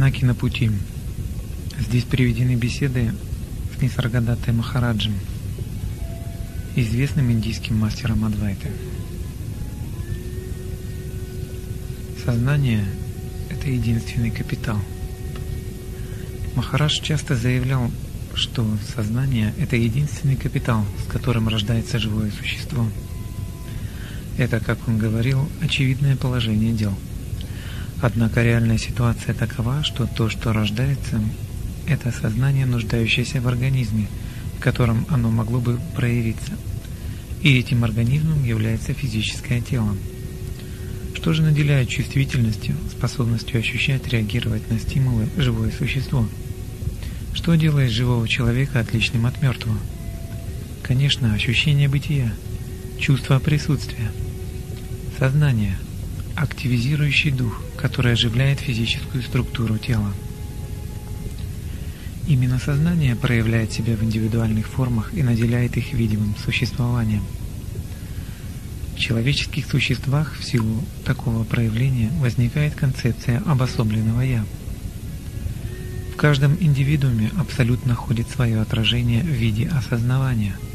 Знаки на пути. Здесь приведены беседы с Нисаргадатой Махараджем, известным индийским мастером Адвайты. Сознание – это единственный капитал. Махарадж часто заявлял, что сознание – это единственный капитал, с которым рождается живое существо. Это, как он говорил, очевидное положение дел – Однако реальная ситуация такова, что то, что рождается, это сознание, нуждающееся в организме, в котором оно могло бы проявиться. И этим организмом является физическое тело. Что же наделяет чувствительностью, способностью ощущать, реагировать на стимулы живое существо? Что делает живого человека отличным от мертвого? Конечно, ощущение бытия, чувство присутствия, сознание – активизирующий дух, который оживляет физическую структуру тела. Именно сознание проявляет себя в индивидуальных формах и наделяет их видимым существованием. В человеческих существах в силу такого проявления возникает концепция обособленного «я». В каждом индивидууме абсолют находит свое отражение в виде осознавания –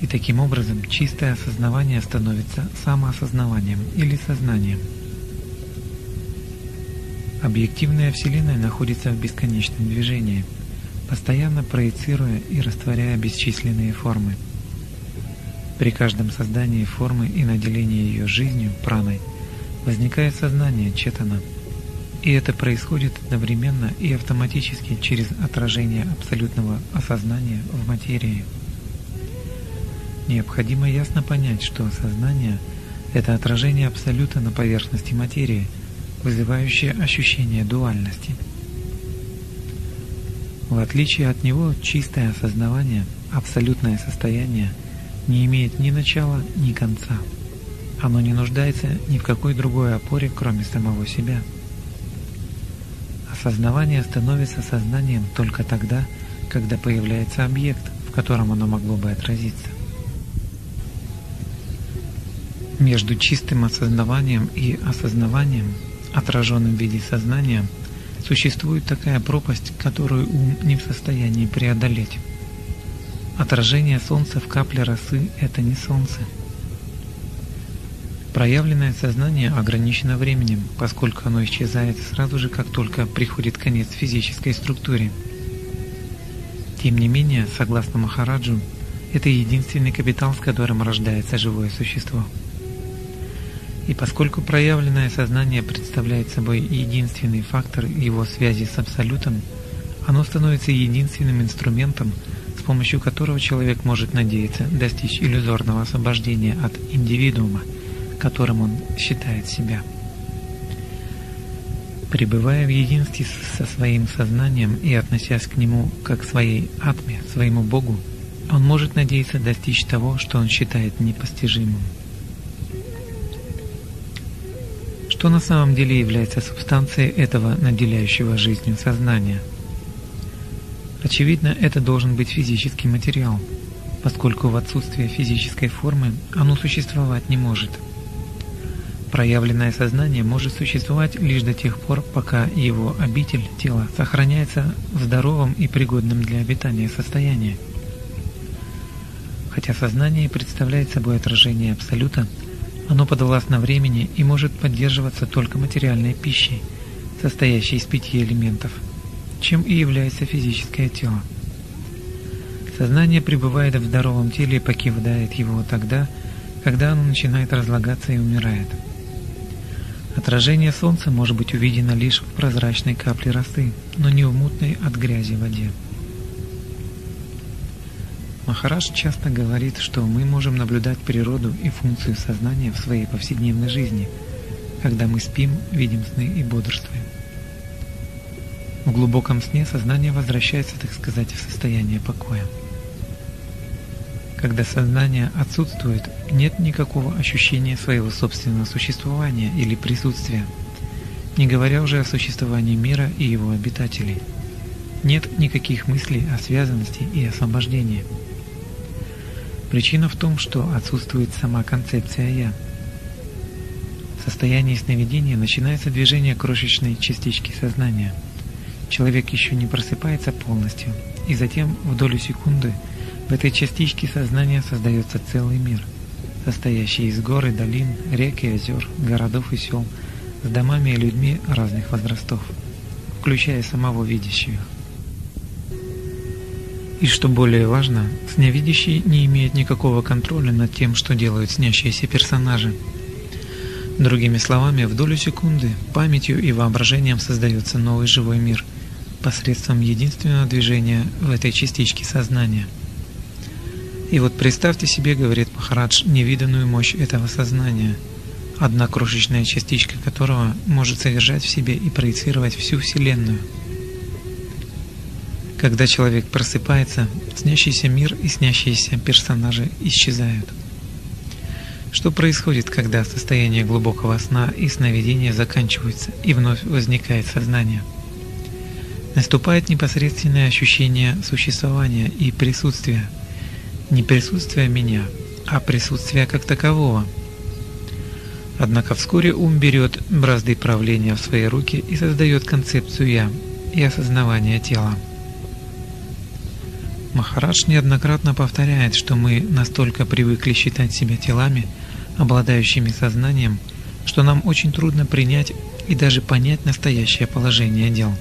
и таким образом чистое осознавание становится самоосознаванием или сознанием. Объективная Вселенная находится в бесконечном движении, постоянно проецируя и растворяя бесчисленные формы. При каждом создании формы и наделении ее жизнью, праной, возникает сознание четана. И это происходит одновременно и автоматически через отражение абсолютного осознания в материи. Необходимо ясно понять, что сознание – это отражение абсолюта на поверхности материи, вызывающее ощущение дуальности. В отличие от него, чистое осознавание, абсолютное состояние, не имеет ни начала, ни конца. Оно не нуждается ни в какой другой опоре, кроме самого себя. Осознавание становится сознанием только тогда, когда появляется объект, в котором оно могло бы отразиться. Между чистым осознаванием и осознаванием, отраженным в виде сознания, существует такая пропасть, которую ум не в состоянии преодолеть. Отражение солнца в капле росы – это не солнце. Проявленное сознание ограничено временем, поскольку оно исчезает сразу же, как только приходит конец физической структуре. Тем не менее, согласно Махараджу, это единственный капитал, с которым рождается живое существо. И поскольку проявленное сознание представляет собой единственный фактор его связи с Абсолютом, оно становится единственным инструментом, с помощью которого человек может надеяться достичь иллюзорного освобождения от индивидуума, которым он считает себя. Пребывая в единстве со своим сознанием и относясь к нему как к своей атме, своему Богу, он может надеяться достичь того, что он считает непостижимым. Что на самом деле является субстанцией этого наделяющего жизнью сознания? Очевидно, это должен быть физический материал, поскольку в отсутствие физической формы оно существовать не может. Проявленное сознание может существовать лишь до тех пор, пока его обитель, тело, сохраняется в здоровом и пригодном для обитания состоянии. Хотя сознание представляет собой отражение Абсолюта, оно подвластно времени и может поддерживаться только материальной пищей, состоящей из пяти элементов, чем и является физическое тело. Сознание пребывает в здоровом теле и покидает его тогда, когда оно начинает разлагаться и умирает. Отражение Солнца может быть увидено лишь в прозрачной капле росы, но не в мутной от грязи воде. Махарадж часто говорит, что мы можем наблюдать природу и функцию сознания в своей повседневной жизни, когда мы спим, видим сны и бодрствуем. В глубоком сне сознание возвращается, так сказать, в состояние покоя. Когда сознание отсутствует, нет никакого ощущения своего собственного существования или присутствия, не говоря уже о существовании мира и его обитателей. Нет никаких мыслей о связанности и освобождении. Причина в том, что отсутствует сама концепция «я». состоянии сновидения начинается движение крошечной частички сознания. Человек еще не просыпается полностью, и затем в долю секунды в этой частичке сознания создается целый мир, состоящий из гор и долин, рек и озер, городов и сел, с домами и людьми разных возрастов, включая самого видящего. И что более важно, сновидящий не имеет никакого контроля над тем, что делают снящиеся персонажи. Другими словами, в долю секунды памятью и воображением создается новый живой мир посредством единственного движения в этой частичке сознания. И вот представьте себе, говорит Махарадж, невиданную мощь этого сознания, одна крошечная частичка которого может содержать в себе и проецировать всю Вселенную – когда человек просыпается, снящийся мир и снящиеся персонажи исчезают. Что происходит, когда состояние глубокого сна и сновидения заканчиваются и вновь возникает сознание? Наступает непосредственное ощущение существования и присутствия. Не присутствия меня, а присутствия как такового. Однако вскоре ум берет бразды правления в свои руки и создает концепцию «я» и осознавание тела. Махарадж неоднократно повторяет, что мы настолько привыкли считать себя телами, обладающими сознанием, что нам очень трудно принять и даже понять настоящее положение дел.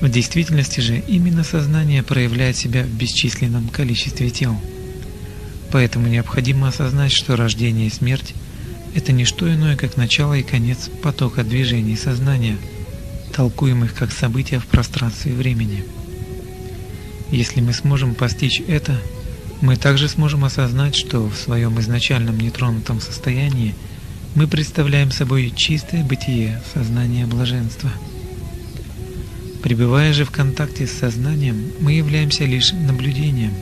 В действительности же именно сознание проявляет себя в бесчисленном количестве тел. Поэтому необходимо осознать, что рождение и смерть – это не что иное, как начало и конец потока движений сознания, толкуемых как события в пространстве и времени. Если мы сможем постичь это, мы также сможем осознать, что в своем изначальном нетронутом состоянии мы представляем собой чистое бытие сознания блаженства. Пребывая же в контакте с сознанием, мы являемся лишь наблюдением,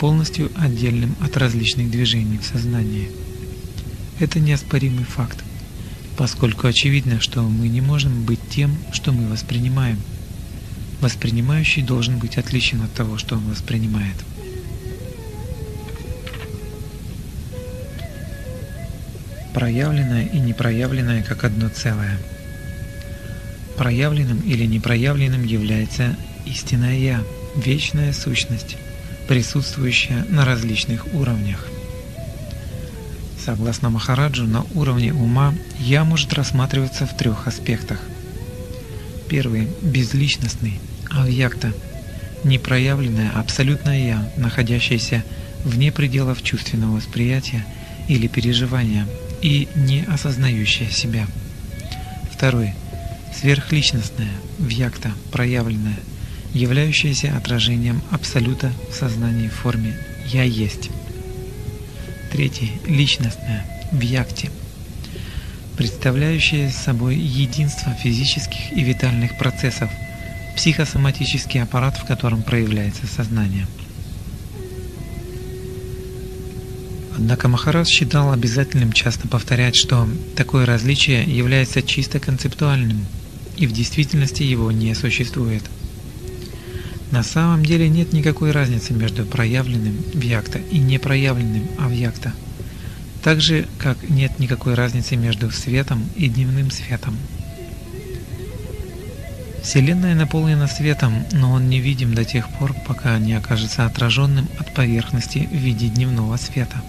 полностью отдельным от различных движений в сознании. Это неоспоримый факт, поскольку очевидно, что мы не можем быть тем, что мы воспринимаем – Воспринимающий должен быть отличен от того, что он воспринимает. Проявленное и непроявленное как одно целое. Проявленным или непроявленным является истинное Я, вечная сущность, присутствующая на различных уровнях. Согласно Махараджу, на уровне ума Я может рассматриваться в трех аспектах. Первый – безличностный, Авьякта – непроявленное абсолютное «я», находящееся вне пределов чувственного восприятия или переживания и не осознающее себя. Второй – сверхличностное, вьякта, проявленное, являющееся отражением абсолюта в сознании в форме «я есть». Третий – личностное, вьякти, представляющее собой единство физических и витальных процессов – психосоматический аппарат, в котором проявляется сознание. Однако Махарадж считал обязательным часто повторять, что такое различие является чисто концептуальным, и в действительности его не существует. На самом деле нет никакой разницы между проявленным вьякта и непроявленным авьякта, так же, как нет никакой разницы между светом и дневным светом. Вселенная наполнена светом, но он невидим до тех пор, пока не окажется отраженным от поверхности в виде дневного света.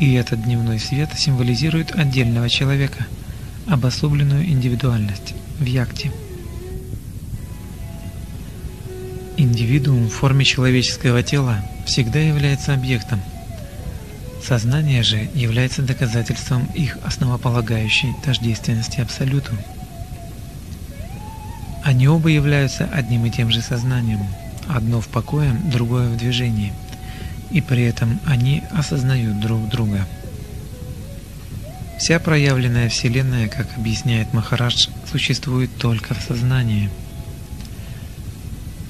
И этот дневной свет символизирует отдельного человека, обособленную индивидуальность в якте. Индивидуум в форме человеческого тела всегда является объектом. Сознание же является доказательством их основополагающей тождественности Абсолюту. Они оба являются одним и тем же сознанием, одно в покое, другое в движении, и при этом они осознают друг друга. Вся проявленная Вселенная, как объясняет Махарадж, существует только в сознании.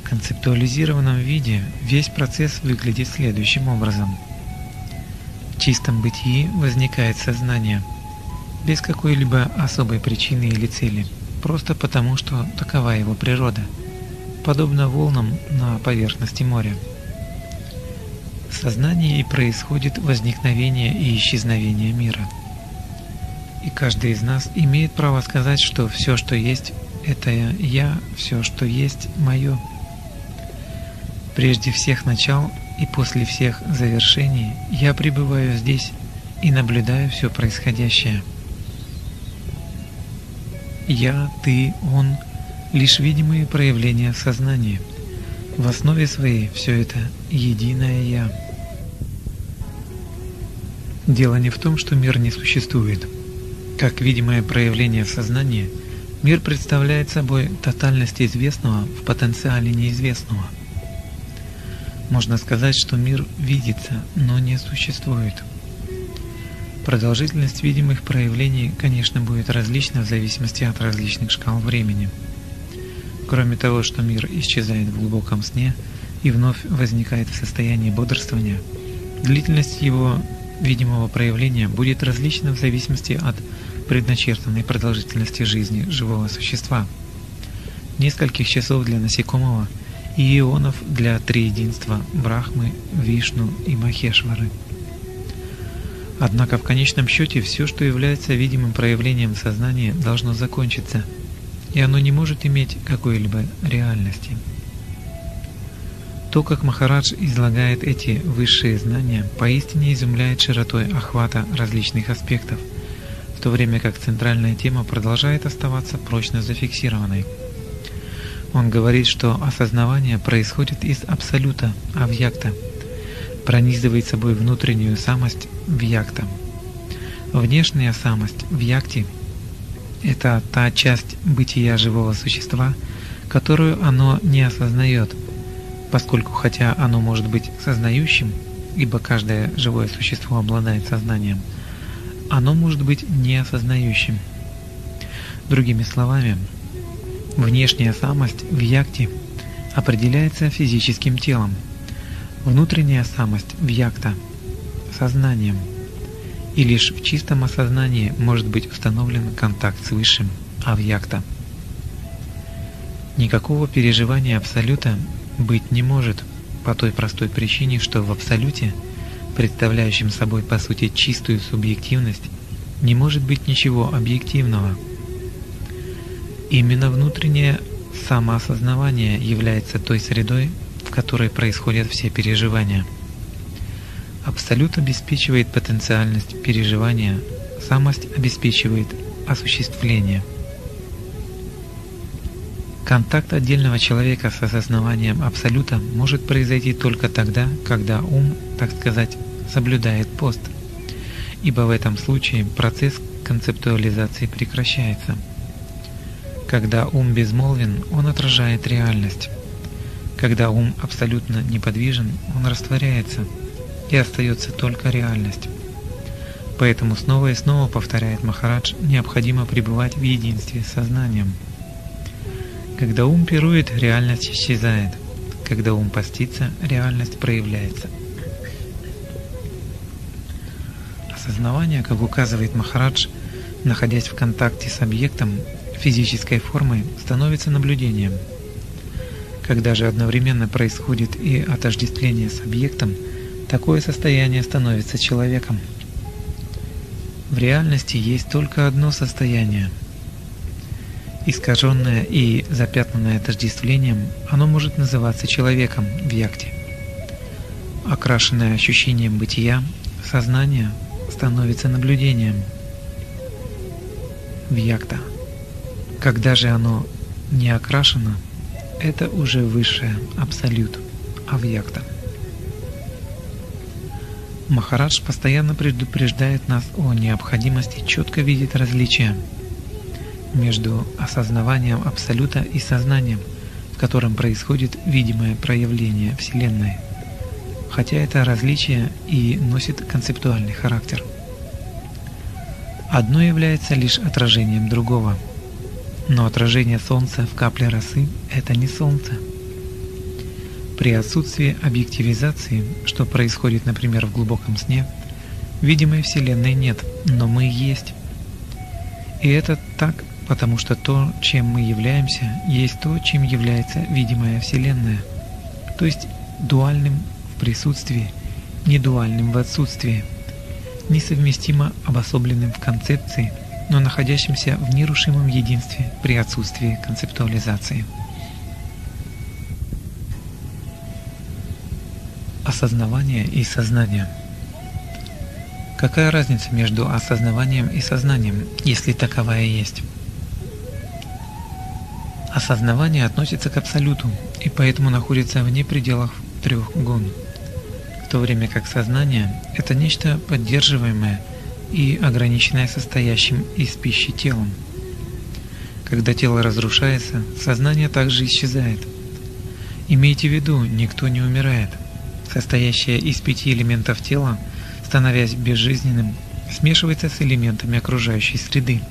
В концептуализированном виде весь процесс выглядит следующим образом. В чистом бытии возникает сознание, без какой-либо особой причины или цели – просто потому, что такова его природа, подобно волнам на поверхности моря. В сознании и происходит возникновение и исчезновение мира. И каждый из нас имеет право сказать, что все, что есть, это я, все, что есть, мое. Прежде всех начал и после всех завершений я пребываю здесь и наблюдаю все происходящее. Я, ты, он – лишь видимые проявления сознания. В основе своей все это единое Я. Дело не в том, что мир не существует. Как видимое проявление сознания, мир представляет собой тотальность известного в потенциале неизвестного. Можно сказать, что мир видится, но не существует. Продолжительность видимых проявлений, конечно, будет различна в зависимости от различных шкал времени. Кроме того, что мир исчезает в глубоком сне и вновь возникает в состоянии бодрствования, длительность его видимого проявления будет различна в зависимости от предначертанной продолжительности жизни живого существа. Нескольких часов для насекомого и ионов для триединства Брахмы, Вишну и Махешвары. Однако в конечном счете все, что является видимым проявлением сознания, должно закончиться, и оно не может иметь какой-либо реальности. То, как Махарадж излагает эти высшие знания, поистине изумляет широтой охвата различных аспектов, в то время как центральная тема продолжает оставаться прочно зафиксированной. Он говорит, что осознавание происходит из абсолюта, авьякта, пронизывает собой внутреннюю самость вьякта. Внешняя самость вьякти – это та часть бытия живого существа, которую оно не осознает, поскольку хотя оно может быть сознающим, ибо каждое живое существо обладает сознанием, оно может быть неосознающим. Другими словами, внешняя самость в якте определяется физическим телом – Внутренняя самость вьякта – сознанием, и лишь в чистом осознании может быть установлен контакт с Высшим, авьякта. Никакого переживания Абсолюта быть не может по той простой причине, что в Абсолюте, представляющем собой по сути чистую субъективность, не может быть ничего объективного. Именно внутреннее самоосознавание является той средой, в которой происходят все переживания. Абсолют обеспечивает потенциальность переживания, самость обеспечивает осуществление. Контакт отдельного человека с осознаванием Абсолюта может произойти только тогда, когда ум, так сказать, соблюдает пост, ибо в этом случае процесс концептуализации прекращается. Когда ум безмолвен, он отражает реальность. Когда ум абсолютно неподвижен, он растворяется, и остается только реальность. Поэтому снова и снова повторяет Махарадж, необходимо пребывать в единстве с сознанием. Когда ум пирует, реальность исчезает. Когда ум постится, реальность проявляется. Осознавание, как указывает Махарадж, находясь в контакте с объектом, физической формой, становится наблюдением – когда же одновременно происходит и отождествление с объектом, такое состояние становится человеком. В реальности есть только одно состояние. Искаженное и запятнанное отождествлением, оно может называться человеком в якте. Окрашенное ощущением бытия, сознание становится наблюдением в якта. Когда же оно не окрашено, это уже высшее, абсолют, авьякта. Махарадж постоянно предупреждает нас о необходимости четко видеть различия между осознаванием абсолюта и сознанием, в котором происходит видимое проявление Вселенной, хотя это различие и носит концептуальный характер. Одно является лишь отражением другого – но отражение Солнца в капле росы – это не Солнце. При отсутствии объективизации, что происходит, например, в глубоком сне, видимой Вселенной нет, но мы есть. И это так, потому что то, чем мы являемся, есть то, чем является видимая Вселенная. То есть дуальным в присутствии, не дуальным в отсутствии, несовместимо обособленным в концепции – но находящимся в нерушимом единстве при отсутствии концептуализации. Осознавание и сознание. Какая разница между осознаванием и сознанием, если таковая есть? Осознавание относится к абсолюту и поэтому находится вне пределов трех гун, в то время как сознание – это нечто поддерживаемое и ограниченное состоящим из пищи телом. Когда тело разрушается, сознание также исчезает. Имейте в виду, никто не умирает. Состоящее из пяти элементов тела, становясь безжизненным, смешивается с элементами окружающей среды.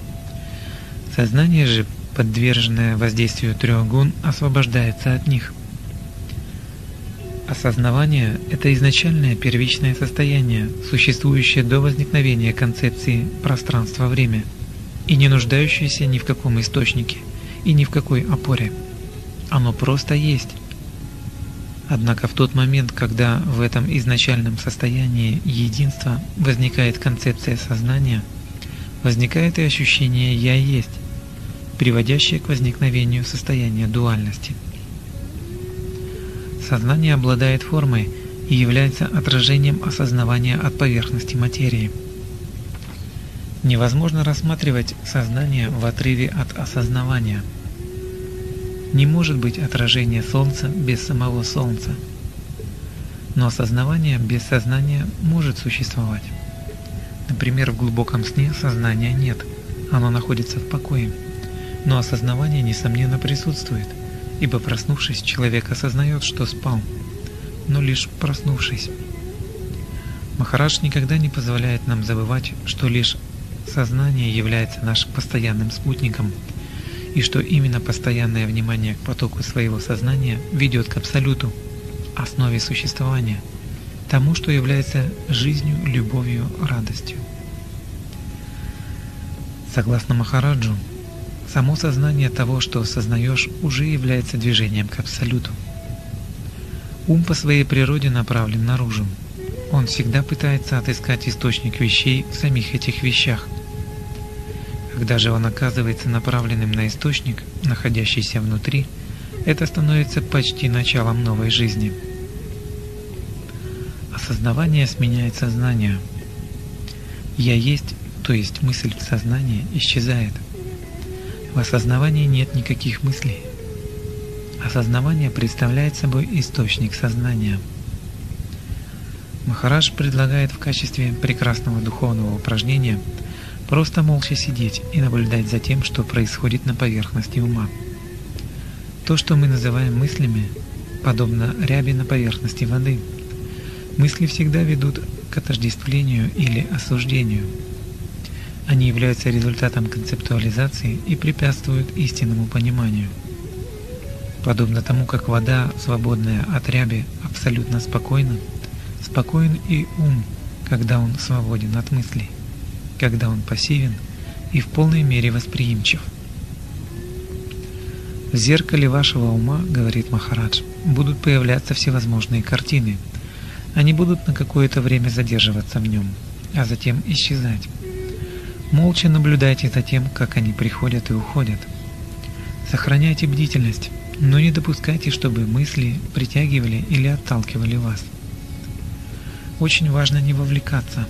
Сознание же подверженное воздействию трех гун, освобождается от них. Осознавание – это изначальное первичное состояние, существующее до возникновения концепции пространства-время и не нуждающееся ни в каком источнике и ни в какой опоре. Оно просто есть. Однако в тот момент, когда в этом изначальном состоянии единства возникает концепция сознания, возникает и ощущение «я есть», приводящее к возникновению состояния дуальности. Сознание обладает формой и является отражением осознавания от поверхности материи. Невозможно рассматривать сознание в отрыве от осознавания. Не может быть отражения Солнца без самого Солнца. Но осознавание без сознания может существовать. Например, в глубоком сне сознания нет, оно находится в покое но осознавание, несомненно, присутствует, ибо проснувшись, человек осознает, что спал, но лишь проснувшись. Махарадж никогда не позволяет нам забывать, что лишь сознание является нашим постоянным спутником, и что именно постоянное внимание к потоку своего сознания ведет к Абсолюту, основе существования, тому, что является жизнью, любовью, радостью. Согласно Махараджу, Само сознание того, что сознаешь, уже является движением к Абсолюту. Ум по своей природе направлен наружу. Он всегда пытается отыскать источник вещей в самих этих вещах. Когда же он оказывается направленным на источник, находящийся внутри, это становится почти началом новой жизни. Осознавание сменяет сознание. «Я есть», то есть мысль в сознании, исчезает – в осознавании нет никаких мыслей. Осознавание представляет собой источник сознания. Махарадж предлагает в качестве прекрасного духовного упражнения просто молча сидеть и наблюдать за тем, что происходит на поверхности ума. То, что мы называем мыслями, подобно ряби на поверхности воды. Мысли всегда ведут к отождествлению или осуждению – они являются результатом концептуализации и препятствуют истинному пониманию. Подобно тому, как вода, свободная от ряби, абсолютно спокойна, спокоен и ум, когда он свободен от мыслей, когда он пассивен и в полной мере восприимчив. В зеркале вашего ума, говорит Махарадж, будут появляться всевозможные картины. Они будут на какое-то время задерживаться в нем, а затем исчезать. Молча наблюдайте за тем, как они приходят и уходят. Сохраняйте бдительность, но не допускайте, чтобы мысли притягивали или отталкивали вас. Очень важно не вовлекаться.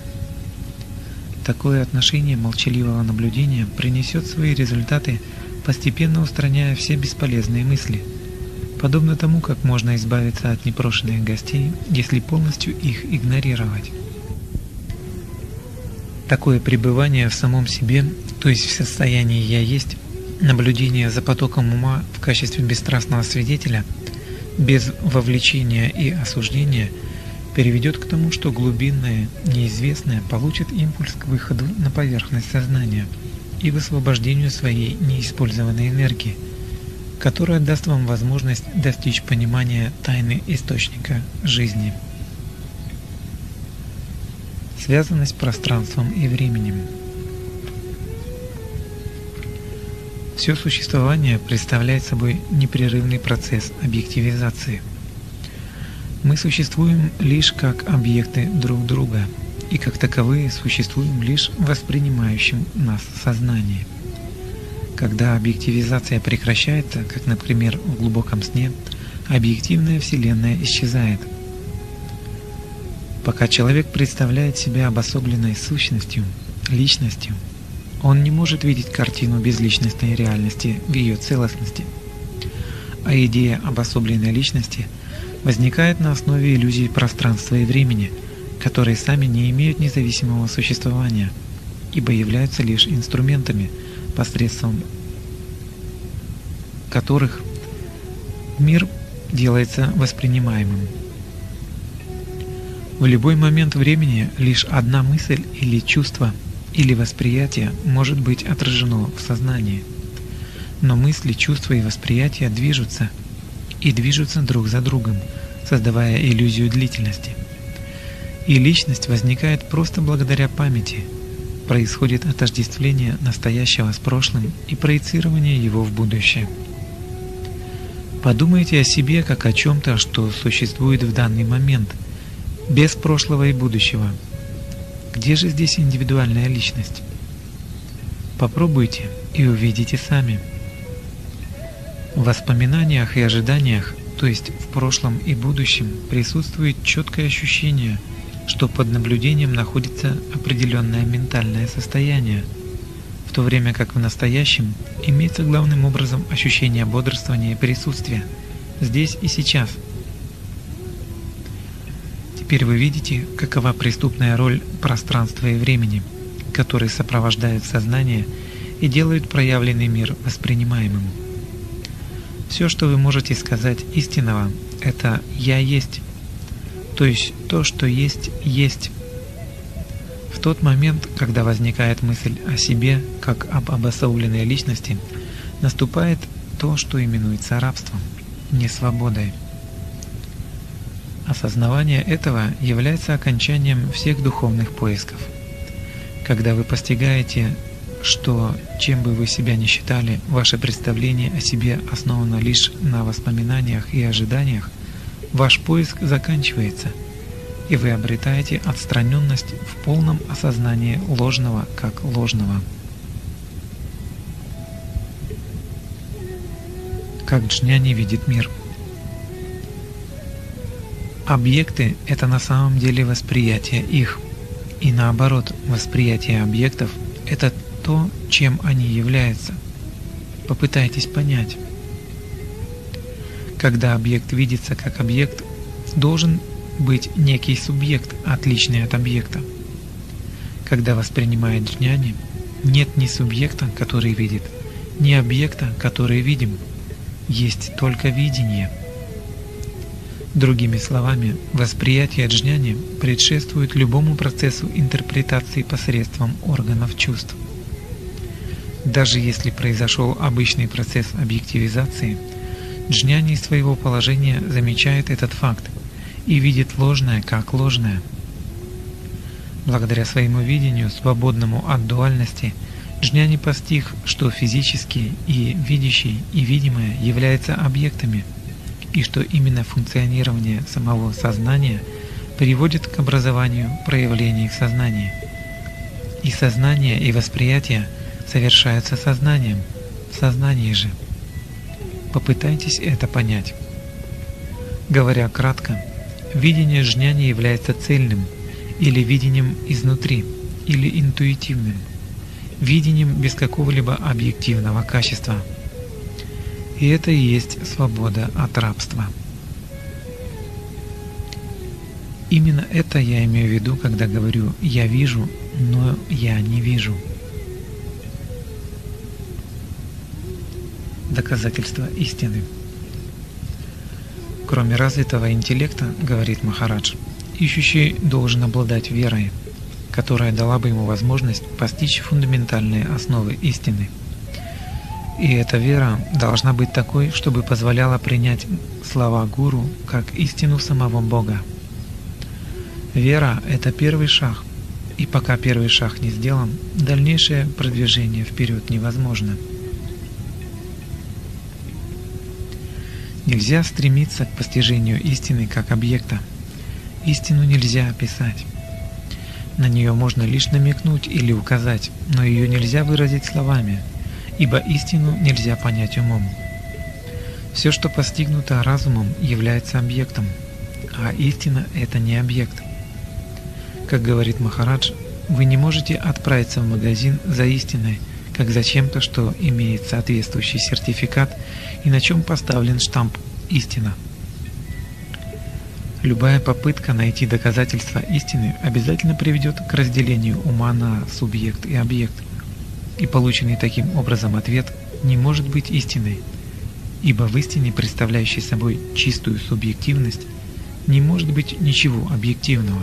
Такое отношение молчаливого наблюдения принесет свои результаты, постепенно устраняя все бесполезные мысли, подобно тому, как можно избавиться от непрошенных гостей, если полностью их игнорировать. Такое пребывание в самом себе, то есть в состоянии «я есть», наблюдение за потоком ума в качестве бесстрастного свидетеля, без вовлечения и осуждения, переведет к тому, что глубинное, неизвестное получит импульс к выходу на поверхность сознания и высвобождению своей неиспользованной энергии, которая даст вам возможность достичь понимания тайны источника жизни связанность пространством и временем. Все существование представляет собой непрерывный процесс объективизации. Мы существуем лишь как объекты друг друга, и как таковые существуем лишь в воспринимающем нас сознании. Когда объективизация прекращается, как, например, в глубоком сне, объективная Вселенная исчезает. Пока человек представляет себя обособленной сущностью, личностью, он не может видеть картину безличностной реальности в ее целостности. А идея обособленной личности возникает на основе иллюзий пространства и времени, которые сами не имеют независимого существования, ибо являются лишь инструментами, посредством которых мир делается воспринимаемым. В любой момент времени лишь одна мысль или чувство – или восприятие может быть отражено в сознании. Но мысли, чувства и восприятия движутся и движутся друг за другом, создавая иллюзию длительности. И личность возникает просто благодаря памяти. Происходит отождествление настоящего с прошлым и проецирование его в будущее. Подумайте о себе как о чем-то, что существует в данный момент, без прошлого и будущего – где же здесь индивидуальная личность? Попробуйте и увидите сами. В воспоминаниях и ожиданиях, то есть в прошлом и будущем, присутствует четкое ощущение, что под наблюдением находится определенное ментальное состояние, в то время как в настоящем имеется главным образом ощущение бодрствования и присутствия, здесь и сейчас – Теперь вы видите, какова преступная роль пространства и времени, которые сопровождают сознание и делают проявленный мир воспринимаемым. Все, что вы можете сказать истинного, это «я есть», то есть то, что есть, есть. В тот момент, когда возникает мысль о себе, как об обособленной личности, наступает то, что именуется рабством, не свободой. Осознавание этого является окончанием всех духовных поисков. Когда вы постигаете, что, чем бы вы себя ни считали, ваше представление о себе основано лишь на воспоминаниях и ожиданиях, ваш поиск заканчивается, и вы обретаете отстраненность в полном осознании ложного как ложного. Как Джняни видит мир – Объекты – это на самом деле восприятие их. И наоборот, восприятие объектов – это то, чем они являются. Попытайтесь понять. Когда объект видится как объект, должен быть некий субъект, отличный от объекта. Когда воспринимает джняни, нет ни субъекта, который видит, ни объекта, который видим. Есть только видение – Другими словами, восприятие джняни предшествует любому процессу интерпретации посредством органов чувств. Даже если произошел обычный процесс объективизации, джняни из своего положения замечает этот факт и видит ложное как ложное. Благодаря своему видению, свободному от дуальности, джняни постиг, что физический и видящий и видимое являются объектами – и что именно функционирование самого сознания приводит к образованию проявлений в сознании. И сознание, и восприятие совершаются сознанием, в сознании же. Попытайтесь это понять. Говоря кратко, видение жняни является цельным, или видением изнутри, или интуитивным, видением без какого-либо объективного качества – и это и есть свобода от рабства. Именно это я имею в виду, когда говорю «я вижу, но я не вижу». Доказательство истины. Кроме развитого интеллекта, говорит Махарадж, ищущий должен обладать верой, которая дала бы ему возможность постичь фундаментальные основы истины – и эта вера должна быть такой, чтобы позволяла принять слова гуру как истину самого Бога. Вера – это первый шаг, и пока первый шаг не сделан, дальнейшее продвижение вперед невозможно. Нельзя стремиться к постижению истины как объекта. Истину нельзя описать. На нее можно лишь намекнуть или указать, но ее нельзя выразить словами, ибо истину нельзя понять умом. Все, что постигнуто разумом, является объектом, а истина – это не объект. Как говорит Махарадж, вы не можете отправиться в магазин за истиной, как за чем-то, что имеет соответствующий сертификат и на чем поставлен штамп «Истина». Любая попытка найти доказательства истины обязательно приведет к разделению ума на субъект и объект, и полученный таким образом ответ не может быть истиной, ибо в истине, представляющей собой чистую субъективность, не может быть ничего объективного.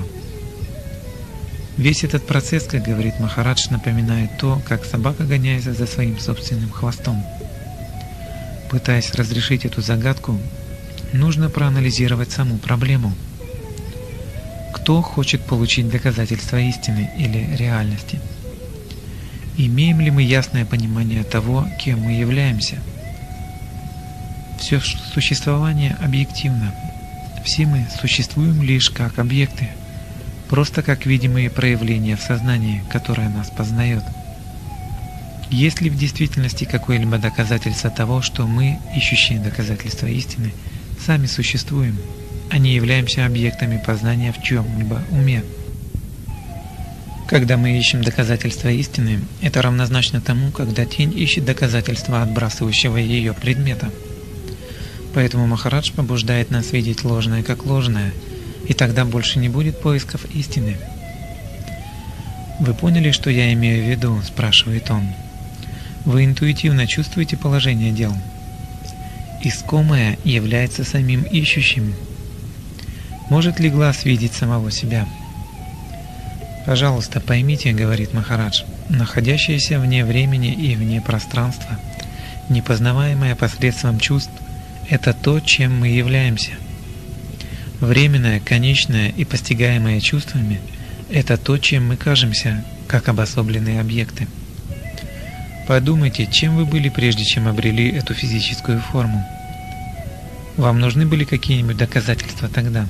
Весь этот процесс, как говорит Махарадж, напоминает то, как собака гоняется за своим собственным хвостом. Пытаясь разрешить эту загадку, нужно проанализировать саму проблему. Кто хочет получить доказательства истины или реальности? Имеем ли мы ясное понимание того, кем мы являемся? Все существование объективно. Все мы существуем лишь как объекты, просто как видимые проявления в сознании, которое нас познает. Есть ли в действительности какое-либо доказательство того, что мы, ищущие доказательства истины, сами существуем, а не являемся объектами познания в чем-либо уме? Когда мы ищем доказательства истины, это равнозначно тому, когда тень ищет доказательства отбрасывающего ее предмета. Поэтому Махарадж побуждает нас видеть ложное как ложное, и тогда больше не будет поисков истины. «Вы поняли, что я имею в виду?» – спрашивает он. «Вы интуитивно чувствуете положение дел?» Искомое является самим ищущим. Может ли глаз видеть самого себя? Пожалуйста, поймите, говорит Махарадж, находящееся вне времени и вне пространства, непознаваемое посредством чувств, это то, чем мы являемся. Временное, конечное и постигаемое чувствами – это то, чем мы кажемся, как обособленные объекты. Подумайте, чем вы были прежде, чем обрели эту физическую форму. Вам нужны были какие-нибудь доказательства тогда?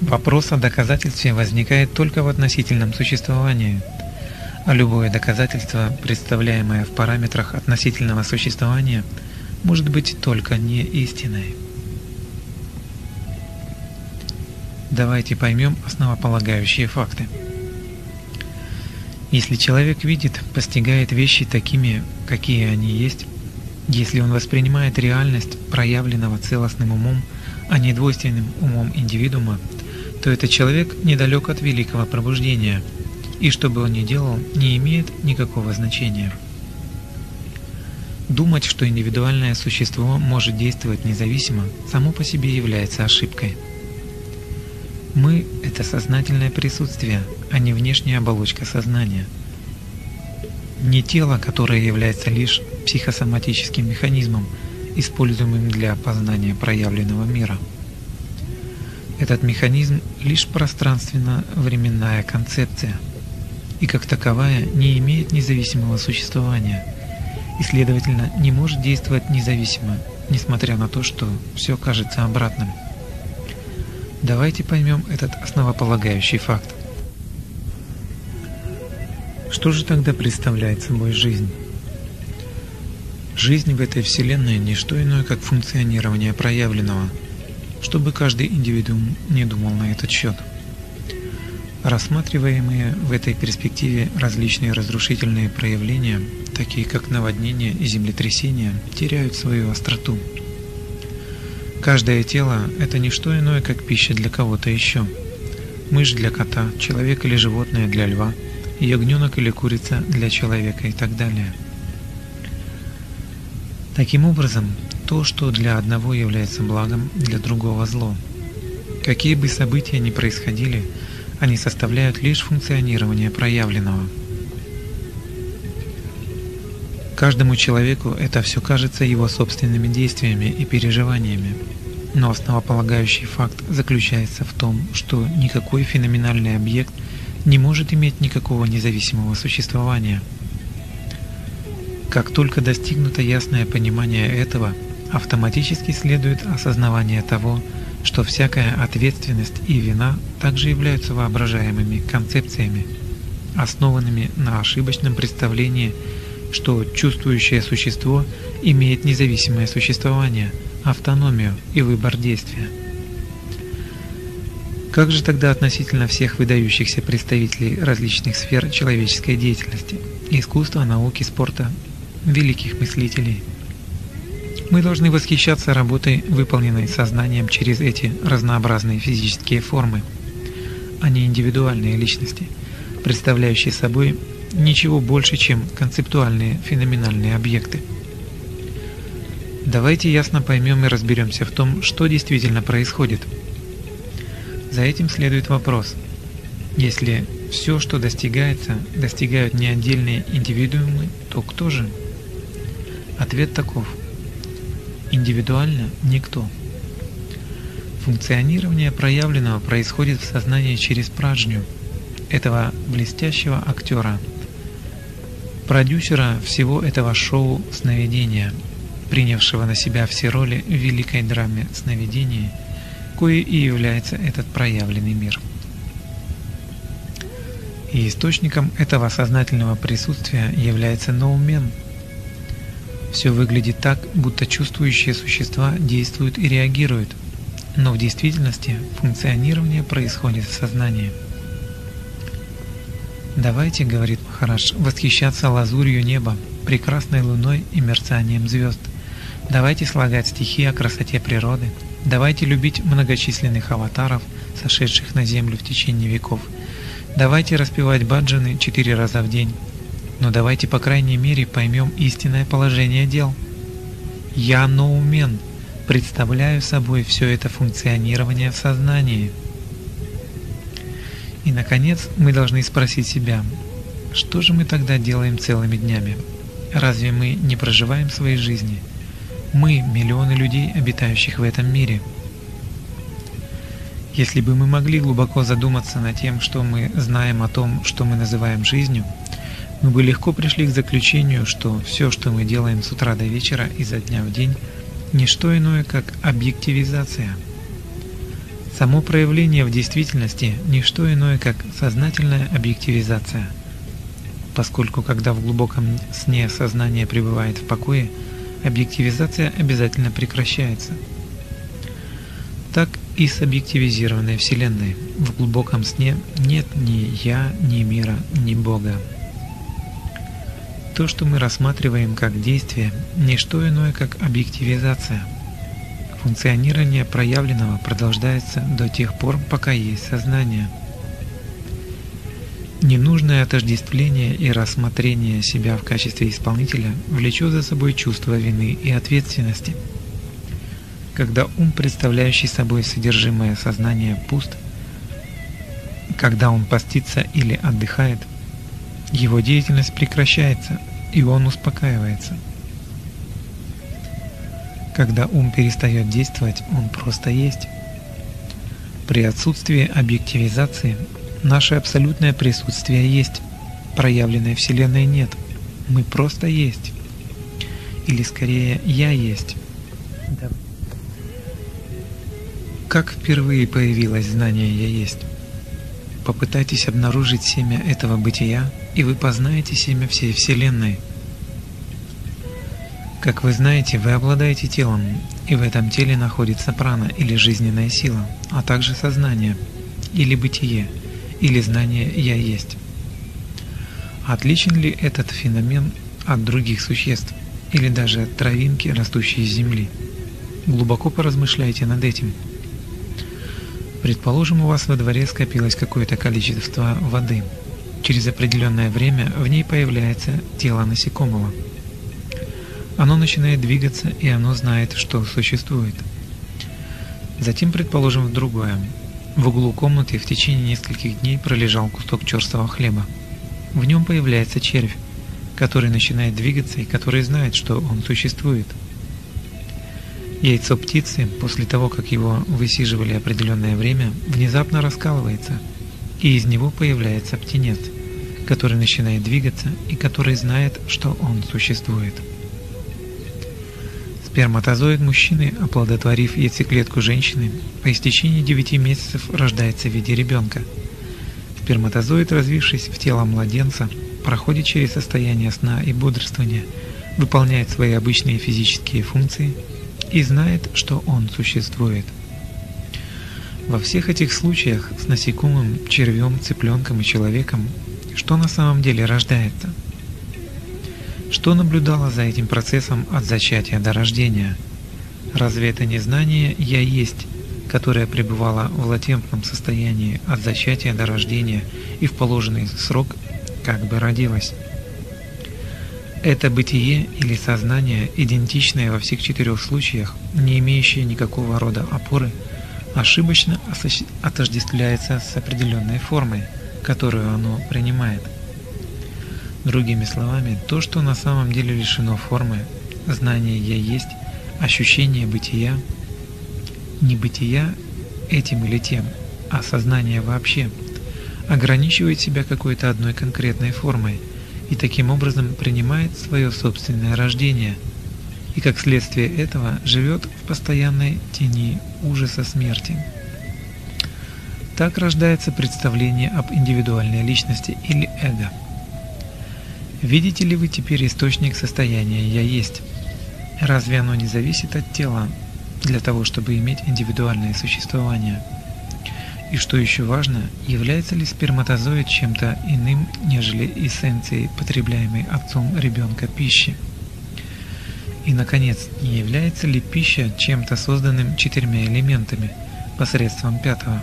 Вопрос о доказательстве возникает только в относительном существовании, а любое доказательство, представляемое в параметрах относительного существования, может быть только не истиной. Давайте поймем основополагающие факты. Если человек видит, постигает вещи такими, какие они есть, если он воспринимает реальность проявленного целостным умом, а не двойственным умом индивидуума, то этот человек недалек от великого пробуждения, и что бы он ни делал, не имеет никакого значения. Думать, что индивидуальное существо может действовать независимо, само по себе является ошибкой. Мы – это сознательное присутствие, а не внешняя оболочка сознания. Не тело, которое является лишь психосоматическим механизмом, используемым для познания проявленного мира – этот механизм лишь пространственно-временная концепция и как таковая не имеет независимого существования и, следовательно, не может действовать независимо, несмотря на то, что все кажется обратным. Давайте поймем этот основополагающий факт. Что же тогда представляет собой жизнь? Жизнь в этой Вселенной – не что иное, как функционирование проявленного – чтобы каждый индивидуум не думал на этот счет. Рассматриваемые в этой перспективе различные разрушительные проявления, такие как наводнение и землетрясения, теряют свою остроту. Каждое тело – это не что иное, как пища для кого-то еще. Мышь для кота, человек или животное для льва, ягненок или курица для человека и так далее. Таким образом, то, что для одного является благом, для другого зло. Какие бы события ни происходили, они составляют лишь функционирование проявленного. Каждому человеку это все кажется его собственными действиями и переживаниями. Но основополагающий факт заключается в том, что никакой феноменальный объект не может иметь никакого независимого существования. Как только достигнуто ясное понимание этого – автоматически следует осознавание того, что всякая ответственность и вина также являются воображаемыми концепциями, основанными на ошибочном представлении, что чувствующее существо имеет независимое существование, автономию и выбор действия. Как же тогда относительно всех выдающихся представителей различных сфер человеческой деятельности – искусства, науки, спорта, великих мыслителей – мы должны восхищаться работой, выполненной сознанием через эти разнообразные физические формы, а не индивидуальные личности, представляющие собой ничего больше, чем концептуальные феноменальные объекты. Давайте ясно поймем и разберемся в том, что действительно происходит. За этим следует вопрос. Если все, что достигается, достигают не отдельные индивидуумы, то кто же? Ответ таков – Индивидуально – никто. Функционирование проявленного происходит в сознании через праджню, этого блестящего актера, продюсера всего этого шоу сновидения, принявшего на себя все роли в великой драме сновидения, кое и является этот проявленный мир. И источником этого сознательного присутствия является ноумен – все выглядит так, будто чувствующие существа действуют и реагируют, но в действительности функционирование происходит в сознании. Давайте, говорит Махарадж, восхищаться лазурью неба, прекрасной луной и мерцанием звезд. Давайте слагать стихи о красоте природы. Давайте любить многочисленных аватаров, сошедших на землю в течение веков. Давайте распевать баджаны четыре раза в день. Но давайте по крайней мере поймем истинное положение дел. Я ноумен, представляю собой все это функционирование в сознании. И, наконец, мы должны спросить себя, что же мы тогда делаем целыми днями? Разве мы не проживаем своей жизни? Мы – миллионы людей, обитающих в этом мире. Если бы мы могли глубоко задуматься над тем, что мы знаем о том, что мы называем жизнью, мы бы легко пришли к заключению, что все, что мы делаем с утра до вечера, изо дня в день, не что иное, как объективизация. Само проявление в действительности – не что иное, как сознательная объективизация. Поскольку, когда в глубоком сне сознание пребывает в покое, объективизация обязательно прекращается. Так и с объективизированной Вселенной. В глубоком сне нет ни «я», ни мира, ни Бога. То, что мы рассматриваем как действие, не что иное, как объективизация. Функционирование проявленного продолжается до тех пор, пока есть сознание. Ненужное отождествление и рассмотрение себя в качестве исполнителя влечет за собой чувство вины и ответственности. Когда ум, представляющий собой содержимое сознания, пуст, когда он постится или отдыхает – его деятельность прекращается, и он успокаивается. Когда ум перестает действовать, он просто есть. При отсутствии объективизации наше абсолютное присутствие есть. Проявленной Вселенной нет. Мы просто есть. Или скорее, я есть. Да. Как впервые появилось знание «я есть»? Попытайтесь обнаружить семя этого бытия, и вы познаете семя всей Вселенной. Как вы знаете, вы обладаете телом, и в этом теле находится прана или жизненная сила, а также сознание, или бытие, или знание «я есть». Отличен ли этот феномен от других существ, или даже от травинки, растущей из земли? Глубоко поразмышляйте над этим – Предположим, у вас во дворе скопилось какое-то количество воды. Через определенное время в ней появляется тело насекомого. Оно начинает двигаться, и оно знает, что существует. Затем предположим в другое. В углу комнаты в течение нескольких дней пролежал кусок черстого хлеба. В нем появляется червь, который начинает двигаться и который знает, что он существует. Яйцо птицы, после того, как его высиживали определенное время, внезапно раскалывается, и из него появляется птенец, который начинает двигаться и который знает, что он существует. Сперматозоид мужчины, оплодотворив яйцеклетку женщины, по истечении 9 месяцев рождается в виде ребенка. Сперматозоид, развившись в тело младенца, проходит через состояние сна и бодрствования, выполняет свои обычные физические функции и знает, что он существует. Во всех этих случаях с насекомым, червем, цыпленком и человеком, что на самом деле рождается – что наблюдало за этим процессом от зачатия до рождения? Разве это не знание «я есть», которое пребывало в латентном состоянии от зачатия до рождения и в положенный срок как бы родилось? Это бытие или сознание, идентичное во всех четырех случаях, не имеющее никакого рода опоры, ошибочно отождествляется с определенной формой, которую оно принимает – Другими словами, то, что на самом деле лишено формы, знание «я есть», ощущение бытия, не бытия этим или тем, а сознание вообще, ограничивает себя какой-то одной конкретной формой и таким образом принимает свое собственное рождение и как следствие этого живет в постоянной тени ужаса смерти. Так рождается представление об индивидуальной личности или эго – Видите ли вы теперь источник состояния «я есть»? Разве оно не зависит от тела для того, чтобы иметь индивидуальное существование? И что еще важно, является ли сперматозоид чем-то иным, нежели эссенцией, потребляемой отцом ребенка пищи? И, наконец, не является ли пища чем-то созданным четырьмя элементами посредством пятого?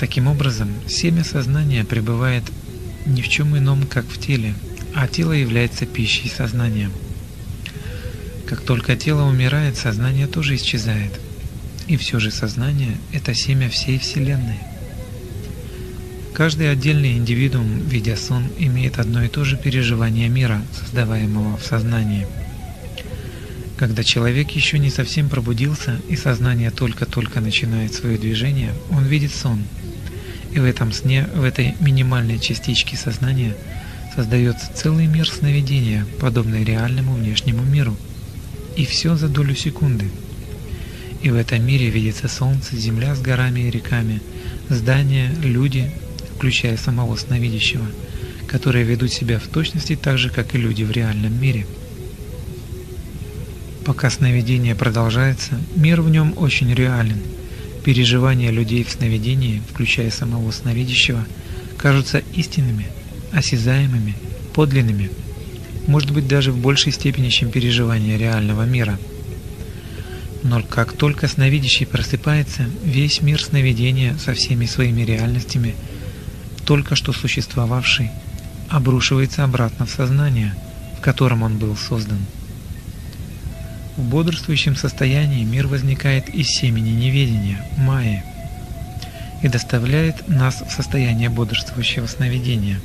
Таким образом, семя сознания пребывает ни в чем ином, как в теле, а тело является пищей сознания. Как только тело умирает, сознание тоже исчезает. И все же сознание – это семя всей Вселенной. Каждый отдельный индивидуум, видя сон, имеет одно и то же переживание мира, создаваемого в сознании. Когда человек еще не совсем пробудился и сознание только-только начинает свое движение, он видит сон – и в этом сне, в этой минимальной частичке сознания создается целый мир сновидения, подобный реальному внешнему миру. И все за долю секунды. И в этом мире видится солнце, земля с горами и реками, здания, люди, включая самого сновидящего, которые ведут себя в точности так же, как и люди в реальном мире. Пока сновидение продолжается, мир в нем очень реален – Переживания людей в сновидении, включая самого сновидящего, кажутся истинными, осязаемыми, подлинными, может быть даже в большей степени, чем переживания реального мира. Но как только сновидящий просыпается, весь мир сновидения со всеми своими реальностями, только что существовавший, обрушивается обратно в сознание, в котором он был создан. В бодрствующем состоянии мир возникает из семени неведения, майи, и доставляет нас в состояние бодрствующего сновидения.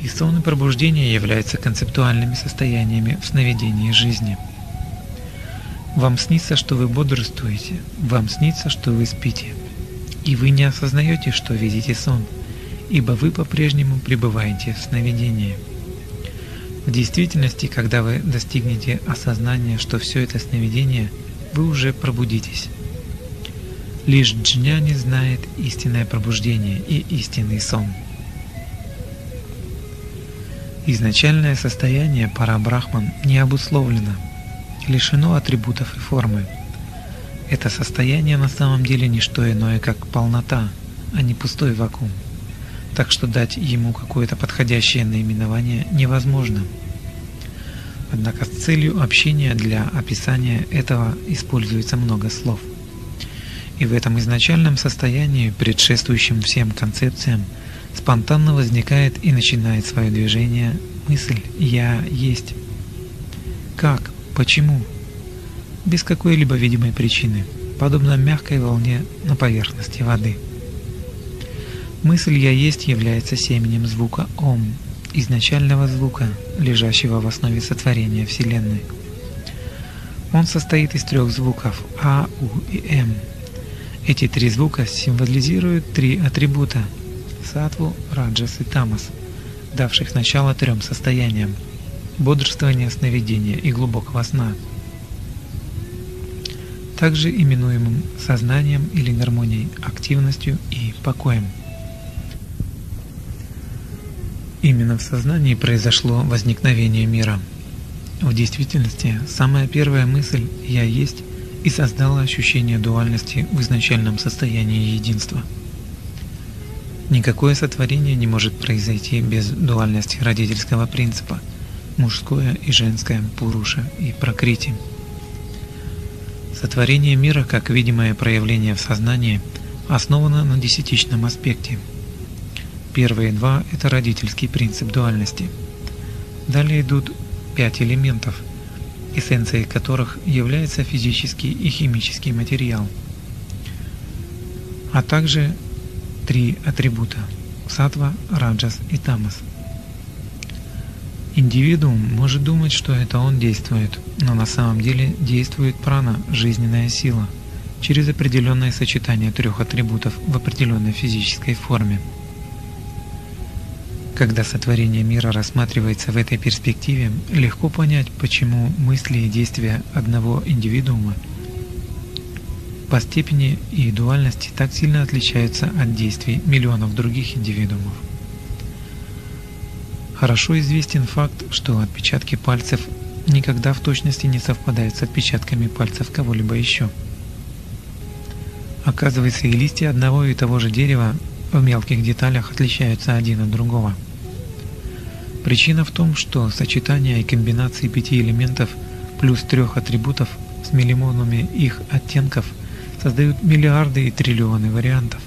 И сон и пробуждение являются концептуальными состояниями в сновидении жизни. Вам снится, что вы бодрствуете, вам снится, что вы спите, и вы не осознаете, что видите сон, ибо вы по-прежнему пребываете в сновидении. В действительности, когда вы достигнете осознания, что все это сновидение, вы уже пробудитесь. Лишь джняни знает истинное пробуждение и истинный сон. Изначальное состояние парабрахман не обусловлено, лишено атрибутов и формы. Это состояние на самом деле не что иное, как полнота, а не пустой вакуум так что дать ему какое-то подходящее наименование невозможно. Однако с целью общения для описания этого используется много слов. И в этом изначальном состоянии, предшествующем всем концепциям, спонтанно возникает и начинает свое движение мысль «я есть». Как? Почему? Без какой-либо видимой причины, подобно мягкой волне на поверхности воды. Мысль «я есть» является семенем звука «ом», изначального звука, лежащего в основе сотворения Вселенной. Он состоит из трех звуков А, У и М. Эти три звука символизируют три атрибута – сатву, раджас и тамас, давших начало трем состояниям. бодрствования, сновидения и глубокого сна, также именуемым сознанием или гармонией, активностью и покоем. Именно в сознании произошло возникновение мира. В действительности, самая первая мысль «я есть» и создала ощущение дуальности в изначальном состоянии единства. Никакое сотворение не может произойти без дуальности родительского принципа – мужское и женское, пуруша и прокрити. Сотворение мира как видимое проявление в сознании основано на десятичном аспекте – Первые два – это родительский принцип дуальности. Далее идут пять элементов, эссенцией которых является физический и химический материал, а также три атрибута – сатва, раджас и тамас. Индивидуум может думать, что это он действует, но на самом деле действует прана, жизненная сила, через определенное сочетание трех атрибутов в определенной физической форме – когда сотворение мира рассматривается в этой перспективе, легко понять, почему мысли и действия одного индивидуума по степени и дуальности так сильно отличаются от действий миллионов других индивидуумов. Хорошо известен факт, что отпечатки пальцев никогда в точности не совпадают с отпечатками пальцев кого-либо еще. Оказывается, и листья одного и того же дерева в мелких деталях отличаются один от другого. Причина в том, что сочетание и комбинации пяти элементов плюс трех атрибутов с миллионами их оттенков создают миллиарды и триллионы вариантов.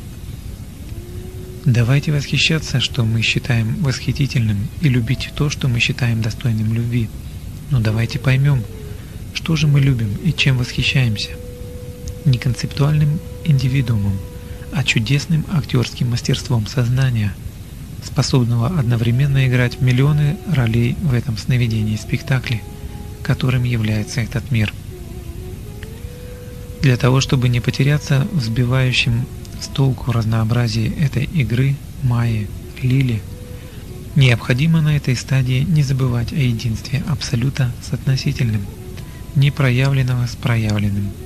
Давайте восхищаться, что мы считаем восхитительным, и любить то, что мы считаем достойным любви. Но давайте поймем, что же мы любим и чем восхищаемся. Не концептуальным индивидуумом, а чудесным актерским мастерством сознания – способного одновременно играть миллионы ролей в этом сновидении спектакле, которым является этот мир. Для того, чтобы не потеряться в сбивающем с толку разнообразии этой игры, Майи, Лили, необходимо на этой стадии не забывать о единстве Абсолюта с относительным, непроявленного с проявленным –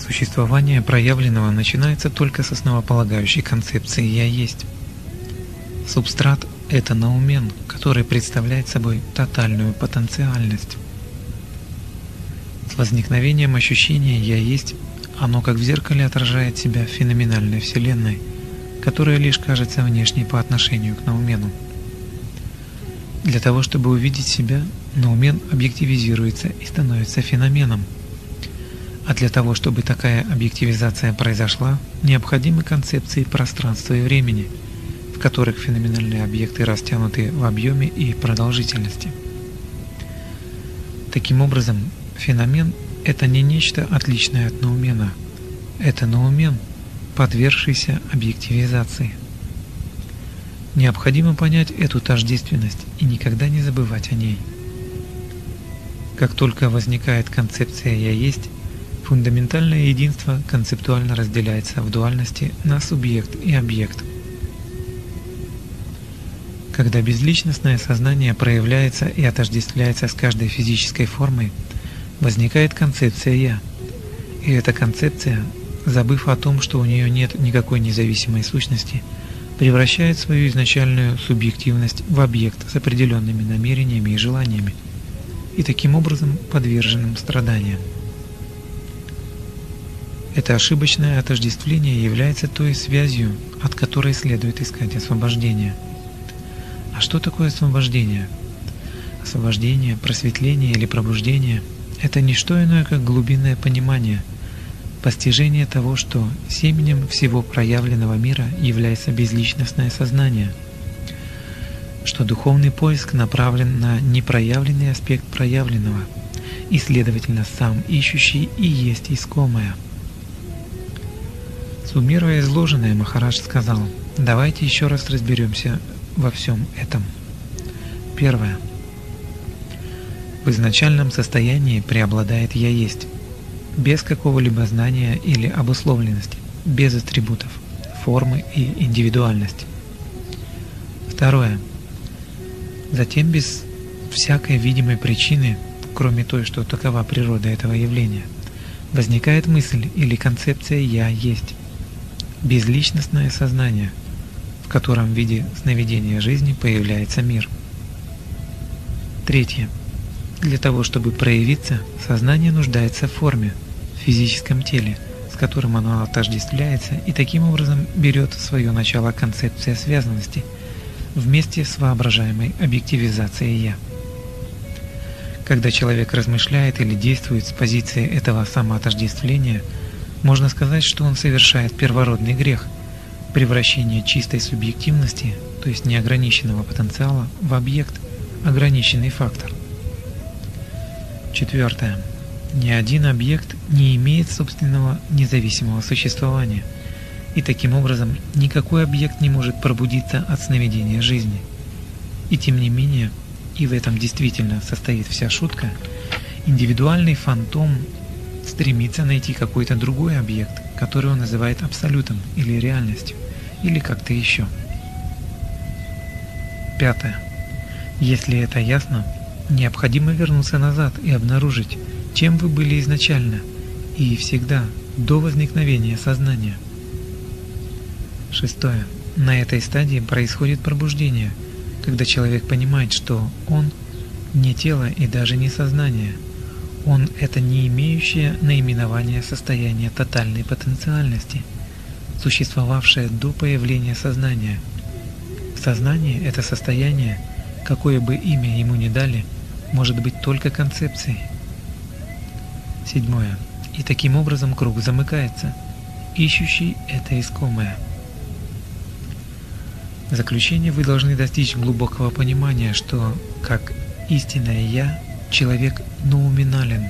Существование проявленного начинается только с основополагающей концепции «я есть». Субстрат – это наумен, который представляет собой тотальную потенциальность. С возникновением ощущения «я есть» оно как в зеркале отражает себя в феноменальной Вселенной, которая лишь кажется внешней по отношению к наумену. Для того, чтобы увидеть себя, наумен объективизируется и становится феноменом – а для того, чтобы такая объективизация произошла, необходимы концепции пространства и времени, в которых феноменальные объекты растянуты в объеме и продолжительности. Таким образом, феномен – это не нечто отличное от наумена, это наумен, подвергшийся объективизации. Необходимо понять эту тождественность и никогда не забывать о ней. Как только возникает концепция «я есть», Фундаментальное единство концептуально разделяется в дуальности на субъект и объект. Когда безличностное сознание проявляется и отождествляется с каждой физической формой, возникает концепция «я». И эта концепция, забыв о том, что у нее нет никакой независимой сущности, превращает свою изначальную субъективность в объект с определенными намерениями и желаниями, и таким образом подверженным страданиям. Это ошибочное отождествление является той связью, от которой следует искать освобождение. А что такое освобождение? Освобождение, просветление или пробуждение – это не что иное, как глубинное понимание, постижение того, что семенем всего проявленного мира является безличностное сознание, что духовный поиск направлен на непроявленный аспект проявленного, и, следовательно, сам ищущий и есть искомое – Суммируя изложенное, Махарадж сказал, давайте еще раз разберемся во всем этом. Первое. В изначальном состоянии преобладает «я есть», без какого-либо знания или обусловленности, без атрибутов, формы и индивидуальности. Второе. Затем без всякой видимой причины, кроме той, что такова природа этого явления, возникает мысль или концепция «я есть». Безличностное сознание, в котором в виде сновидения жизни появляется мир. Третье. Для того, чтобы проявиться, сознание нуждается в форме, в физическом теле, с которым оно отождествляется и таким образом берет свое начало концепция связанности вместе с воображаемой объективизацией «я». Когда человек размышляет или действует с позиции этого самоотождествления, можно сказать, что он совершает первородный грех – превращение чистой субъективности, то есть неограниченного потенциала, в объект, ограниченный фактор. Четвертое. Ни один объект не имеет собственного независимого существования, и таким образом никакой объект не может пробудиться от сновидения жизни. И тем не менее, и в этом действительно состоит вся шутка, индивидуальный фантом стремится найти какой-то другой объект, который он называет абсолютом или реальностью, или как-то еще. Пятое. Если это ясно, необходимо вернуться назад и обнаружить, чем вы были изначально и всегда до возникновения сознания. Шестое. На этой стадии происходит пробуждение – когда человек понимает, что он не тело и даже не сознание. Он – это не имеющее наименования состояние тотальной потенциальности, существовавшее до появления сознания. Сознание – это состояние, какое бы имя ему ни дали, может быть только концепцией. Седьмое. И таким образом круг замыкается. Ищущий – это искомое. В заключение вы должны достичь глубокого понимания, что, как истинное «Я», человек ноуминален.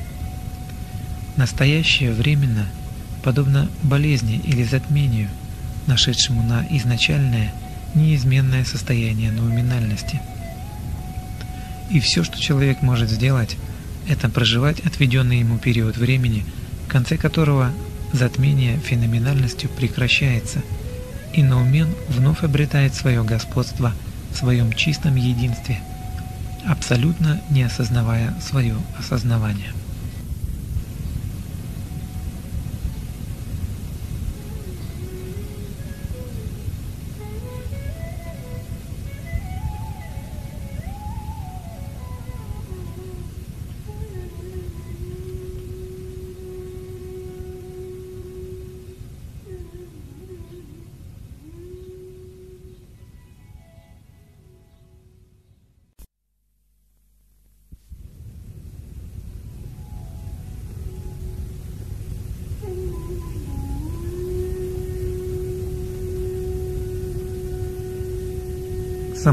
Настоящее временно, подобно болезни или затмению, нашедшему на изначальное, неизменное состояние ноуминальности. И все, что человек может сделать, это проживать отведенный ему период времени, в конце которого затмение феноменальностью прекращается – и Наумен вновь обретает свое господство в своем чистом единстве, абсолютно не осознавая свое осознавание.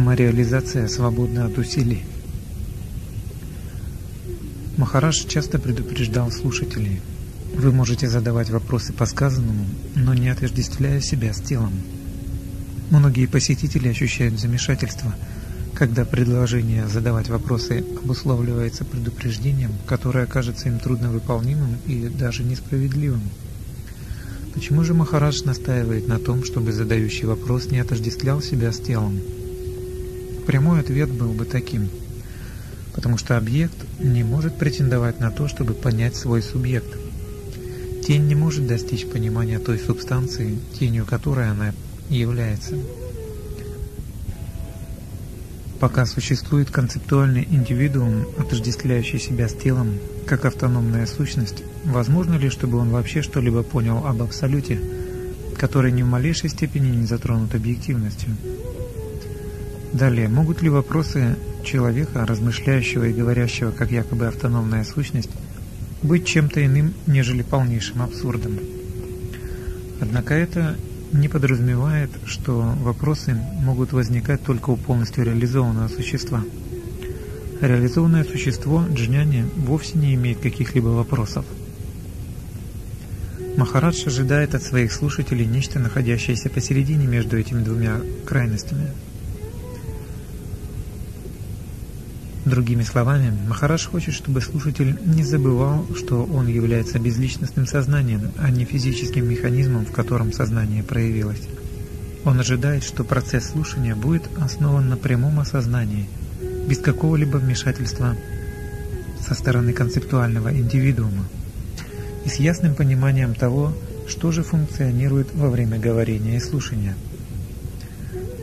Самореализация свободна от усилий. Махараш часто предупреждал слушателей. Вы можете задавать вопросы по сказанному, но не отождествляя себя с телом. Многие посетители ощущают замешательство, когда предложение задавать вопросы обусловливается предупреждением, которое кажется им трудновыполнимым и даже несправедливым. Почему же Махарадж настаивает на том, чтобы задающий вопрос не отождествлял себя с телом? Прямой ответ был бы таким. Потому что объект не может претендовать на то, чтобы понять свой субъект. Тень не может достичь понимания той субстанции, тенью которой она является. Пока существует концептуальный индивидуум, отождествляющий себя с телом, как автономная сущность, возможно ли, чтобы он вообще что-либо понял об Абсолюте, который ни в малейшей степени не затронут объективностью? Далее, могут ли вопросы человека, размышляющего и говорящего как якобы автономная сущность, быть чем-то иным, нежели полнейшим абсурдом? Однако это не подразумевает, что вопросы могут возникать только у полностью реализованного существа. Реализованное существо джняни вовсе не имеет каких-либо вопросов. Махарадж ожидает от своих слушателей нечто, находящееся посередине между этими двумя крайностями – Другими словами, Махараш хочет, чтобы слушатель не забывал, что он является безличностным сознанием, а не физическим механизмом, в котором сознание проявилось. Он ожидает, что процесс слушания будет основан на прямом осознании, без какого-либо вмешательства со стороны концептуального индивидуума и с ясным пониманием того, что же функционирует во время говорения и слушания.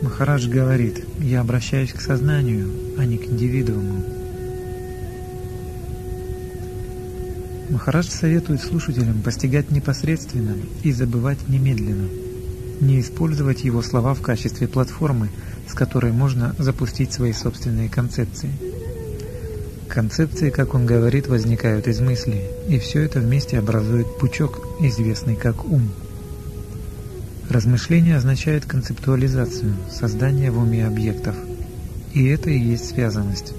Махарадж говорит, я обращаюсь к сознанию, а не к индивидууму. Махарадж советует слушателям постигать непосредственно и забывать немедленно, не использовать его слова в качестве платформы, с которой можно запустить свои собственные концепции. Концепции, как он говорит, возникают из мысли, и все это вместе образует пучок, известный как ум. Размышление означает концептуализацию, создание в уме объектов, и это и есть связанность.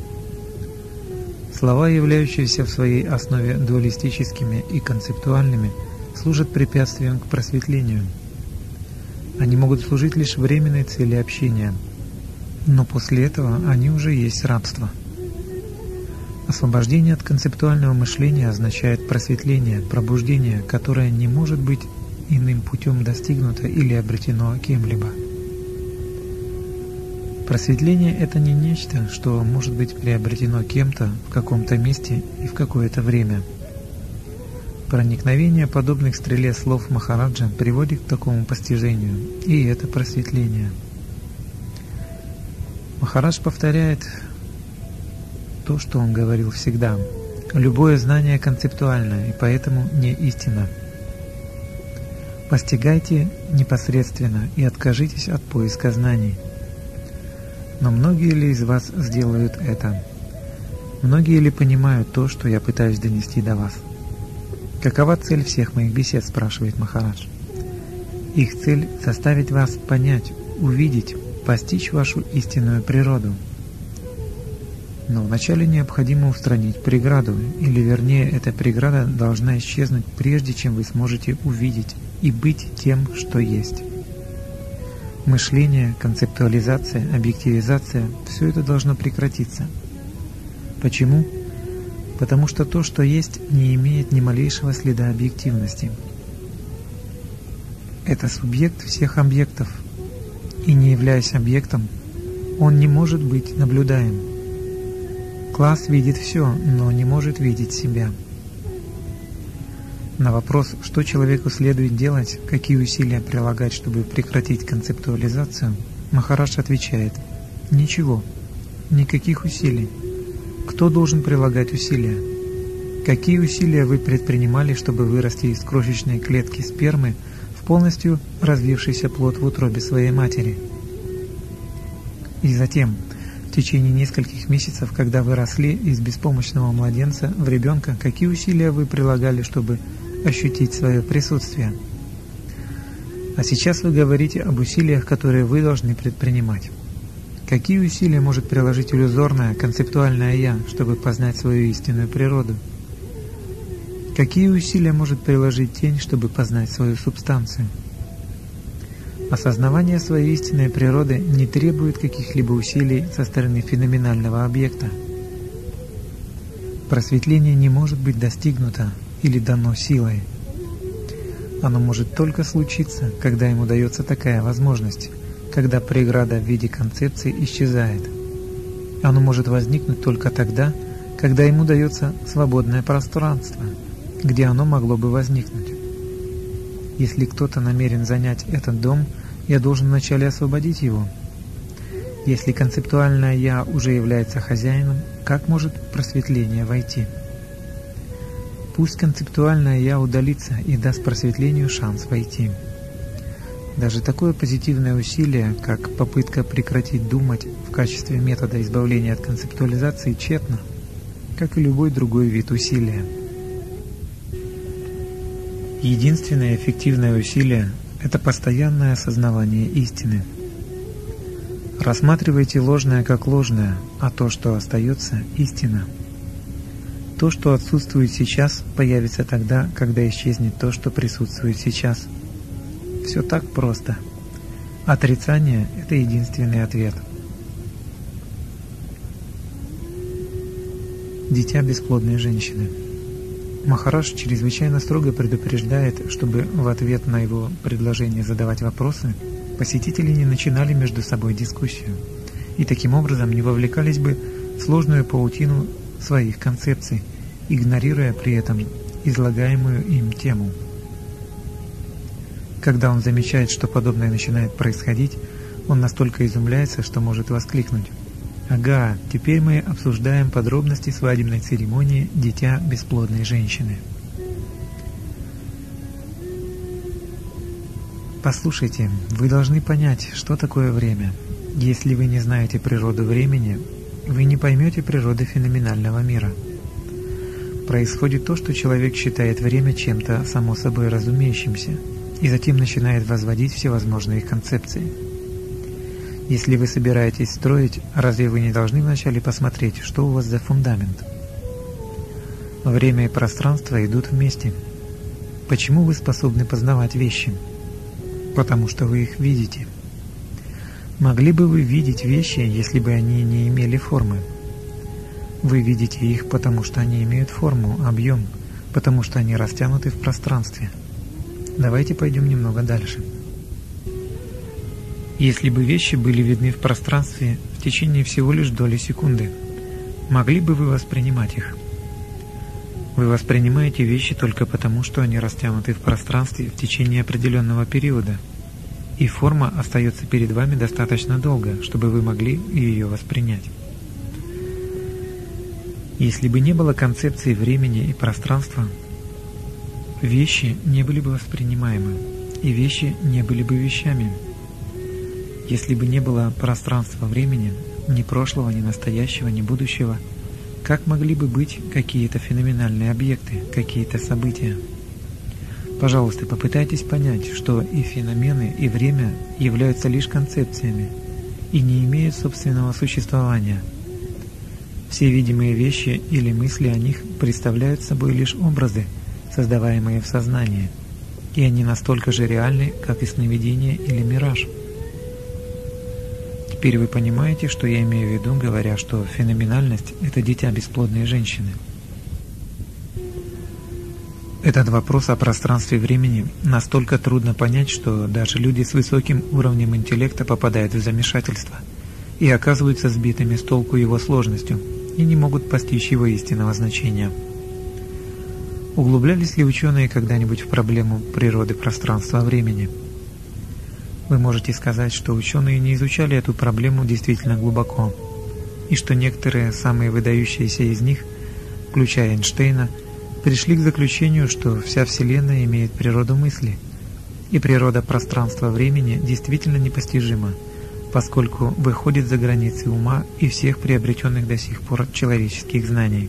Слова, являющиеся в своей основе дуалистическими и концептуальными, служат препятствием к просветлению. Они могут служить лишь временной цели общения, но после этого они уже есть рабство. Освобождение от концептуального мышления означает просветление, пробуждение, которое не может быть иным путем достигнуто или обретено кем-либо. Просветление – это не нечто, что может быть приобретено кем-то в каком-то месте и в какое-то время. Проникновение подобных стреле слов Махараджа приводит к такому постижению, и это просветление. Махарадж повторяет то, что он говорил всегда. Любое знание концептуально и поэтому не истина. Постигайте непосредственно и откажитесь от поиска знаний – но многие ли из вас сделают это? Многие ли понимают то, что я пытаюсь донести до вас? Какова цель всех моих бесед, спрашивает Махарадж. Их цель – заставить вас понять, увидеть, постичь вашу истинную природу. Но вначале необходимо устранить преграду, или вернее, эта преграда должна исчезнуть прежде, чем вы сможете увидеть и быть тем, что есть. Мышление, концептуализация, объективизация – все это должно прекратиться. Почему? Потому что то, что есть, не имеет ни малейшего следа объективности. Это субъект всех объектов, и не являясь объектом, он не может быть наблюдаем. Класс видит все, но не может видеть себя. На вопрос, что человеку следует делать, какие усилия прилагать, чтобы прекратить концептуализацию, Махараш отвечает «Ничего, никаких усилий. Кто должен прилагать усилия? Какие усилия вы предпринимали, чтобы вырасти из крошечной клетки спермы в полностью развившийся плод в утробе своей матери? И затем, течение нескольких месяцев, когда вы росли из беспомощного младенца в ребенка, какие усилия вы прилагали, чтобы ощутить свое присутствие. А сейчас вы говорите об усилиях, которые вы должны предпринимать. Какие усилия может приложить иллюзорное, концептуальное «я», чтобы познать свою истинную природу? Какие усилия может приложить тень, чтобы познать свою субстанцию? Осознавание своей истинной природы не требует каких-либо усилий со стороны феноменального объекта. Просветление не может быть достигнуто, или дано силой. Оно может только случиться, когда ему дается такая возможность, когда преграда в виде концепции исчезает. Оно может возникнуть только тогда, когда ему дается свободное пространство, где оно могло бы возникнуть. Если кто-то намерен занять этот дом, я должен вначале освободить его. Если концептуальное «я» уже является хозяином, как может просветление войти? Пусть концептуальное «я» удалится и даст просветлению шанс войти. Даже такое позитивное усилие, как попытка прекратить думать в качестве метода избавления от концептуализации, тщетно, как и любой другой вид усилия. Единственное эффективное усилие – это постоянное осознавание истины. Рассматривайте ложное как ложное, а то, что остается – истина – то, что отсутствует сейчас, появится тогда, когда исчезнет то, что присутствует сейчас. Все так просто. Отрицание – это единственный ответ. Дитя бесплодной женщины. Махараш чрезвычайно строго предупреждает, чтобы в ответ на его предложение задавать вопросы, посетители не начинали между собой дискуссию и таким образом не вовлекались бы сложную паутину своих концепций, игнорируя при этом излагаемую им тему. Когда он замечает, что подобное начинает происходить, он настолько изумляется, что может воскликнуть. Ага, теперь мы обсуждаем подробности свадебной церемонии дитя бесплодной женщины. Послушайте, вы должны понять, что такое время. Если вы не знаете природу времени, вы не поймете природы феноменального мира. Происходит то, что человек считает время чем-то само собой разумеющимся, и затем начинает возводить всевозможные концепции. Если вы собираетесь строить, разве вы не должны вначале посмотреть, что у вас за фундамент? Время и пространство идут вместе. Почему вы способны познавать вещи? потому что вы их видите. Могли бы вы видеть вещи, если бы они не имели формы? Вы видите их, потому что они имеют форму, объем, потому что они растянуты в пространстве. Давайте пойдем немного дальше. Если бы вещи были видны в пространстве в течение всего лишь доли секунды, могли бы вы воспринимать их? Вы воспринимаете вещи только потому, что они растянуты в пространстве в течение определенного периода, и форма остается перед вами достаточно долго, чтобы вы могли ее воспринять. Если бы не было концепции времени и пространства, вещи не были бы воспринимаемы, и вещи не были бы вещами. Если бы не было пространства времени, ни прошлого, ни настоящего, ни будущего – как могли бы быть какие-то феноменальные объекты, какие-то события? Пожалуйста, попытайтесь понять, что и феномены, и время являются лишь концепциями и не имеют собственного существования. Все видимые вещи или мысли о них представляют собой лишь образы, создаваемые в сознании, и они настолько же реальны, как и сновидение или мираж. Теперь вы понимаете, что я имею в виду, говоря, что феноменальность – это дитя бесплодной женщины. Этот вопрос о пространстве времени настолько трудно понять, что даже люди с высоким уровнем интеллекта попадают в замешательство и оказываются сбитыми с толку его сложностью и не могут постичь его истинного значения. Углублялись ли ученые когда-нибудь в проблему природы пространства-времени? Вы можете сказать, что ученые не изучали эту проблему действительно глубоко, и что некоторые самые выдающиеся из них, включая Эйнштейна, пришли к заключению, что вся Вселенная имеет природу мысли, и природа пространства-времени действительно непостижима, поскольку выходит за границы ума и всех приобретенных до сих пор человеческих знаний.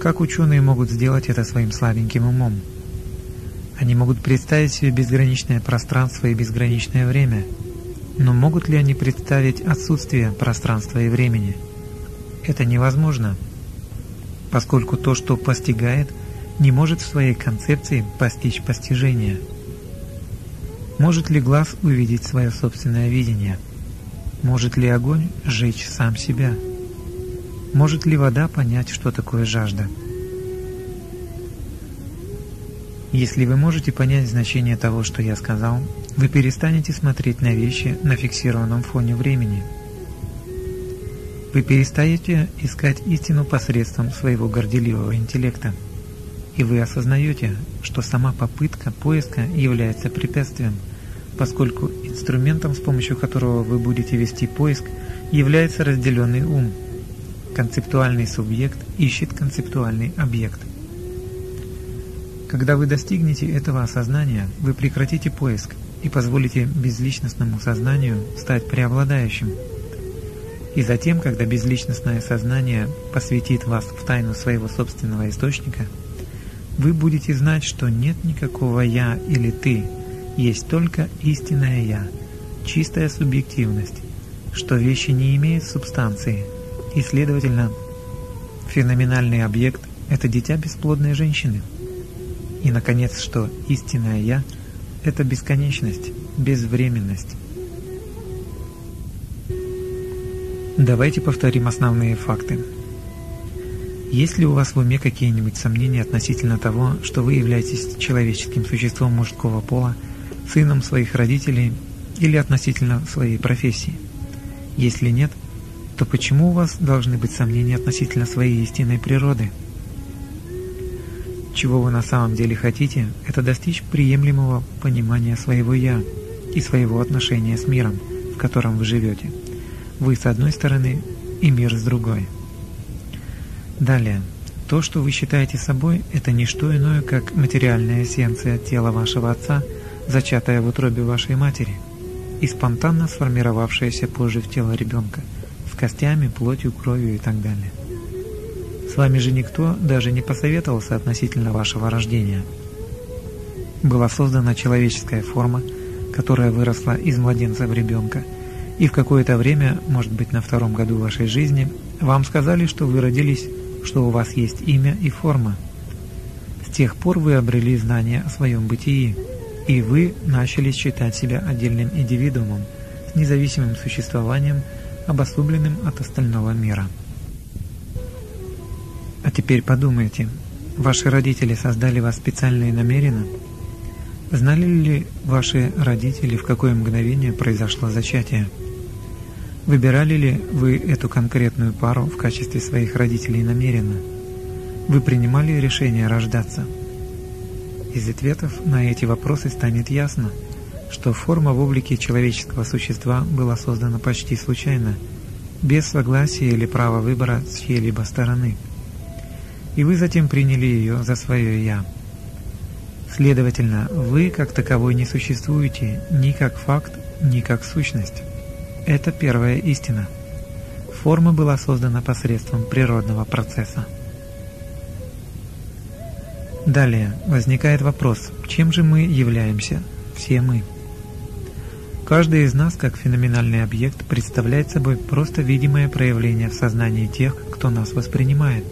Как ученые могут сделать это своим слабеньким умом? Они могут представить себе безграничное пространство и безграничное время, но могут ли они представить отсутствие пространства и времени? Это невозможно, поскольку то, что постигает, не может в своей концепции постичь постижение. Может ли глаз увидеть свое собственное видение? Может ли огонь сжечь сам себя? Может ли вода понять, что такое жажда? Если вы можете понять значение того, что я сказал, вы перестанете смотреть на вещи на фиксированном фоне времени. Вы перестаете искать истину посредством своего горделивого интеллекта. И вы осознаете, что сама попытка поиска является препятствием, поскольку инструментом, с помощью которого вы будете вести поиск, является разделенный ум. Концептуальный субъект ищет концептуальный объект – когда вы достигнете этого осознания, вы прекратите поиск и позволите безличностному сознанию стать преобладающим. И затем, когда безличностное сознание посвятит вас в тайну своего собственного источника, вы будете знать, что нет никакого «я» или «ты», есть только истинное «я», чистая субъективность, что вещи не имеют субстанции, и, следовательно, феноменальный объект – это дитя бесплодной женщины – и, наконец, что истинное «Я» — это бесконечность, безвременность. Давайте повторим основные факты. Есть ли у вас в уме какие-нибудь сомнения относительно того, что вы являетесь человеческим существом мужского пола, сыном своих родителей или относительно своей профессии? Если нет, то почему у вас должны быть сомнения относительно своей истинной природы? Чего вы на самом деле хотите, это достичь приемлемого понимания своего «я» и своего отношения с миром, в котором вы живете. Вы с одной стороны и мир с другой. Далее. То, что вы считаете собой, это не что иное, как материальная эссенция тела вашего отца, зачатая в утробе вашей матери, и спонтанно сформировавшаяся позже в тело ребенка, с костями, плотью, кровью и так далее. С вами же никто даже не посоветовался относительно вашего рождения. Была создана человеческая форма, которая выросла из младенца в ребенка, и в какое-то время, может быть на втором году вашей жизни, вам сказали, что вы родились что у вас есть имя и форма. С тех пор вы обрели знание о своем бытии, и вы начали считать себя отдельным индивидуумом с независимым существованием, обособленным от остального мира. А теперь подумайте, ваши родители создали вас специально и намеренно? Знали ли ваши родители, в какое мгновение произошло зачатие? Выбирали ли вы эту конкретную пару в качестве своих родителей намеренно? Вы принимали решение рождаться? Из ответов на эти вопросы станет ясно, что форма в облике человеческого существа была создана почти случайно, без согласия или права выбора с чьей-либо стороны. И вы затем приняли ее за свое «я». Следовательно, вы как таковой не существуете ни как факт, ни как сущность. Это первая истина. Форма была создана посредством природного процесса. Далее возникает вопрос, чем же мы являемся, все мы? Каждый из нас, как феноменальный объект, представляет собой просто видимое проявление в сознании тех, кто нас воспринимает.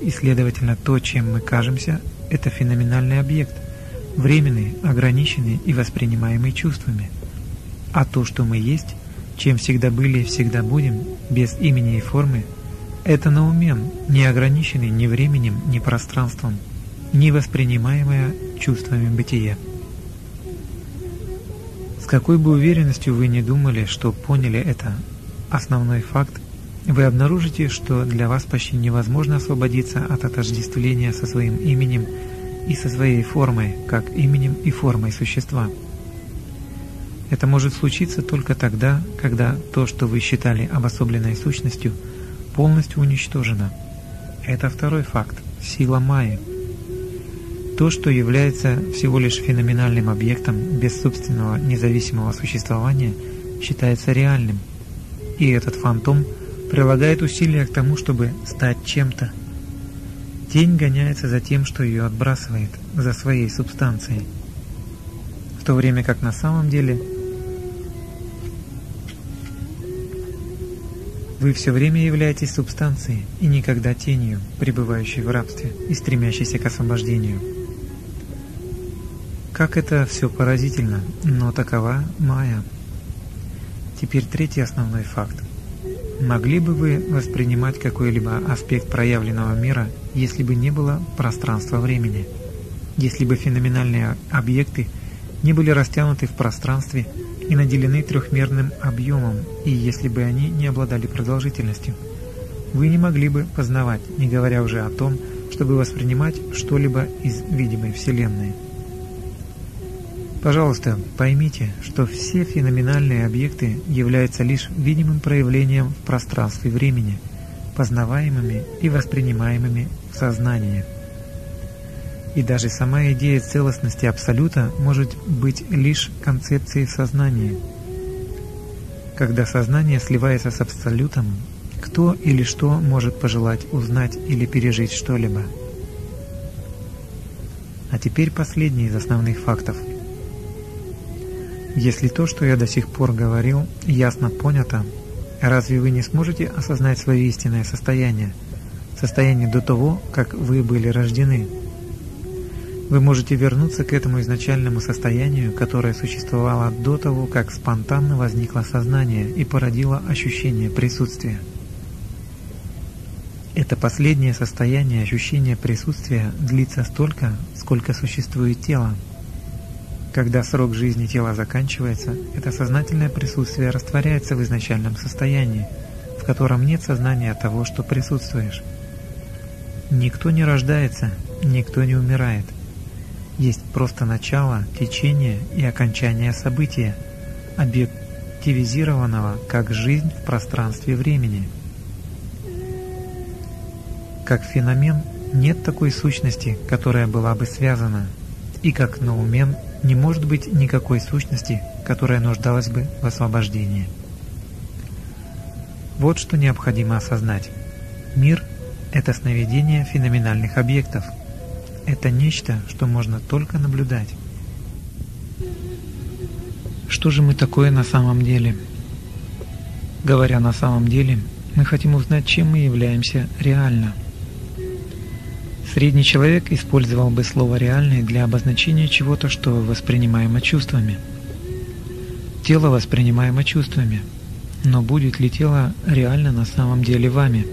И, следовательно, то, чем мы кажемся, это феноменальный объект, временный, ограниченный и воспринимаемый чувствами. А то, что мы есть, чем всегда были и всегда будем, без имени и формы, это наумен, не ограниченный ни временем, ни пространством, не воспринимаемое чувствами бытия. С какой бы уверенностью вы не думали, что поняли это основной факт, вы обнаружите, что для вас почти невозможно освободиться от отождествления со своим именем и со своей формой, как именем и формой существа. Это может случиться только тогда, когда то, что вы считали обособленной сущностью, полностью уничтожено. Это второй факт – сила Майи. То, что является всего лишь феноменальным объектом без собственного независимого существования, считается реальным. И этот фантом прилагает усилия к тому, чтобы стать чем-то. Тень гоняется за тем, что ее отбрасывает, за своей субстанцией. В то время как на самом деле – Вы все время являетесь субстанцией и никогда тенью, пребывающей в рабстве и стремящейся к освобождению. Как это все поразительно, но такова Майя. Теперь третий основной факт. Могли бы вы воспринимать какой-либо аспект проявленного мира, если бы не было пространства-времени? Если бы феноменальные объекты не были растянуты в пространстве и наделены трехмерным объемом, и если бы они не обладали продолжительностью. Вы не могли бы познавать, не говоря уже о том, чтобы воспринимать что-либо из видимой Вселенной. Пожалуйста, поймите, что все феноменальные объекты являются лишь видимым проявлением в пространстве времени, познаваемыми и воспринимаемыми в сознании. И даже сама идея целостности Абсолюта может быть лишь концепцией сознания. Когда сознание сливается с Абсолютом, кто или что может пожелать узнать или пережить что-либо? А теперь последний из основных фактов. Если то, что я до сих пор говорил, ясно понято, разве вы не сможете осознать свое истинное состояние, состояние до того, как вы были рождены? Вы можете вернуться к этому изначальному состоянию, которое существовало до того, как спонтанно возникло сознание и породило ощущение присутствия. Это последнее состояние ощущения присутствия длится столько, сколько существует тело. Когда срок жизни тела заканчивается, это сознательное присутствие растворяется в изначальном состоянии, в котором нет сознания того, что присутствуешь. Никто не рождается, никто не умирает. Есть просто начало, течение и окончание события, объективизированного как жизнь в пространстве времени. Как феномен нет такой сущности, которая была бы связана, и как наумен не может быть никакой сущности, которая нуждалась бы в освобождении. Вот что необходимо осознать. Мир – это сновидение феноменальных объектов. Это нечто, что можно только наблюдать. Что же мы такое на самом деле? Говоря на самом деле, мы хотим узнать, чем мы являемся реально. Средний человек использовал бы слово «реальный» для обозначения чего-то, что воспринимаемо чувствами. Тело воспринимаемо чувствами – но будет ли тело реально на самом деле вами?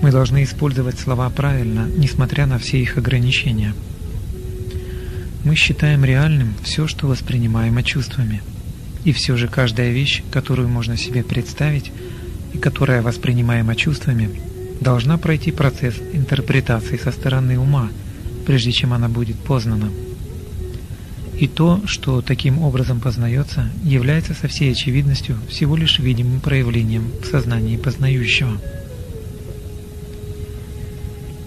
Мы должны использовать слова правильно, несмотря на все их ограничения. Мы считаем реальным все, что воспринимаемо чувствами. И все же каждая вещь, которую можно себе представить и которая воспринимаема чувствами, должна пройти процесс интерпретации со стороны ума, прежде чем она будет познана. И то, что таким образом познается, является со всей очевидностью всего лишь видимым проявлением в сознании познающего.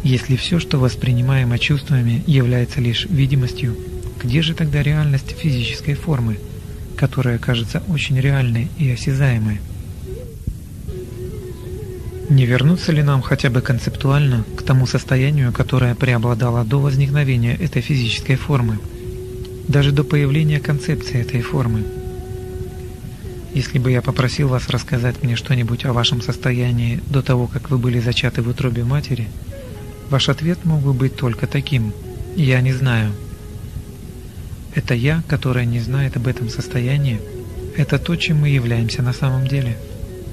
Если все, что воспринимаемо чувствами, является лишь видимостью, где же тогда реальность физической формы, которая кажется очень реальной и осязаемой? Не вернуться ли нам хотя бы концептуально к тому состоянию, которое преобладало до возникновения этой физической формы – даже до появления концепции этой формы. Если бы я попросил вас рассказать мне что-нибудь о вашем состоянии до того, как вы были зачаты в утробе матери, ваш ответ мог бы быть только таким «я не знаю». Это «я», которое не знает об этом состоянии, это то, чем мы являемся на самом деле.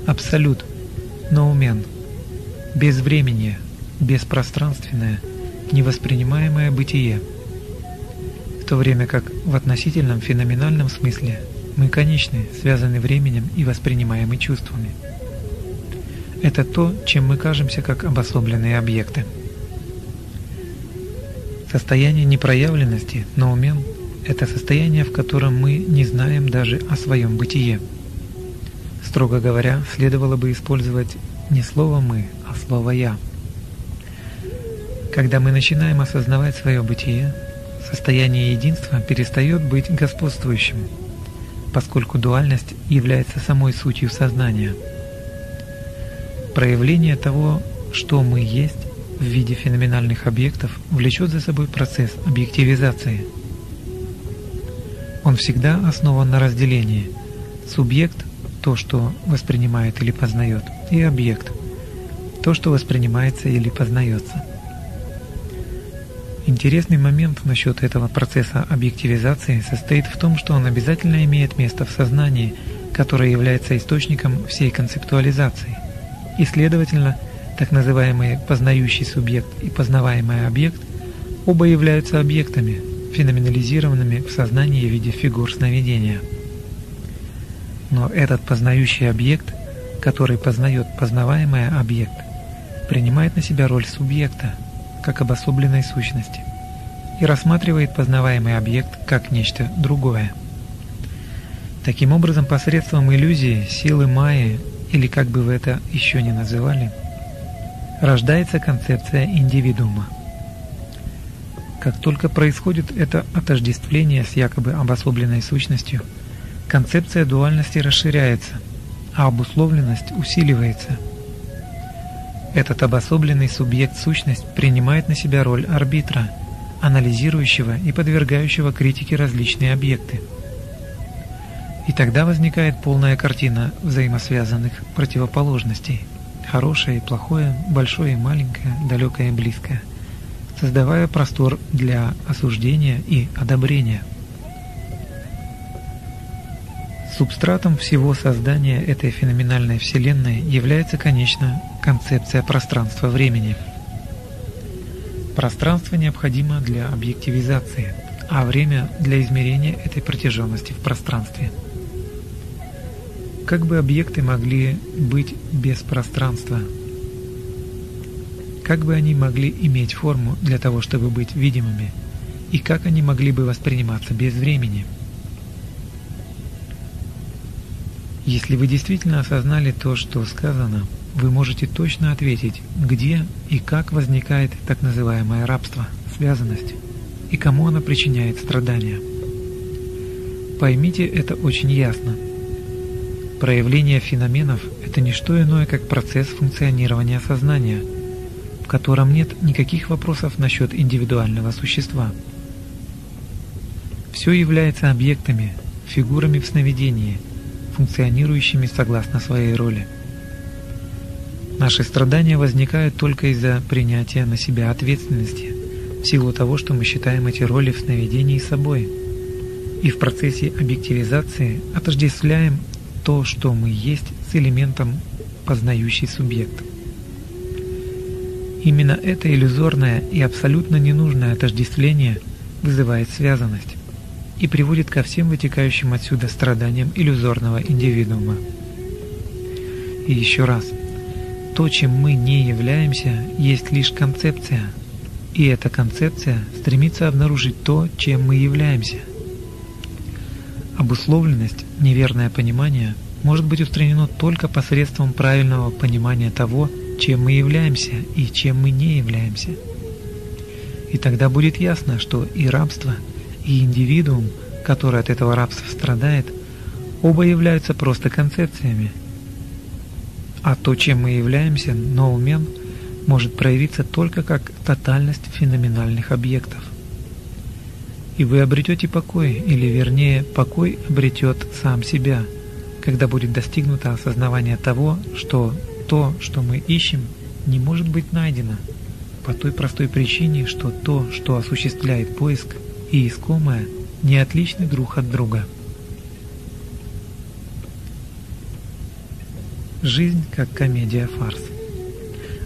Абсолют, ноумен, безвременье, беспространственное, невоспринимаемое бытие – в то время как в относительном феноменальном смысле мы конечны, связаны временем и воспринимаемы чувствами. Это то, чем мы кажемся как обособленные объекты. Состояние непроявленности, но умен – это состояние, в котором мы не знаем даже о своем бытие. Строго говоря, следовало бы использовать не слово «мы», а слово «я». Когда мы начинаем осознавать свое бытие, состояние единства перестает быть господствующим, поскольку дуальность является самой сутью сознания. Проявление того, что мы есть в виде феноменальных объектов, влечет за собой процесс объективизации. Он всегда основан на разделении. Субъект – то, что воспринимает или познает, и объект – то, что воспринимается или познается – Интересный момент насчет этого процесса объективизации состоит в том, что он обязательно имеет место в сознании, которое является источником всей концептуализации. И, следовательно, так называемый познающий субъект и познаваемый объект оба являются объектами, феноменализированными в сознании в виде фигур сновидения. Но этот познающий объект, который познает познаваемый объект, принимает на себя роль субъекта – как обособленной сущности и рассматривает познаваемый объект как нечто другое. Таким образом, посредством иллюзии, силы майи, или как бы вы это еще ни называли, рождается концепция индивидуума. Как только происходит это отождествление с якобы обособленной сущностью, концепция дуальности расширяется, а обусловленность усиливается – этот обособленный субъект-сущность принимает на себя роль арбитра, анализирующего и подвергающего критике различные объекты. И тогда возникает полная картина взаимосвязанных противоположностей – хорошее и плохое, большое и маленькое, далекое и близкое, создавая простор для осуждения и одобрения – Субстратом всего создания этой феноменальной Вселенной является, конечно, концепция пространства-времени. Пространство необходимо для объективизации, а время для измерения этой протяженности в пространстве. Как бы объекты могли быть без пространства? Как бы они могли иметь форму для того, чтобы быть видимыми? И как они могли бы восприниматься без времени? Если вы действительно осознали то, что сказано, вы можете точно ответить, где и как возникает так называемое рабство, связанность, и кому она причиняет страдания. Поймите это очень ясно. Проявление феноменов – это не что иное, как процесс функционирования сознания, в котором нет никаких вопросов насчет индивидуального существа. Все является объектами, фигурами в сновидении, функционирующими согласно своей роли. Наши страдания возникают только из-за принятия на себя ответственности, в силу того, что мы считаем эти роли в сновидении собой – и в процессе объективизации отождествляем то, что мы есть, с элементом познающий субъект. Именно это иллюзорное и абсолютно ненужное отождествление вызывает связанность и приводит ко всем вытекающим отсюда страданиям иллюзорного индивидуума. И еще раз, то, чем мы не являемся, есть лишь концепция, и эта концепция стремится обнаружить то, чем мы являемся – Обусловленность, неверное понимание может быть устранено только посредством правильного понимания того, чем мы являемся и чем мы не являемся. И тогда будет ясно, что и рабство, и индивидуум, который от этого рабства страдает, оба являются просто концепциями. А то, чем мы являемся, ноумен, может проявиться только как тотальность феноменальных объектов и вы обретете покой, или вернее, покой обретет сам себя, когда будет достигнуто осознавание того, что то, что мы ищем, не может быть найдено, по той простой причине, что то, что осуществляет поиск, и искомое, не отличны друг от друга. Жизнь как комедия-фарс.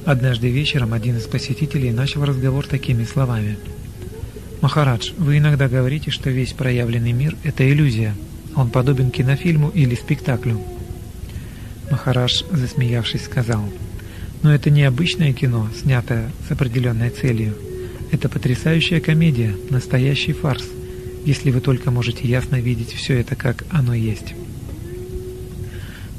Однажды вечером один из посетителей начал разговор такими словами – Махарадж, вы иногда говорите, что весь проявленный мир – это иллюзия. Он подобен кинофильму или спектаклю. Махарадж, засмеявшись, сказал, «Но это не обычное кино, снятое с определенной целью. Это потрясающая комедия, настоящий фарс, если вы только можете ясно видеть все это, как оно есть».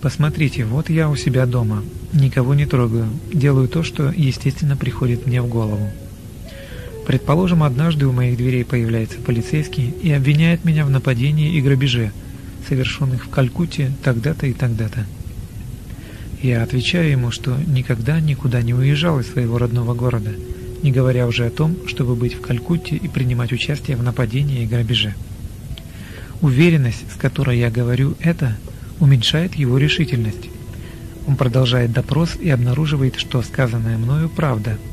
Посмотрите, вот я у себя дома, никого не трогаю, делаю то, что естественно приходит мне в голову. Предположим, однажды у моих дверей появляется полицейский и обвиняет меня в нападении и грабеже, совершенных в Калькутте тогда-то и тогда-то. Я отвечаю ему, что никогда никуда не уезжал из своего родного города, не говоря уже о том, чтобы быть в Калькутте и принимать участие в нападении и грабеже. Уверенность, с которой я говорю это, уменьшает его решительность. Он продолжает допрос и обнаруживает, что сказанное мною правда –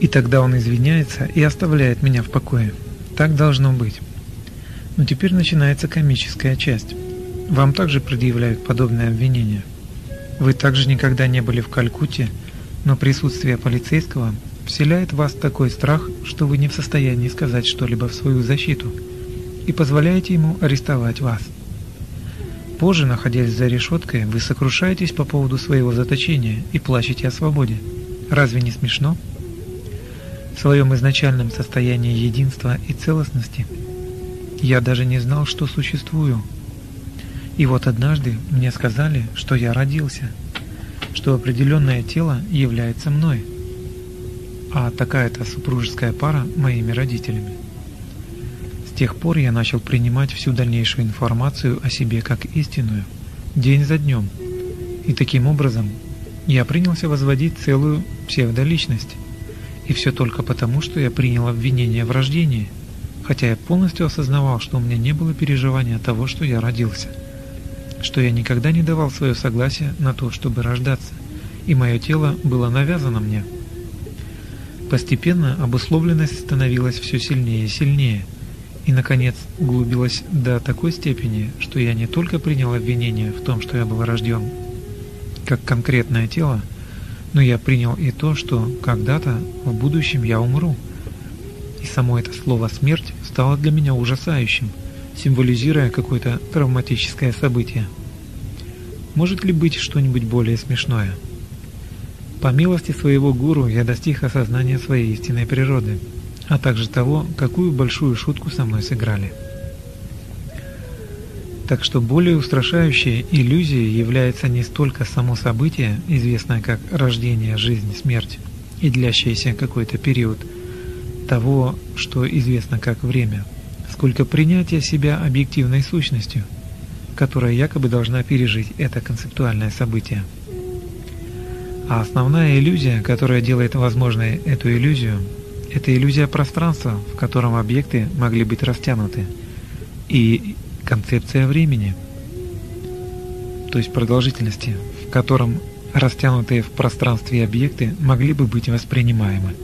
и тогда он извиняется и оставляет меня в покое. Так должно быть. Но теперь начинается комическая часть. Вам также предъявляют подобные обвинения. Вы также никогда не были в Калькутте, но присутствие полицейского вселяет в вас такой страх, что вы не в состоянии сказать что-либо в свою защиту и позволяете ему арестовать вас. Позже, находясь за решеткой, вы сокрушаетесь по поводу своего заточения и плачете о свободе. Разве не смешно? в своем изначальном состоянии единства и целостности, я даже не знал, что существую. И вот однажды мне сказали, что я родился, что определенное тело является мной, а такая-то супружеская пара моими родителями. С тех пор я начал принимать всю дальнейшую информацию о себе как истинную, день за днем, и таким образом я принялся возводить целую псевдоличность, и все только потому, что я принял обвинение в рождении, хотя я полностью осознавал, что у меня не было переживания того, что я родился, что я никогда не давал свое согласие на то, чтобы рождаться, и мое тело было навязано мне. Постепенно обусловленность становилась все сильнее и сильнее, и, наконец, углубилась до такой степени, что я не только принял обвинение в том, что я был рожден, как конкретное тело, но я принял и то, что когда-то в будущем я умру. И само это слово «смерть» стало для меня ужасающим, символизируя какое-то травматическое событие. Может ли быть что-нибудь более смешное? По милости своего гуру я достиг осознания своей истинной природы, а также того, какую большую шутку со мной сыграли. Так что более устрашающей иллюзией является не столько само событие, известное как рождение, жизнь, смерть, и длящееся какой-то период того, что известно как время, сколько принятие себя объективной сущностью, которая якобы должна пережить это концептуальное событие. А основная иллюзия, которая делает возможной эту иллюзию, это иллюзия пространства, в котором объекты могли быть растянуты, и концепция времени, то есть продолжительности, в котором растянутые в пространстве объекты могли бы быть воспринимаемы.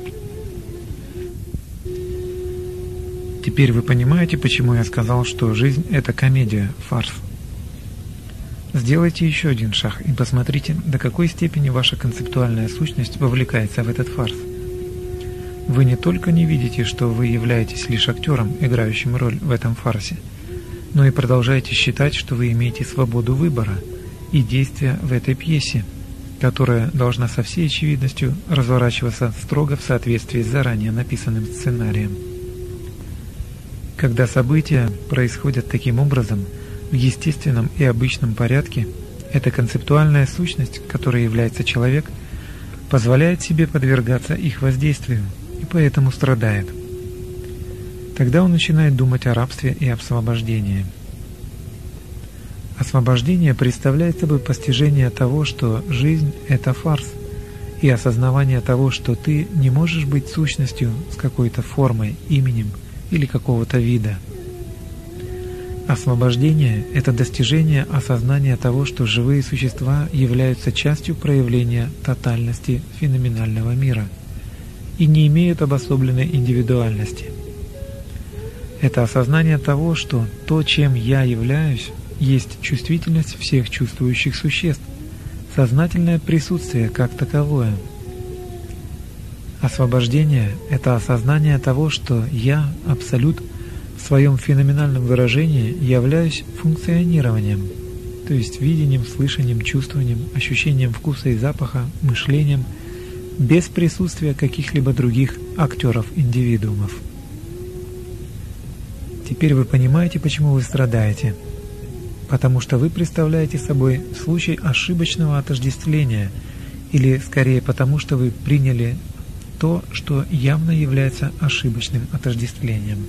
Теперь вы понимаете, почему я сказал, что жизнь – это комедия, фарс. Сделайте еще один шаг и посмотрите, до какой степени ваша концептуальная сущность вовлекается в этот фарс. Вы не только не видите, что вы являетесь лишь актером, играющим роль в этом фарсе – но и продолжаете считать, что вы имеете свободу выбора и действия в этой пьесе, которая должна со всей очевидностью разворачиваться строго в соответствии с заранее написанным сценарием. Когда события происходят таким образом, в естественном и обычном порядке, эта концептуальная сущность, которой является человек, позволяет себе подвергаться их воздействию и поэтому страдает – Тогда он начинает думать о рабстве и освобождении. Освобождение представляет собой постижение того, что жизнь – это фарс, и осознавание того, что ты не можешь быть сущностью с какой-то формой, именем или какого-то вида. Освобождение – это достижение осознания того, что живые существа являются частью проявления тотальности феноменального мира и не имеют обособленной индивидуальности – это осознание того, что то, чем я являюсь, есть чувствительность всех чувствующих существ, сознательное присутствие как таковое. Освобождение – это осознание того, что я, Абсолют, в своем феноменальном выражении являюсь функционированием, то есть видением, слышанием, чувствованием, ощущением вкуса и запаха, мышлением, без присутствия каких-либо других актеров-индивидуумов. Теперь вы понимаете, почему вы страдаете. Потому что вы представляете собой случай ошибочного отождествления, или скорее потому, что вы приняли то, что явно является ошибочным отождествлением.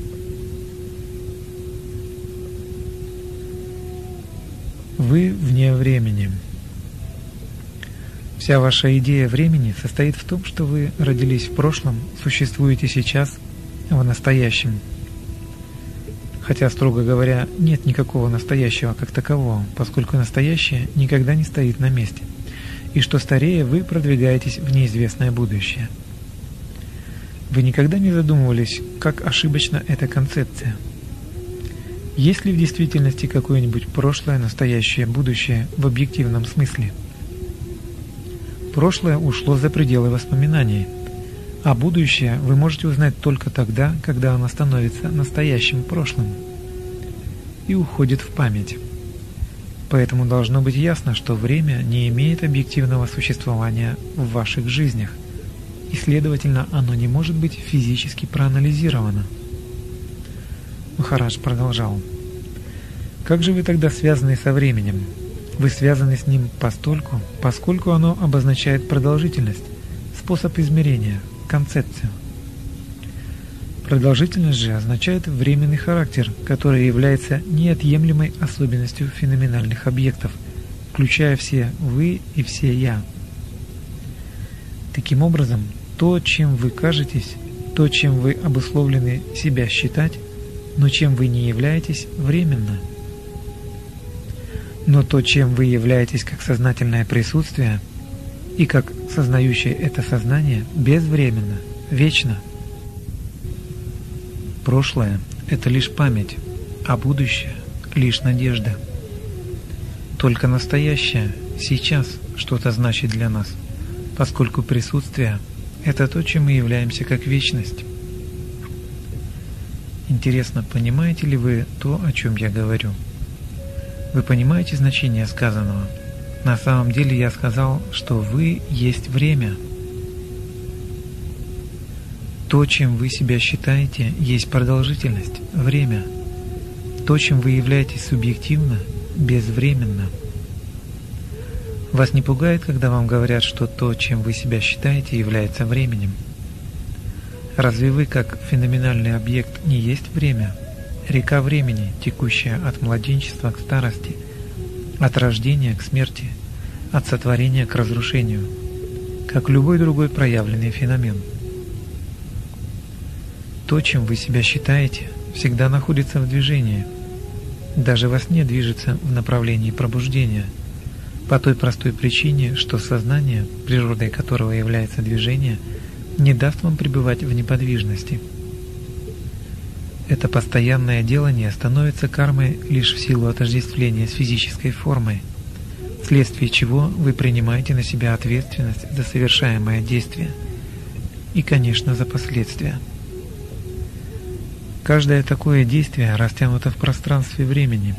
Вы вне времени. Вся ваша идея времени состоит в том, что вы родились в прошлом, существуете сейчас, в настоящем – Хотя, строго говоря, нет никакого настоящего как такового, поскольку настоящее никогда не стоит на месте. И что старее, вы продвигаетесь в неизвестное будущее. Вы никогда не задумывались, как ошибочна эта концепция? Есть ли в действительности какое-нибудь прошлое, настоящее, будущее в объективном смысле? Прошлое ушло за пределы воспоминаний – а будущее вы можете узнать только тогда, когда оно становится настоящим прошлым и уходит в память. Поэтому должно быть ясно, что время не имеет объективного существования в ваших жизнях, и, следовательно, оно не может быть физически проанализировано. Махарадж продолжал. Как же вы тогда связаны со временем? Вы связаны с ним постольку, поскольку оно обозначает продолжительность, способ измерения – концепцию. Продолжительность же означает временный характер, который является неотъемлемой особенностью феноменальных объектов, включая все «вы» и все «я». Таким образом, то, чем вы кажетесь, то, чем вы обусловлены себя считать, но чем вы не являетесь, временно. Но то, чем вы являетесь как сознательное присутствие – и как сознающее это сознание безвременно, вечно. Прошлое – это лишь память, а будущее – лишь надежда. Только настоящее сейчас что-то значит для нас, поскольку присутствие – это то, чем мы являемся как вечность. Интересно, понимаете ли вы то, о чем я говорю? Вы понимаете значение сказанного? На самом деле я сказал, что вы есть время. То, чем вы себя считаете, есть продолжительность, время. То, чем вы являетесь субъективно, безвременно. Вас не пугает, когда вам говорят, что то, чем вы себя считаете, является временем? Разве вы, как феноменальный объект, не есть время? Река времени, текущая от младенчества к старости, от рождения к смерти, от сотворения к разрушению, как любой другой проявленный феномен. То, чем вы себя считаете, всегда находится в движении. Даже во сне движется в направлении пробуждения, по той простой причине, что сознание, природой которого является движение – не даст вам пребывать в неподвижности. Это постоянное делание становится кармой лишь в силу отождествления с физической формой, вследствие чего вы принимаете на себя ответственность за совершаемое действие и, конечно, за последствия. Каждое такое действие растянуто в пространстве времени,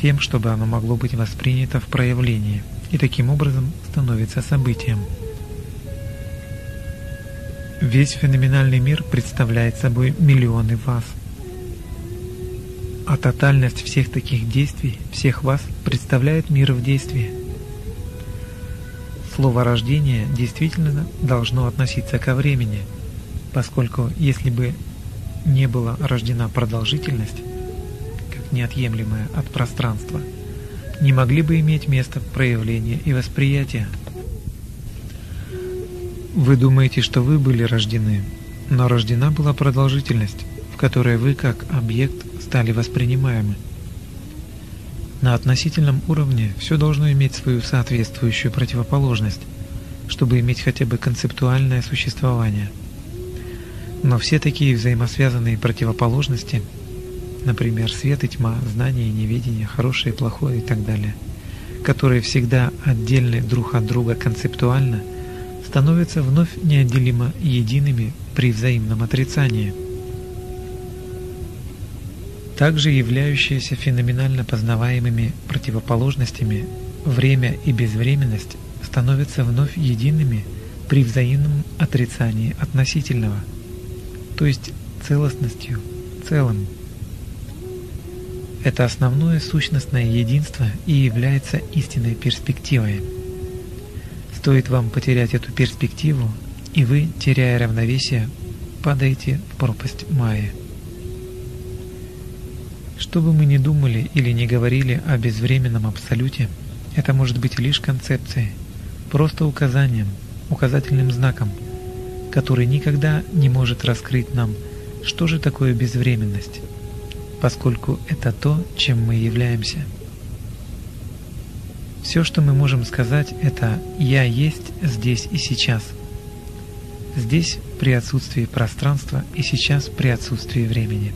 тем, чтобы оно могло быть воспринято в проявлении и таким образом становится событием – Весь феноменальный мир представляет собой миллионы вас. А тотальность всех таких действий, всех вас, представляет мир в действии. Слово «рождение» действительно должно относиться ко времени, поскольку если бы не была рождена продолжительность, как неотъемлемая от пространства, не могли бы иметь место проявления и восприятия – вы думаете, что вы были рождены, но рождена была продолжительность, в которой вы как объект стали воспринимаемы. На относительном уровне все должно иметь свою соответствующую противоположность, чтобы иметь хотя бы концептуальное существование. Но все такие взаимосвязанные противоположности, например, свет и тьма, знание и неведение, хорошее и плохое и так далее, которые всегда отдельны друг от друга концептуально – становятся вновь неотделимо едиными при взаимном отрицании. Также являющиеся феноменально познаваемыми противоположностями время и безвременность становятся вновь едиными при взаимном отрицании относительного, то есть целостностью, целым. Это основное сущностное единство и является истинной перспективой. Стоит вам потерять эту перспективу, и вы, теряя равновесие, падаете в пропасть Майи. Что бы мы ни думали или не говорили о безвременном абсолюте, это может быть лишь концепцией, просто указанием, указательным знаком, который никогда не может раскрыть нам, что же такое безвременность, поскольку это то, чем мы являемся. Все, что мы можем сказать, это «я есть здесь и сейчас». Здесь при отсутствии пространства и сейчас при отсутствии времени.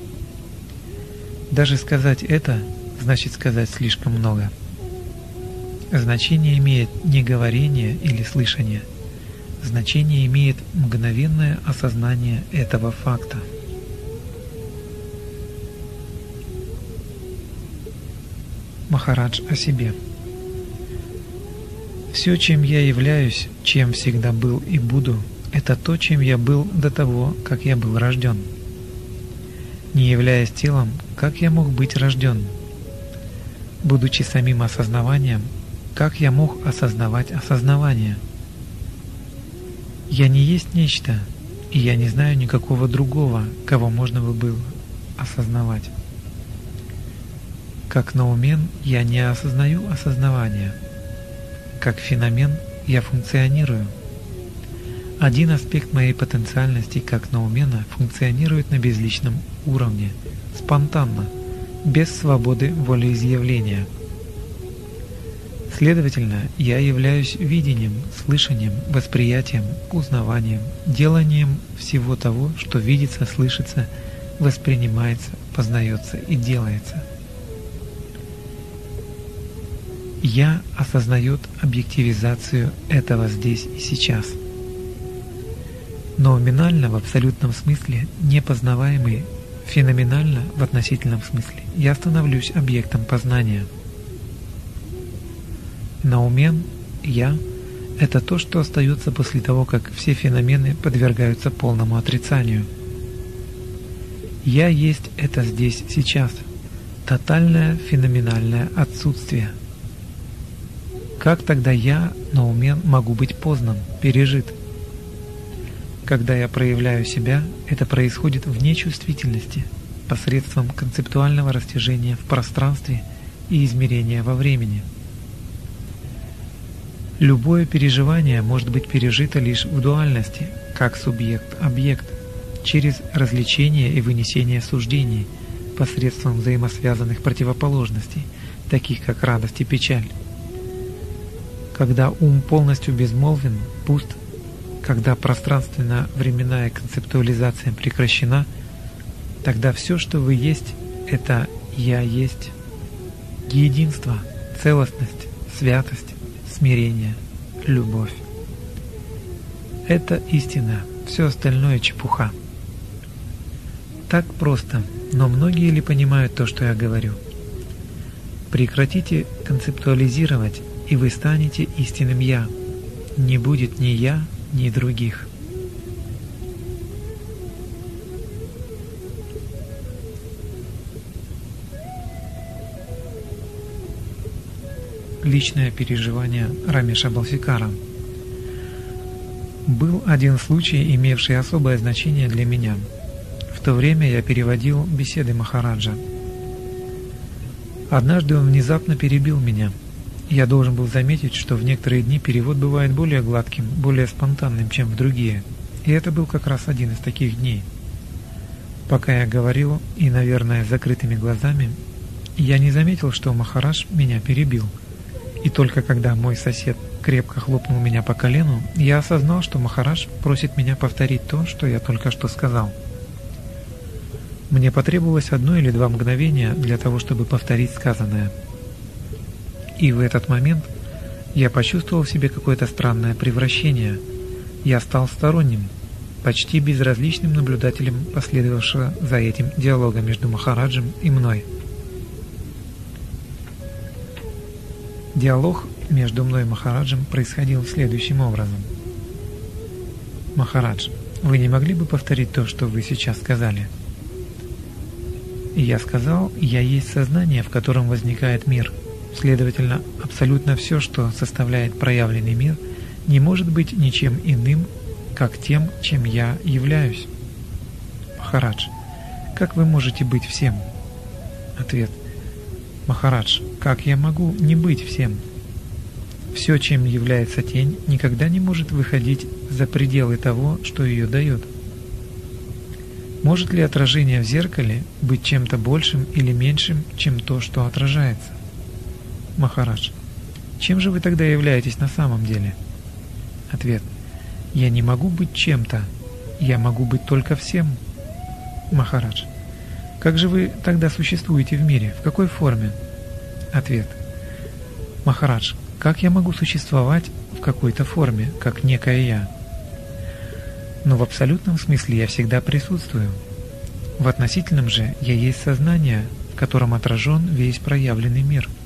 Даже сказать это значит сказать слишком много. Значение имеет не говорение или слышание. Значение имеет мгновенное осознание этого факта. Махарадж о себе. Все, чем я являюсь, чем всегда был и буду, это то, чем я был до того, как я был рожден. Не являясь телом, как я мог быть рожден? Будучи самим осознаванием, как я мог осознавать осознавание? Я не есть нечто, и я не знаю никакого другого, кого можно бы было осознавать. Как наумен я не осознаю осознавания – как феномен я функционирую. Один аспект моей потенциальности как наумена функционирует на безличном уровне, спонтанно, без свободы волеизъявления. Следовательно, я являюсь видением, слышанием, восприятием, узнаванием, деланием всего того, что видится, слышится, воспринимается, познается и делается – Я осознает объективизацию этого здесь и сейчас. Но номинально в абсолютном смысле непознаваемый Феноменально в относительном смысле я становлюсь объектом познания. Наумен «я» — это то, что остается после того, как все феномены подвергаются полному отрицанию. «Я есть» — это здесь, сейчас, тотальное феноменальное отсутствие. Как тогда я, наумен, могу быть познан, пережит? Когда я проявляю себя, это происходит в нечувствительности, посредством концептуального растяжения в пространстве и измерения во времени. Любое переживание может быть пережито лишь в дуальности, как субъект-объект, через развлечение и вынесение суждений, посредством взаимосвязанных противоположностей, таких как радость и печаль. Когда ум полностью безмолвен, пуст когда пространственно-временная концептуализация прекращена, тогда все, что вы есть, это «я есть». Единство, целостность, святость, смирение, любовь. Это истина, все остальное чепуха. Так просто, но многие ли понимают то, что я говорю? Прекратите концептуализировать, и вы станете истинным «я». Не будет ни «я», ни других. Личное переживание Рамеша Балсикара. Был один случай, имевший особое значение для меня. В то время я переводил беседы Махараджа. Однажды он внезапно перебил меня – я должен был заметить, что в некоторые дни перевод бывает более гладким, более спонтанным, чем в другие. И это был как раз один из таких дней. Пока я говорил, и, наверное, закрытыми глазами, я не заметил, что Махараш меня перебил. И только когда мой сосед крепко хлопнул меня по колену, я осознал, что Махараш просит меня повторить то, что я только что сказал. Мне потребовалось одно или два мгновения для того, чтобы повторить сказанное – и в этот момент я почувствовал в себе какое-то странное превращение. Я стал сторонним, почти безразличным наблюдателем последовавшего за этим диалога между Махараджем и мной. Диалог между мной и Махараджем происходил следующим образом. Махарадж, вы не могли бы повторить то, что вы сейчас сказали? Я сказал, я есть сознание, в котором возникает мир – Следовательно, абсолютно все, что составляет проявленный мир, не может быть ничем иным, как тем, чем я являюсь. Махарадж, как вы можете быть всем? Ответ. Махарадж, как я могу не быть всем? Все, чем является тень, никогда не может выходить за пределы того, что ее дает. Может ли отражение в зеркале быть чем-то большим или меньшим, чем то, что отражается? Махарадж, чем же вы тогда являетесь на самом деле? Ответ. Я не могу быть чем-то. Я могу быть только всем. Махарадж. Как же вы тогда существуете в мире? В какой форме? Ответ. Махарадж, как я могу существовать в какой-то форме, как некое я? Но в абсолютном смысле я всегда присутствую. В относительном же я есть сознание, в котором отражен весь проявленный мир –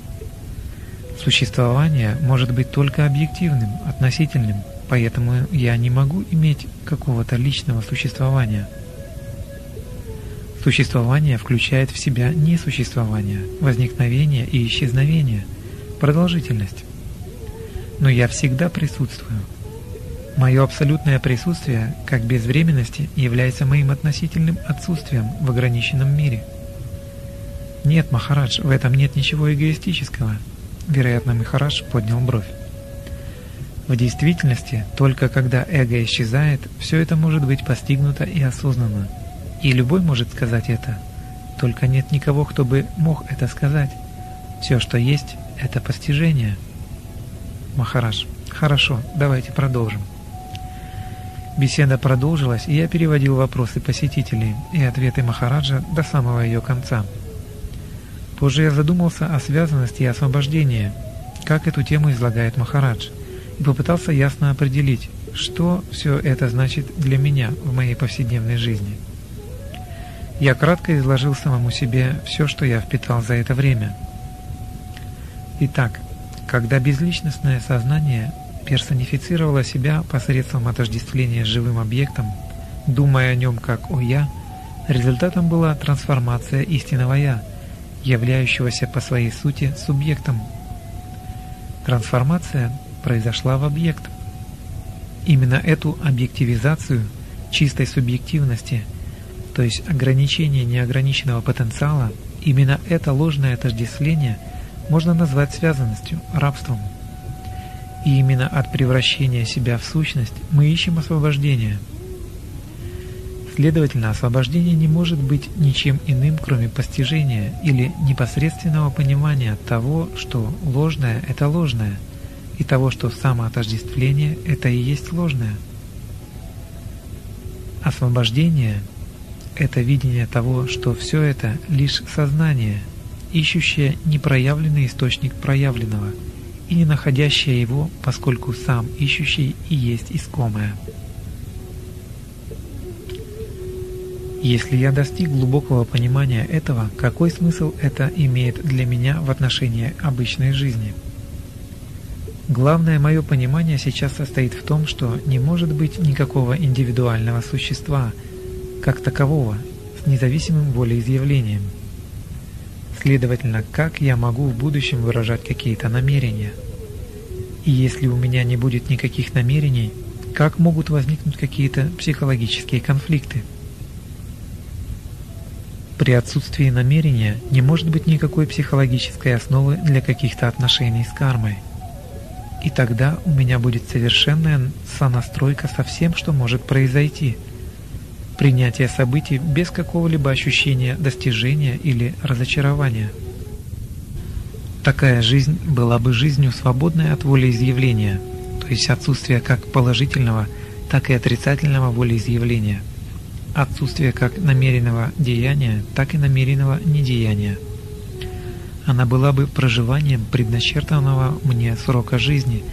Существование может быть только объективным, относительным, поэтому я не могу иметь какого-то личного существования. Существование включает в себя несуществование, возникновение и исчезновение, продолжительность. Но я всегда присутствую. Мое абсолютное присутствие, как безвременности, является моим относительным отсутствием в ограниченном мире. Нет, Махарадж, в этом нет ничего эгоистического – Вероятно, Махарадж поднял бровь. В действительности, только когда эго исчезает, все это может быть постигнуто и осознанно. И любой может сказать это. Только нет никого, кто бы мог это сказать. Все, что есть, это постижение. Махарадж. Хорошо, давайте продолжим. Беседа продолжилась, и я переводил вопросы посетителей и ответы Махараджа до самого ее конца. Позже я задумался о связанности и освобождении, как эту тему излагает Махарадж, и попытался ясно определить, что все это значит для меня в моей повседневной жизни. Я кратко изложил самому себе все, что я впитал за это время. Итак, когда безличностное сознание персонифицировало себя посредством отождествления с живым объектом, думая о нем как о «я», результатом была трансформация истинного «я», являющегося по своей сути субъектом. Трансформация произошла в объект. Именно эту объективизацию чистой субъективности, то есть ограничение неограниченного потенциала, именно это ложное отождествление можно назвать связанностью, рабством. И именно от превращения себя в сущность мы ищем освобождение – Следовательно, освобождение не может быть ничем иным, кроме постижения или непосредственного понимания того, что ложное – это ложное, и того, что самоотождествление – это и есть ложное. Освобождение – это видение того, что все это лишь сознание, ищущее непроявленный источник проявленного и не находящее его, поскольку сам ищущий и есть искомое. Если я достиг глубокого понимания этого, какой смысл это имеет для меня в отношении обычной жизни? Главное мое понимание сейчас состоит в том, что не может быть никакого индивидуального существа, как такового, с независимым волеизъявлением. Следовательно, как я могу в будущем выражать какие-то намерения? И если у меня не будет никаких намерений, как могут возникнуть какие-то психологические конфликты? При отсутствии намерения не может быть никакой психологической основы для каких-то отношений с кармой. И тогда у меня будет совершенная сонастройка со всем, что может произойти. Принятие событий без какого-либо ощущения достижения или разочарования. Такая жизнь была бы жизнью свободной от волеизъявления, то есть отсутствия как положительного, так и отрицательного волеизъявления – отсутствие как намеренного деяния, так и намеренного недеяния. Она была бы проживанием предначертанного мне срока жизни,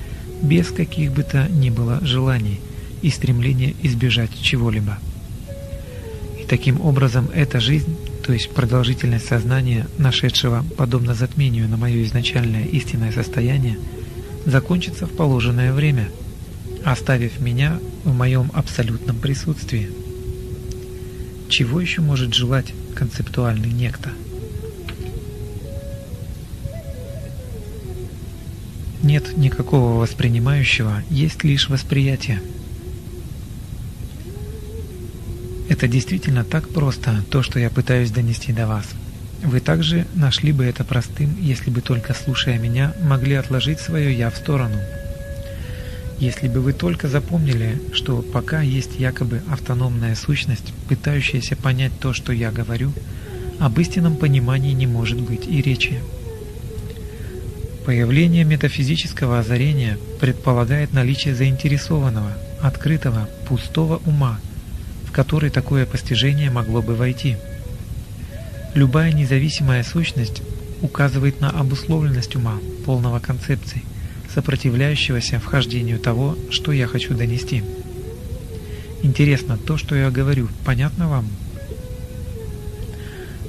без каких бы то ни было желаний и стремления избежать чего-либо. И таким образом эта жизнь, то есть продолжительность сознания, нашедшего, подобно затмению на мое изначальное истинное состояние, закончится в положенное время, оставив меня в моем абсолютном присутствии. Чего еще может желать концептуальный некто? Нет никакого воспринимающего, есть лишь восприятие. Это действительно так просто, то, что я пытаюсь донести до вас. Вы также нашли бы это простым, если бы только слушая меня, могли отложить свое «я» в сторону – если бы вы только запомнили, что пока есть якобы автономная сущность, пытающаяся понять то, что я говорю, об истинном понимании не может быть и речи. Появление метафизического озарения предполагает наличие заинтересованного, открытого, пустого ума, в который такое постижение могло бы войти. Любая независимая сущность указывает на обусловленность ума, полного концепции – сопротивляющегося вхождению того, что я хочу донести. Интересно, то, что я говорю, понятно вам?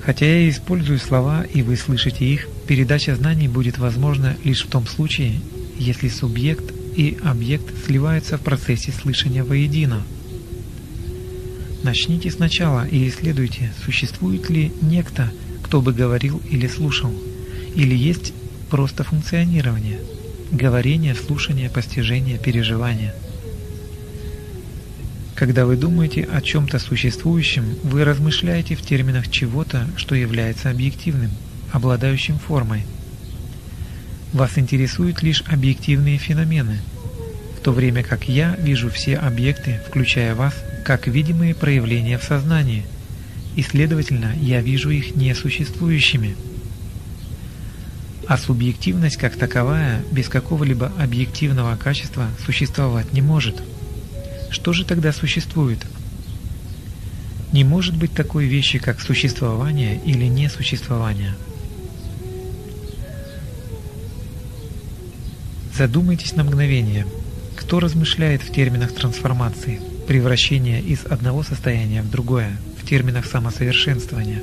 Хотя я использую слова, и вы слышите их, передача знаний будет возможна лишь в том случае, если субъект и объект сливаются в процессе слышания воедино. Начните сначала и исследуйте, существует ли некто, кто бы говорил или слушал, или есть просто функционирование – говорение, слушание, постижение, переживание. Когда вы думаете о чем-то существующем, вы размышляете в терминах чего-то, что является объективным, обладающим формой. Вас интересуют лишь объективные феномены, в то время как я вижу все объекты, включая вас, как видимые проявления в сознании, и, следовательно, я вижу их несуществующими. А субъективность как таковая без какого-либо объективного качества существовать не может. Что же тогда существует? Не может быть такой вещи, как существование или несуществование. Задумайтесь на мгновение, кто размышляет в терминах трансформации, превращения из одного состояния в другое, в терминах самосовершенствования.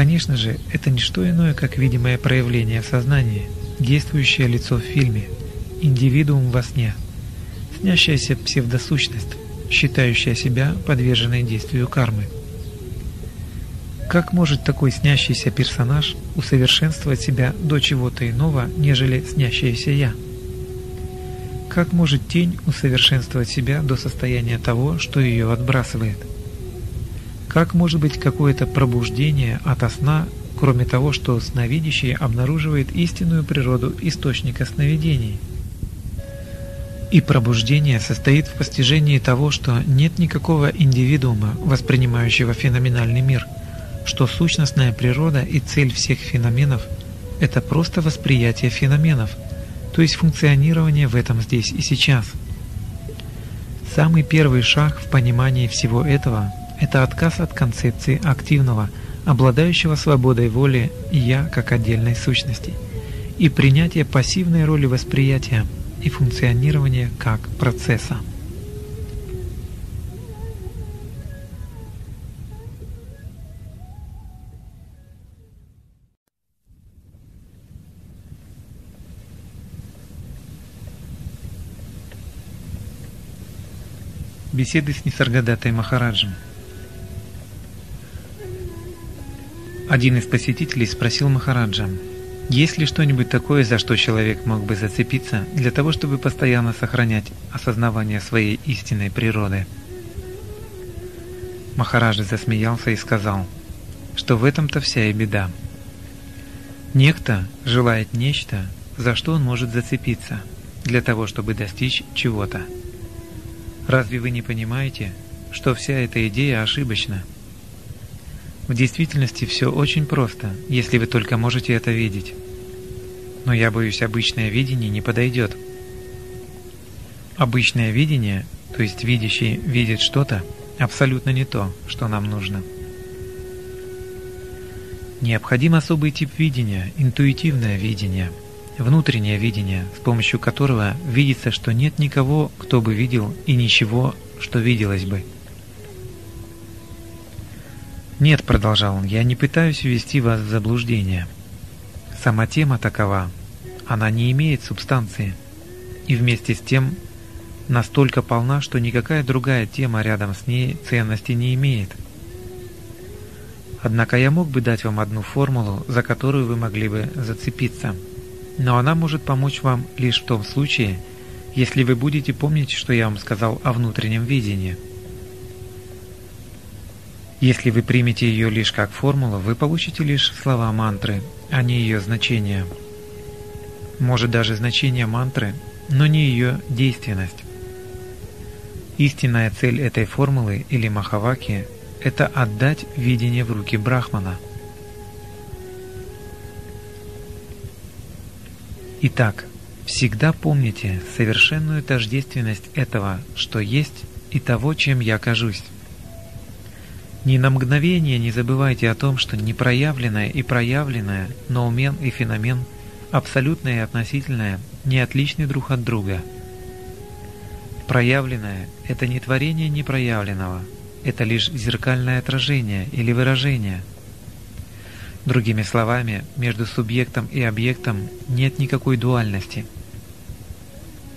Конечно же, это не что иное, как видимое проявление в сознании, действующее лицо в фильме, индивидуум во сне, снящаяся псевдосущность, считающая себя подверженной действию кармы. Как может такой снящийся персонаж усовершенствовать себя до чего-то иного, нежели снящееся «я»? Как может тень усовершенствовать себя до состояния того, что ее отбрасывает? Как может быть какое-то пробуждение ото сна, кроме того, что сновидящий обнаруживает истинную природу источника сновидений? И пробуждение состоит в постижении того, что нет никакого индивидуума, воспринимающего феноменальный мир, что сущностная природа и цель всех феноменов – это просто восприятие феноменов – то есть функционирование в этом здесь и сейчас. Самый первый шаг в понимании всего этого – это отказ от концепции активного, обладающего свободой воли «я» как отдельной сущности, и принятие пассивной роли восприятия и функционирования как процесса. Беседы с Нисаргадатой Махараджем. Один из посетителей спросил Махараджа, есть ли что-нибудь такое, за что человек мог бы зацепиться для того, чтобы постоянно сохранять осознавание своей истинной природы. Махараджа засмеялся и сказал, что в этом-то вся и беда. Некто желает нечто, за что он может зацепиться, для того, чтобы достичь чего-то. Разве вы не понимаете, что вся эта идея ошибочна? В действительности все очень просто, если вы только можете это видеть. Но я боюсь, обычное видение не подойдет. Обычное видение, то есть видящий видит что-то, абсолютно не то, что нам нужно. Необходим особый тип видения, интуитивное видение – внутреннее видение, с помощью которого видится, что нет никого, кто бы видел, и ничего, что виделось бы. «Нет», — продолжал он, — «я не пытаюсь ввести вас в заблуждение. Сама тема такова, она не имеет субстанции, и вместе с тем настолько полна, что никакая другая тема рядом с ней ценности не имеет. Однако я мог бы дать вам одну формулу, за которую вы могли бы зацепиться» но она может помочь вам лишь в том случае, если вы будете помнить, что я вам сказал о внутреннем видении. Если вы примете ее лишь как формулу, вы получите лишь слова мантры, а не ее значение. Может даже значение мантры, но не ее действенность. Истинная цель этой формулы или махаваки – это отдать видение в руки Брахмана – Итак, всегда помните совершенную тождественность этого, что есть, и того, чем я кажусь. Ни на мгновение не забывайте о том, что непроявленное и проявленное, ноумен и феномен, абсолютное и относительное, не отличны друг от друга. Проявленное – это не творение непроявленного, это лишь зеркальное отражение или выражение – Другими словами, между субъектом и объектом нет никакой дуальности.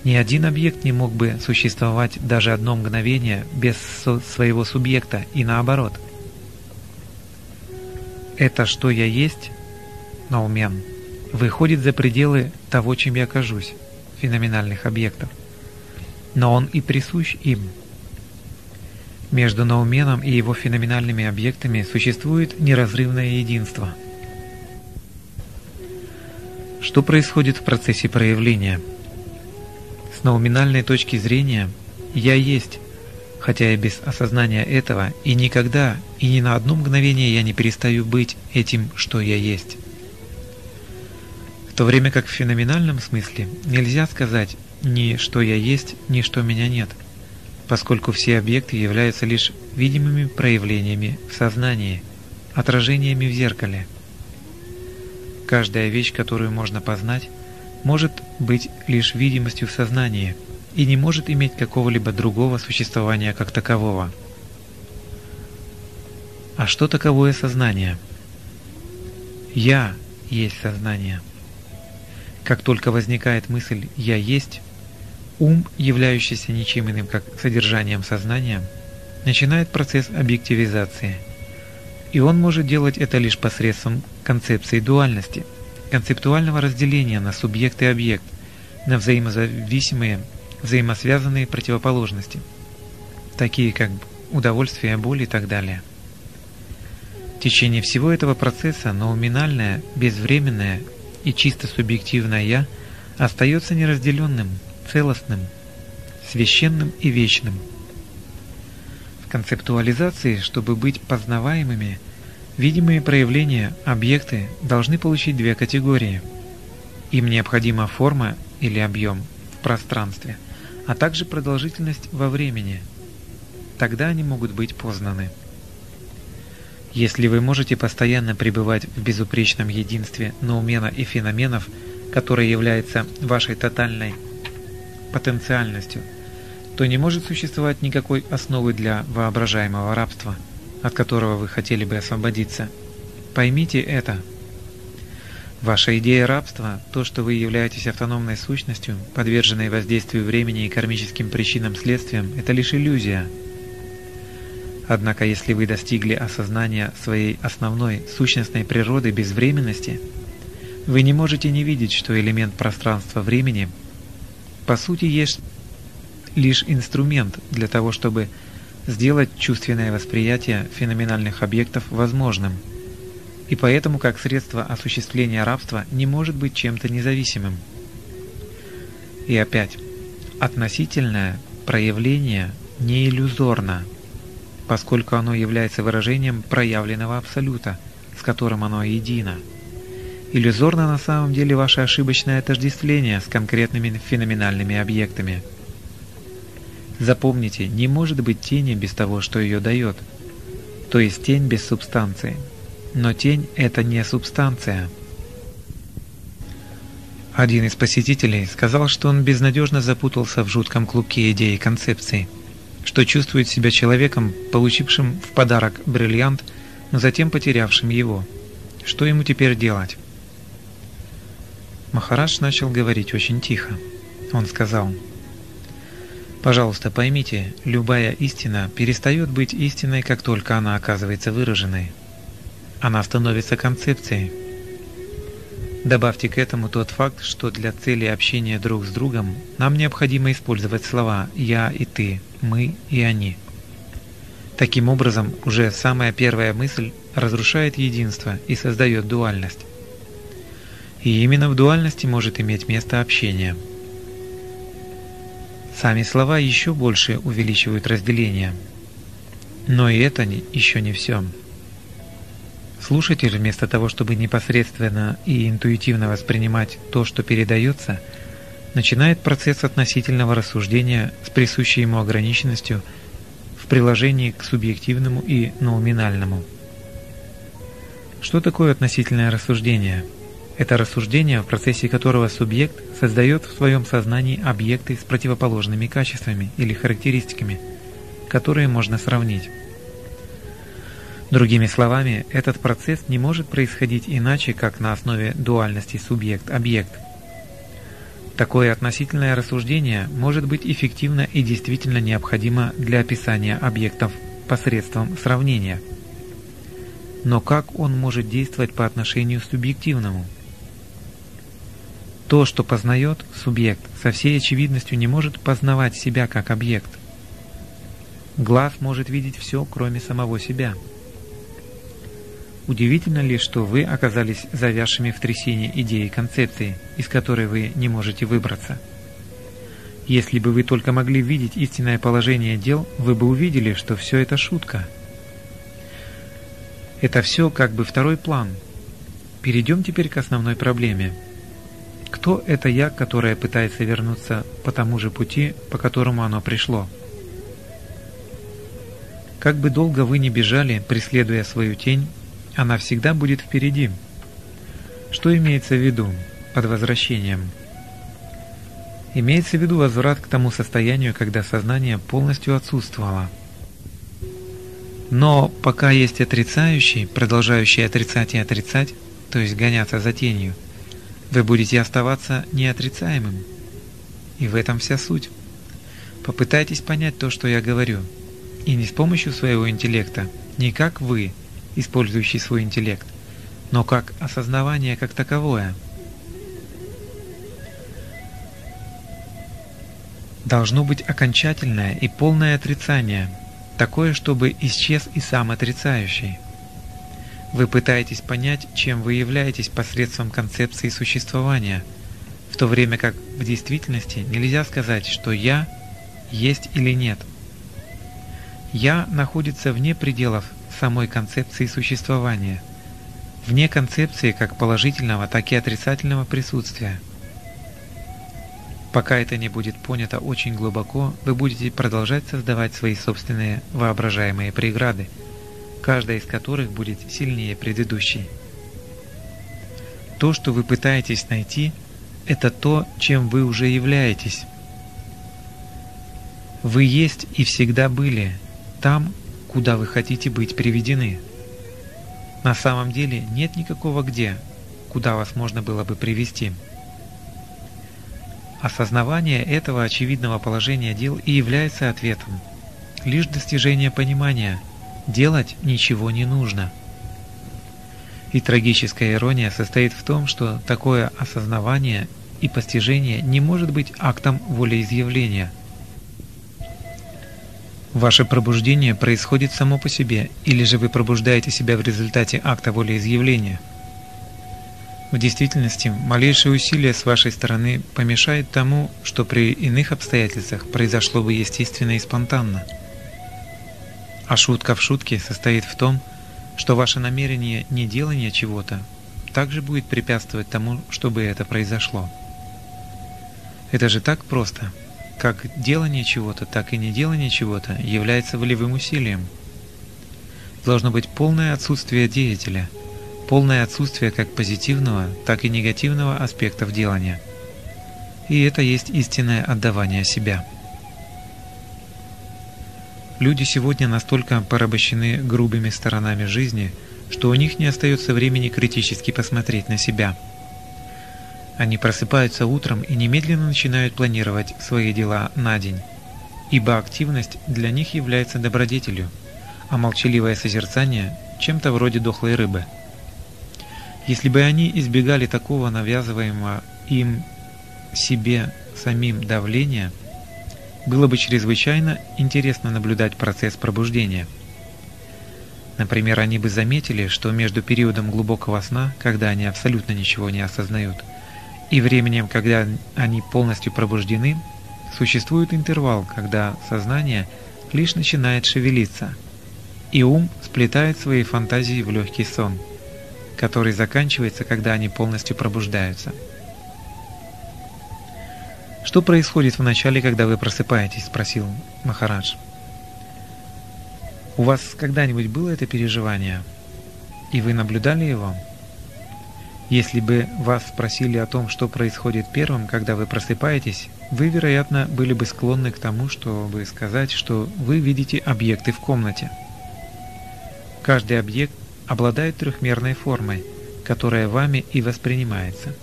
Ни один объект не мог бы существовать даже одно мгновение без своего субъекта и наоборот. Это «что я есть» наумен выходит за пределы того, чем я кажусь, феноменальных объектов. Но он и присущ им. Между науменом и его феноменальными объектами существует неразрывное единство. Что происходит в процессе проявления? С науминальной точки зрения «я есть», хотя и без осознания этого, и никогда, и ни на одно мгновение я не перестаю быть этим, что я есть. В то время как в феноменальном смысле нельзя сказать ни что я есть, ни что меня нет – поскольку все объекты являются лишь видимыми проявлениями в сознании, отражениями в зеркале. Каждая вещь, которую можно познать, может быть лишь видимостью в сознании и не может иметь какого-либо другого существования как такового. А что таковое сознание? «Я» есть сознание. Как только возникает мысль «я есть», ум, являющийся ничем иным, как содержанием сознания, начинает процесс объективизации. И он может делать это лишь посредством концепции дуальности, концептуального разделения на субъект и объект, на взаимозависимые, взаимосвязанные противоположности, такие как удовольствие, боль и так далее. В течение всего этого процесса науминальное, безвременное и чисто субъективное «я» остается неразделенным, целостным, священным и вечным. В концептуализации, чтобы быть познаваемыми, видимые проявления, объекты должны получить две категории. Им необходима форма или объем в пространстве, а также продолжительность во времени. Тогда они могут быть познаны. Если вы можете постоянно пребывать в безупречном единстве ноумена и феноменов, которое является вашей тотальной потенциальностью, то не может существовать никакой основы для воображаемого рабства, от которого вы хотели бы освободиться. Поймите это. Ваша идея рабства, то, что вы являетесь автономной сущностью, подверженной воздействию времени и кармическим причинам-следствиям, это лишь иллюзия – Однако если вы достигли осознания своей основной сущностной природы безвременности, вы не можете не видеть, что элемент пространства-времени по сути есть лишь инструмент для того, чтобы сделать чувственное восприятие феноменальных объектов возможным, и поэтому как средство осуществления рабства не может быть чем-то независимым. И опять, относительное проявление не иллюзорно – поскольку оно является выражением проявленного абсолюта, с которым оно едино. Иллюзорно на самом деле ваше ошибочное отождествление с конкретными феноменальными объектами. Запомните, не может быть тени без того, что ее дает, то есть тень без субстанции. Но тень – это не субстанция. Один из посетителей сказал, что он безнадежно запутался в жутком клубке идей и концепций – что чувствует себя человеком, получившим в подарок бриллиант, но затем потерявшим его. Что ему теперь делать? Махарадж начал говорить очень тихо. Он сказал, «Пожалуйста, поймите, любая истина перестает быть истиной, как только она оказывается выраженной. Она становится концепцией, Добавьте к этому тот факт, что для цели общения друг с другом нам необходимо использовать слова «я» и «ты», «мы» и «они». Таким образом, уже самая первая мысль разрушает единство и создает дуальность. И именно в дуальности может иметь место общение. Сами слова еще больше увеличивают разделение. Но и это еще не все. Слушатель, вместо того, чтобы непосредственно и интуитивно воспринимать то, что передается, начинает процесс относительного рассуждения с присущей ему ограниченностью в приложении к субъективному и науминальному. Что такое относительное рассуждение? Это рассуждение, в процессе которого субъект создает в своем сознании объекты с противоположными качествами или характеристиками, которые можно сравнить. Другими словами, этот процесс не может происходить иначе, как на основе дуальности субъект-объект. Такое относительное рассуждение может быть эффективно и действительно необходимо для описания объектов посредством сравнения. Но как он может действовать по отношению к субъективному? То, что познает субъект, со всей очевидностью не может познавать себя как объект. Глаз может видеть все, кроме самого себя – Удивительно ли, что вы оказались завязшими в трясине идеи концепции, из которой вы не можете выбраться? Если бы вы только могли видеть истинное положение дел, вы бы увидели, что все это шутка. Это все как бы второй план. Перейдем теперь к основной проблеме. Кто это «я», которое пытается вернуться по тому же пути, по которому оно пришло? Как бы долго вы ни бежали, преследуя свою тень, она всегда будет впереди. Что имеется в виду под возвращением? Имеется в виду возврат к тому состоянию, когда сознание полностью отсутствовало. Но пока есть отрицающий, продолжающий отрицать и отрицать, то есть гоняться за тенью, вы будете оставаться неотрицаемым. И в этом вся суть. Попытайтесь понять то, что я говорю. И не с помощью своего интеллекта, не как вы, использующий свой интеллект, но как осознавание как таковое. Должно быть окончательное и полное отрицание, такое, чтобы исчез и сам отрицающий. Вы пытаетесь понять, чем вы являетесь посредством концепции существования, в то время как в действительности нельзя сказать, что «я» есть или нет. «Я» находится вне пределов самой концепции существования, вне концепции как положительного, так и отрицательного присутствия. Пока это не будет понято очень глубоко, вы будете продолжать создавать свои собственные воображаемые преграды, каждая из которых будет сильнее предыдущей. То, что вы пытаетесь найти, это то, чем вы уже являетесь. Вы есть и всегда были там, куда вы хотите быть приведены. На самом деле нет никакого где, куда вас можно было бы привести. Осознавание этого очевидного положения дел и является ответом. Лишь достижение понимания – делать ничего не нужно. И трагическая ирония состоит в том, что такое осознавание и постижение не может быть актом волеизъявления – Ваше пробуждение происходит само по себе, или же вы пробуждаете себя в результате акта волеизъявления. В действительности, малейшее усилие с вашей стороны помешает тому, что при иных обстоятельствах произошло бы естественно и спонтанно. А шутка в шутке состоит в том, что ваше намерение не делания чего-то также будет препятствовать тому, чтобы это произошло. Это же так просто – как делание чего-то, так и неделание чего-то является волевым усилием. Должно быть полное отсутствие деятеля, полное отсутствие как позитивного, так и негативного аспектов делания. И это есть истинное отдавание себя. Люди сегодня настолько порабощены грубыми сторонами жизни, что у них не остается времени критически посмотреть на себя – они просыпаются утром и немедленно начинают планировать свои дела на день, ибо активность для них является добродетелью, а молчаливое созерцание – чем-то вроде дохлой рыбы. Если бы они избегали такого навязываемого им себе самим давления, было бы чрезвычайно интересно наблюдать процесс пробуждения. Например, они бы заметили, что между периодом глубокого сна, когда они абсолютно ничего не осознают – и временем, когда они полностью пробуждены, существует интервал, когда сознание лишь начинает шевелиться, и ум сплетает свои фантазии в легкий сон, который заканчивается, когда они полностью пробуждаются. «Что происходит в начале, когда вы просыпаетесь?» – спросил Махарадж. «У вас когда-нибудь было это переживание? И вы наблюдали его?» Если бы вас спросили о том, что происходит первым, когда вы просыпаетесь, вы, вероятно, были бы склонны к тому, чтобы сказать, что вы видите объекты в комнате. Каждый объект обладает трехмерной формой, которая вами и воспринимается.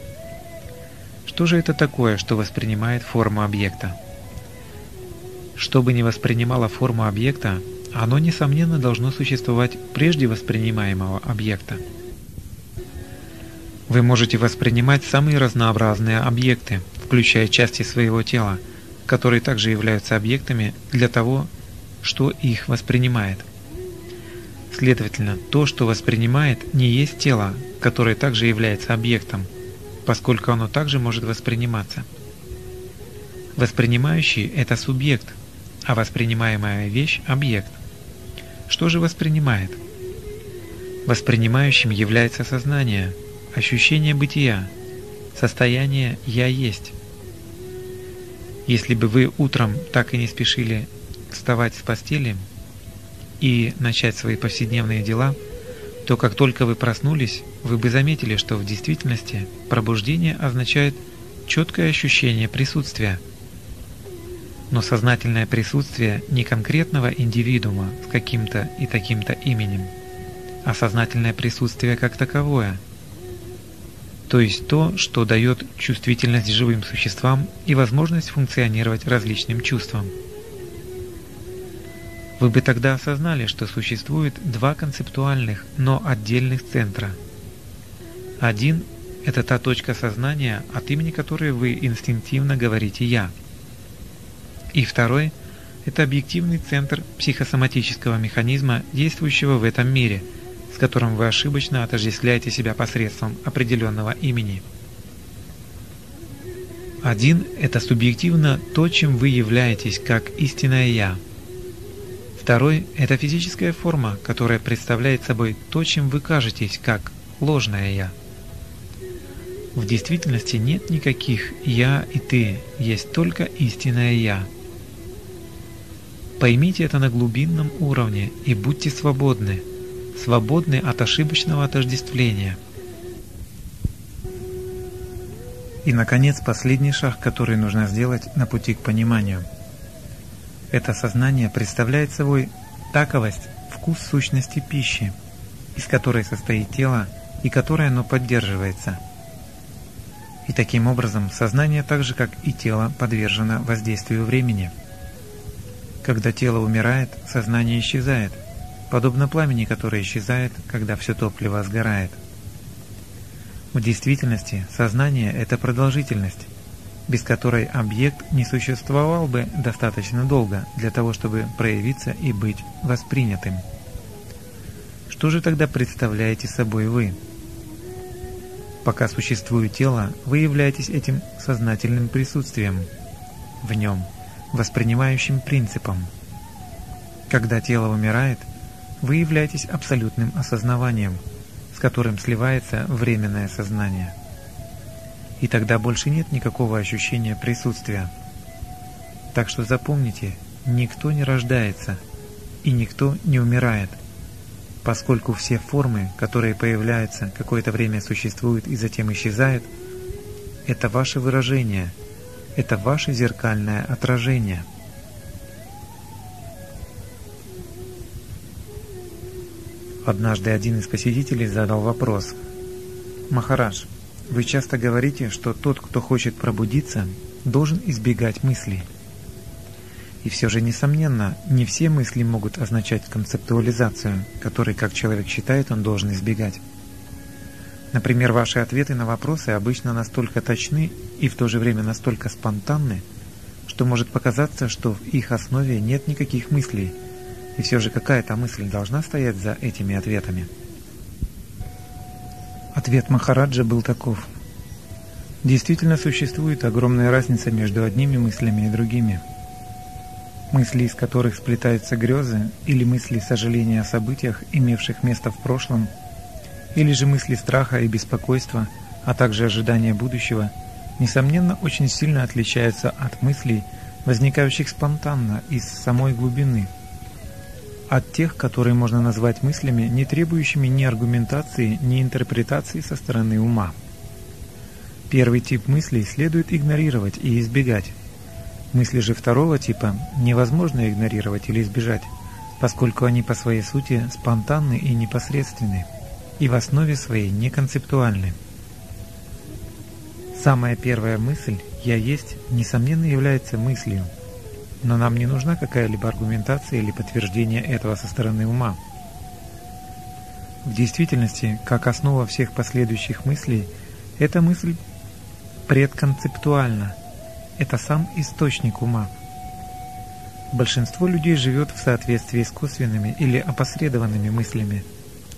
Что же это такое, что воспринимает форму объекта? Что бы ни воспринимало форму объекта, оно, несомненно, должно существовать прежде воспринимаемого объекта. Вы можете воспринимать самые разнообразные объекты, включая части своего тела, которые также являются объектами для того, что их воспринимает. Следовательно, то, что воспринимает, не есть тело, которое также является объектом, поскольку оно также может восприниматься. Воспринимающий – это субъект, а воспринимаемая вещь – объект. Что же воспринимает? Воспринимающим является сознание – ощущение бытия, состояние «я есть». Если бы вы утром так и не спешили вставать с постели и начать свои повседневные дела, то как только вы проснулись, вы бы заметили, что в действительности пробуждение означает четкое ощущение присутствия. Но сознательное присутствие не конкретного индивидуума с каким-то и таким-то именем, а сознательное присутствие как таковое – то есть то, что дает чувствительность живым существам и возможность функционировать различным чувствам. Вы бы тогда осознали, что существует два концептуальных, но отдельных центра. Один – это та точка сознания, от имени которой вы инстинктивно говорите «я». И второй – это объективный центр психосоматического механизма, действующего в этом мире – с которым вы ошибочно отождествляете себя посредством определенного имени. Один – это субъективно то, чем вы являетесь как истинное «я». Второй – это физическая форма, которая представляет собой то, чем вы кажетесь как ложное «я». В действительности нет никаких «я» и «ты», есть только истинное «я». Поймите это на глубинном уровне и будьте свободны – свободны от ошибочного отождествления. И, наконец, последний шаг, который нужно сделать на пути к пониманию. Это сознание представляет собой таковость, вкус сущности пищи, из которой состоит тело и которой оно поддерживается. И таким образом сознание, так же как и тело, подвержено воздействию времени. Когда тело умирает, сознание исчезает – подобно пламени, которое исчезает, когда все топливо сгорает. В действительности сознание – это продолжительность, без которой объект не существовал бы достаточно долго для того, чтобы проявиться и быть воспринятым. Что же тогда представляете собой вы? Пока существует тело, вы являетесь этим сознательным присутствием в нем, воспринимающим принципом. Когда тело умирает, вы являетесь абсолютным осознаванием, с которым сливается временное сознание. И тогда больше нет никакого ощущения присутствия. Так что запомните, никто не рождается и никто не умирает, поскольку все формы, которые появляются, какое-то время существуют и затем исчезают, это ваше выражение, это ваше зеркальное отражение – Однажды один из посетителей задал вопрос. «Махарадж, вы часто говорите, что тот, кто хочет пробудиться, должен избегать мыслей. И все же, несомненно, не все мысли могут означать концептуализацию, которой, как человек считает, он должен избегать. Например, ваши ответы на вопросы обычно настолько точны и в то же время настолько спонтанны, что может показаться, что в их основе нет никаких мыслей – и все же какая-то мысль должна стоять за этими ответами. Ответ Махараджа был таков. Действительно существует огромная разница между одними мыслями и другими. Мысли, из которых сплетаются грезы, или мысли сожаления о событиях, имевших место в прошлом, или же мысли страха и беспокойства, а также ожидания будущего, несомненно, очень сильно отличаются от мыслей, возникающих спонтанно из самой глубины – от тех, которые можно назвать мыслями, не требующими ни аргументации, ни интерпретации со стороны ума. Первый тип мыслей следует игнорировать и избегать. Мысли же второго типа невозможно игнорировать или избежать, поскольку они по своей сути спонтанны и непосредственны, и в основе своей неконцептуальны. Самая первая мысль «я есть» несомненно является мыслью – но нам не нужна какая-либо аргументация или подтверждение этого со стороны ума. В действительности, как основа всех последующих мыслей, эта мысль предконцептуальна. Это сам источник ума. Большинство людей живет в соответствии с косвенными или опосредованными мыслями,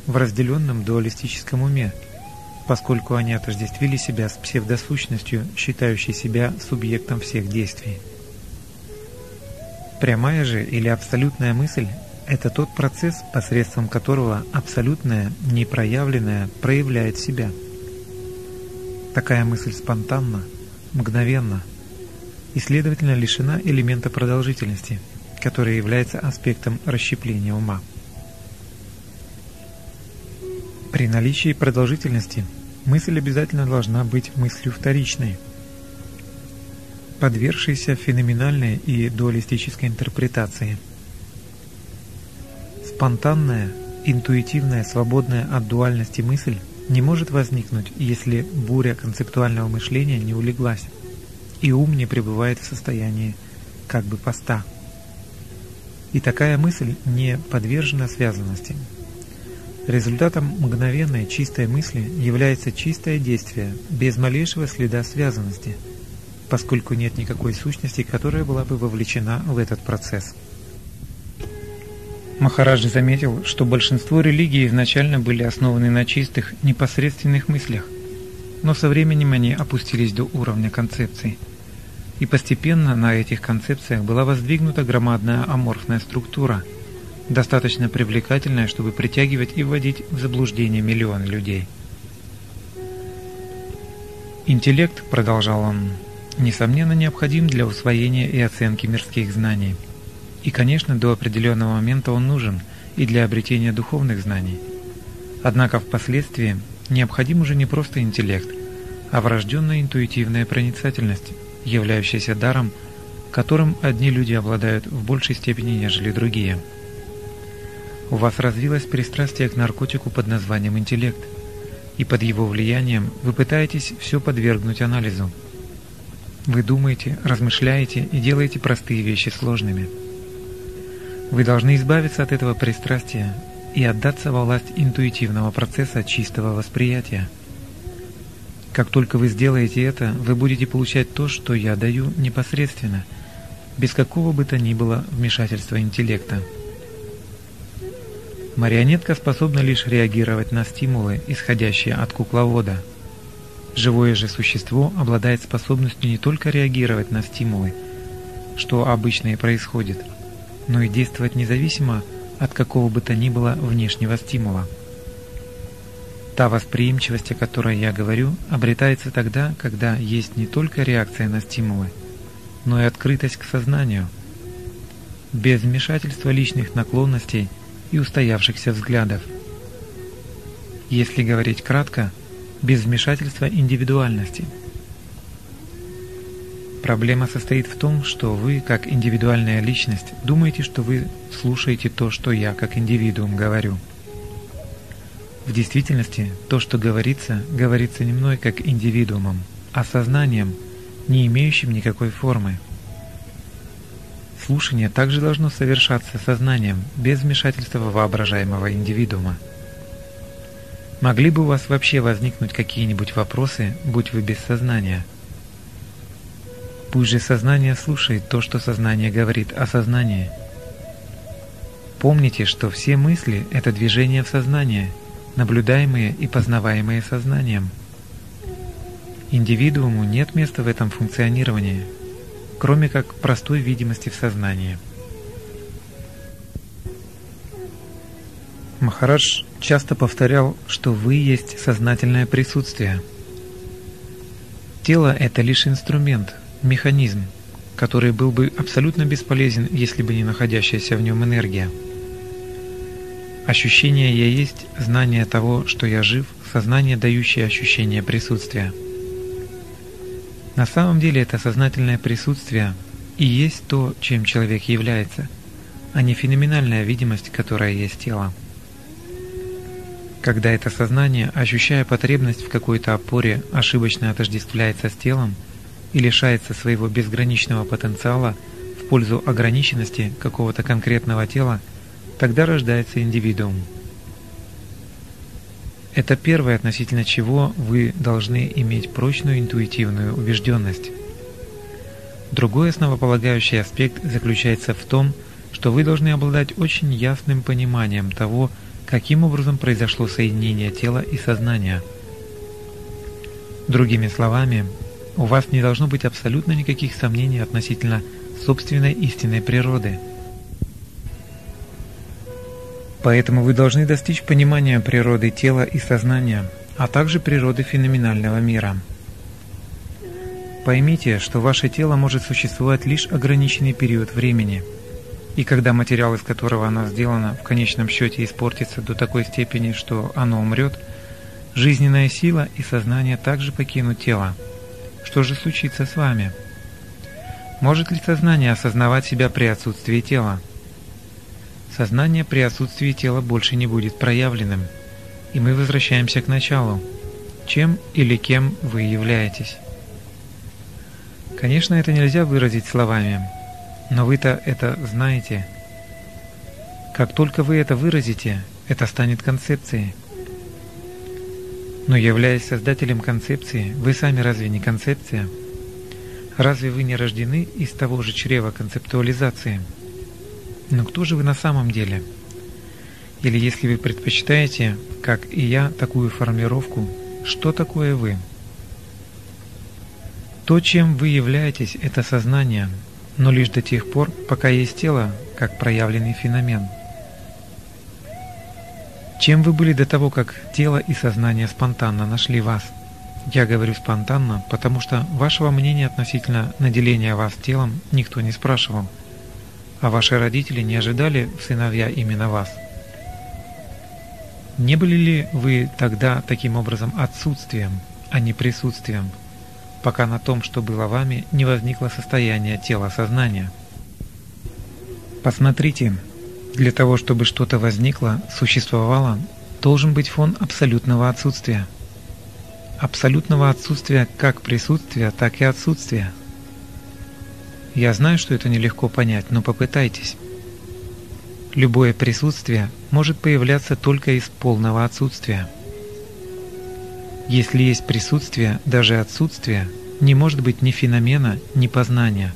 в разделенном дуалистическом уме, поскольку они отождествили себя с псевдосущностью, считающей себя субъектом всех действий. Прямая же или абсолютная мысль – это тот процесс, посредством которого абсолютное, непроявленное проявляет себя. Такая мысль спонтанна, мгновенна и, следовательно, лишена элемента продолжительности, который является аспектом расщепления ума. При наличии продолжительности мысль обязательно должна быть мыслью вторичной – подвергшийся феноменальной и дуалистической интерпретации. Спонтанная, интуитивная, свободная от дуальности мысль не может возникнуть, если буря концептуального мышления не улеглась, и ум не пребывает в состоянии как бы поста. И такая мысль не подвержена связанности. Результатом мгновенной чистой мысли является чистое действие, без малейшего следа связанности, поскольку нет никакой сущности, которая была бы вовлечена в этот процесс. Махараджи заметил, что большинство религий изначально были основаны на чистых, непосредственных мыслях, но со временем они опустились до уровня концепций. И постепенно на этих концепциях была воздвигнута громадная аморфная структура, достаточно привлекательная, чтобы притягивать и вводить в заблуждение миллионы людей. Интеллект, продолжал он, несомненно необходим для усвоения и оценки мирских знаний – и, конечно, до определенного момента он нужен и для обретения духовных знаний. Однако впоследствии необходим уже не просто интеллект, а врожденная интуитивная проницательность, являющаяся даром, которым одни люди обладают в большей степени, нежели другие. У вас развилось пристрастие к наркотику под названием интеллект, и под его влиянием вы пытаетесь все подвергнуть анализу. Вы думаете, размышляете и делаете простые вещи сложными – вы должны избавиться от этого пристрастия и отдаться во власть интуитивного процесса чистого восприятия. Как только вы сделаете это, вы будете получать то, что я даю непосредственно, без какого бы то ни было вмешательства интеллекта. Марионетка способна лишь реагировать на стимулы, исходящие от кукловода. Живое же существо обладает способностью не только реагировать на стимулы, что обычно и происходит – но и действовать независимо от какого бы то ни было внешнего стимула. Та восприимчивость, о которой я говорю, обретается тогда, когда есть не только реакция на стимулы, но и открытость к сознанию, без вмешательства личных наклонностей и устоявшихся взглядов. Если говорить кратко, без вмешательства индивидуальности – Проблема состоит в том, что вы, как индивидуальная личность, думаете, что вы слушаете то, что я, как индивидуум, говорю. В действительности, то, что говорится, говорится не мной, как индивидуумом, а сознанием, не имеющим никакой формы. Слушание также должно совершаться сознанием, без вмешательства воображаемого индивидуума. Могли бы у вас вообще возникнуть какие-нибудь вопросы, будь вы без сознания – Пусть же сознание слушает то, что сознание говорит о сознании. Помните, что все мысли – это движения в сознание, наблюдаемые и познаваемые сознанием. Индивидууму нет места в этом функционировании, кроме как простой видимости в сознании. Махарадж часто повторял, что вы есть сознательное присутствие. Тело – это лишь инструмент, механизм, который был бы абсолютно бесполезен, если бы не находящаяся в нем энергия. Ощущение «я есть» – знание того, что я жив, сознание, дающее ощущение присутствия. На самом деле это сознательное присутствие и есть то, чем человек является, а не феноменальная видимость, которая есть тело. Когда это сознание, ощущая потребность в какой-то опоре, ошибочно отождествляется с телом – и лишается своего безграничного потенциала в пользу ограниченности какого-то конкретного тела, тогда рождается индивидуум. Это первое, относительно чего вы должны иметь прочную интуитивную убежденность. Другой основополагающий аспект заключается в том, что вы должны обладать очень ясным пониманием того, каким образом произошло соединение тела и сознания. Другими словами, у вас не должно быть абсолютно никаких сомнений относительно собственной истинной природы. Поэтому вы должны достичь понимания природы тела и сознания, а также природы феноменального мира. Поймите, что ваше тело может существовать лишь ограниченный период времени, и когда материал, из которого оно сделано, в конечном счете испортится до такой степени, что оно умрет, жизненная сила и сознание также покинут тело. Что же случится с вами? Может ли сознание осознавать себя при отсутствии тела? Сознание при отсутствии тела больше не будет проявленным, и мы возвращаемся к началу. Чем или кем вы являетесь? Конечно, это нельзя выразить словами, но вы-то это знаете. Как только вы это выразите, это станет концепцией. Но являясь создателем концепции, вы сами разве не концепция? Разве вы не рождены из того же чрева концептуализации? Но кто же вы на самом деле? Или если вы предпочитаете, как и я, такую формулировку, что такое вы? То, чем вы являетесь, это сознание, но лишь до тех пор, пока есть тело, как проявленный феномен. Чем вы были до того, как тело и сознание спонтанно нашли вас? Я говорю спонтанно, потому что вашего мнения относительно наделения вас телом никто не спрашивал, а ваши родители не ожидали в сыновья именно вас. Не были ли вы тогда таким образом отсутствием, а не присутствием, пока на том, что было вами, не возникло состояние тела сознания? Посмотрите, для того, чтобы что-то возникло, существовало, должен быть фон абсолютного отсутствия – абсолютного отсутствия как присутствия, так и отсутствия. Я знаю, что это нелегко понять, но попытайтесь. Любое присутствие может появляться только из полного отсутствия. Если есть присутствие, даже отсутствие, не может быть ни феномена, ни познания.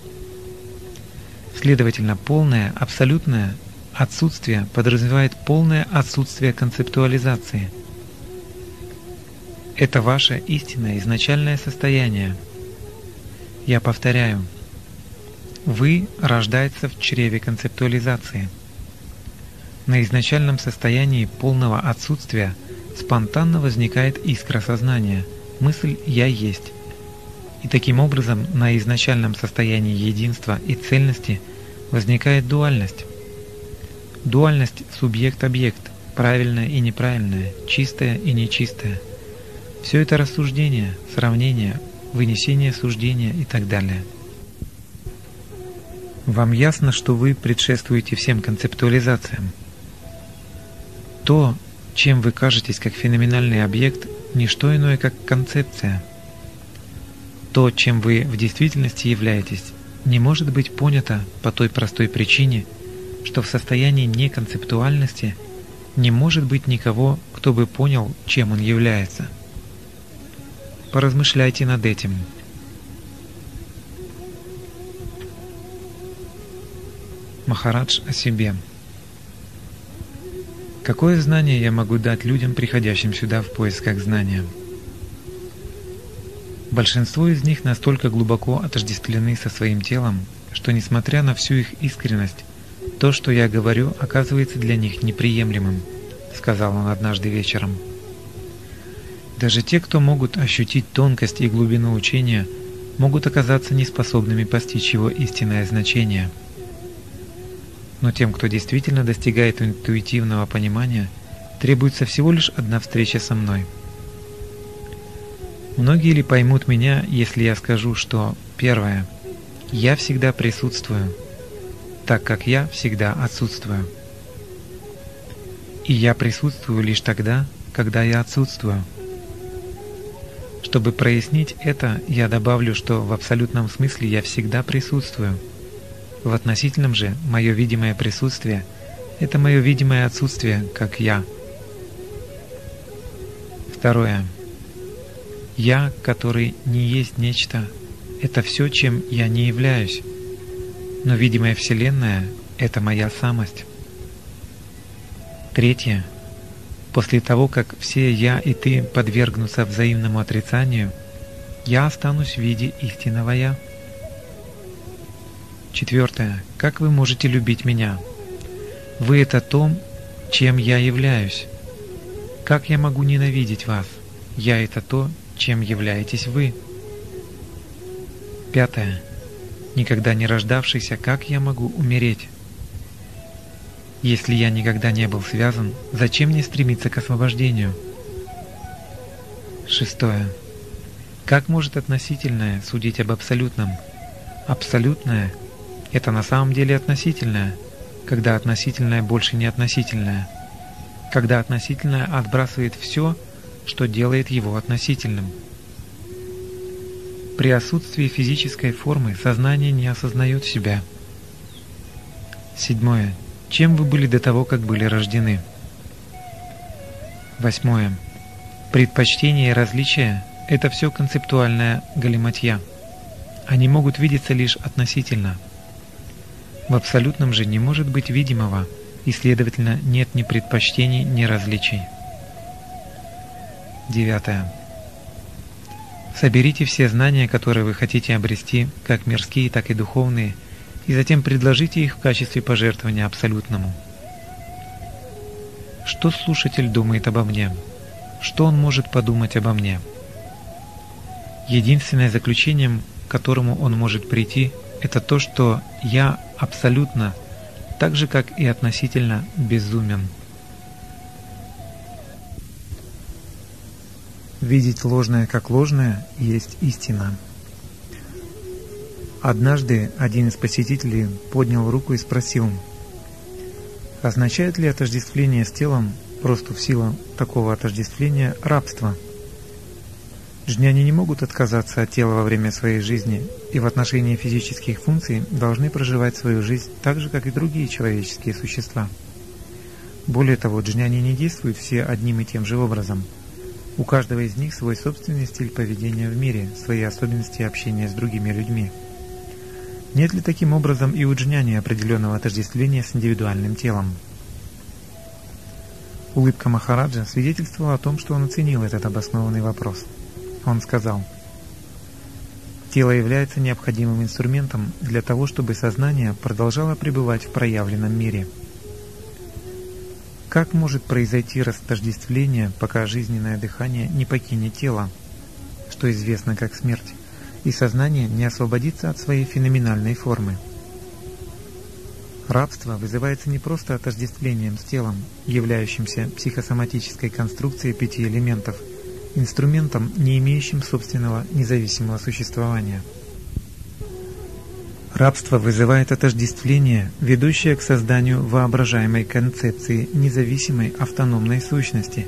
Следовательно, полное, абсолютное отсутствие подразумевает полное отсутствие концептуализации – это ваше истинное изначальное состояние. Я повторяю, вы рождается в чреве концептуализации. На изначальном состоянии полного отсутствия спонтанно возникает искра сознания, мысль «я есть». И таким образом на изначальном состоянии единства и цельности возникает дуальность. Дуальность субъект-объект, правильное и неправильное, чистое и нечистое – все это рассуждение, сравнение, вынесение суждения и так далее. Вам ясно, что вы предшествуете всем концептуализациям. То, чем вы кажетесь как феноменальный объект, не что иное, как концепция. То, чем вы в действительности являетесь, не может быть понято по той простой причине, что в состоянии неконцептуальности не может быть никого, кто бы понял, чем он является – Поразмышляйте над этим. Махарадж о себе. Какое знание я могу дать людям, приходящим сюда в поисках знания? Большинство из них настолько глубоко отождествлены со своим телом, что несмотря на всю их искренность, то, что я говорю, оказывается для них неприемлемым, сказал он однажды вечером. Даже те, кто могут ощутить тонкость и глубину учения, могут оказаться неспособными постичь его истинное значение. Но тем, кто действительно достигает интуитивного понимания, требуется всего лишь одна встреча со мной. Многие ли поймут меня, если я скажу, что первое – я всегда присутствую, так как я всегда отсутствую. И я присутствую лишь тогда, когда я отсутствую – чтобы прояснить это, я добавлю, что в абсолютном смысле я всегда присутствую. В относительном же мое видимое присутствие – это мое видимое отсутствие, как я. Второе. Я, который не есть нечто, это все, чем я не являюсь. Но видимая Вселенная – это моя самость. Третье. После того, как все «я» и «ты» подвергнутся взаимному отрицанию, я останусь в виде истинного «я». Четвертое. Как вы можете любить меня? Вы — это то, чем я являюсь. Как я могу ненавидеть вас? Я — это то, чем являетесь вы. Пятое. Никогда не рождавшийся, как я могу умереть? Если я никогда не был связан, зачем мне стремиться к освобождению? Шестое. Как может относительное судить об абсолютном? Абсолютное – это на самом деле относительное, когда относительное больше не относительное, когда относительное отбрасывает все, что делает его относительным. При отсутствии физической формы сознание не осознает себя. Седьмое. Чем вы были до того, как были рождены? Восьмое. Предпочтение и различия – это все концептуальная галиматья. Они могут видеться лишь относительно. В абсолютном же не может быть видимого, и, следовательно, нет ни предпочтений, ни различий. Девятое. Соберите все знания, которые вы хотите обрести, как мирские, так и духовные, и затем предложите их в качестве пожертвования абсолютному. Что слушатель думает обо мне? Что он может подумать обо мне? Единственное заключением, к которому он может прийти, это то, что я абсолютно, так же как и относительно, безумен. Видеть ложное как ложное есть истина. Однажды один из посетителей поднял руку и спросил, означает ли отождествление с телом просто в силу такого отождествления Джняни не могут отказаться от тела во время своей жизни и в отношении физических функций должны проживать свою жизнь так же, как и другие человеческие существа. Более того, джняни не действуют все одним и тем же образом. У каждого из них свой собственный стиль поведения в мире, свои особенности общения с другими людьми. Нет ли таким образом и у джняни определенного отождествления с индивидуальным телом? Улыбка Махараджа свидетельствовала о том, что он оценил этот обоснованный вопрос – он сказал, Тело является необходимым инструментом для того, чтобы сознание продолжало пребывать в проявленном мире. Как может произойти растождествление, пока жизненное дыхание не покинет тело, что известно как смерть, и сознание не освободится от своей феноменальной формы? Рабство вызывается не просто отождествлением с телом, являющимся психосоматической конструкцией пяти элементов – инструментом, не имеющим собственного независимого существования. Рабство вызывает отождествление, ведущее к созданию воображаемой концепции независимой автономной сущности,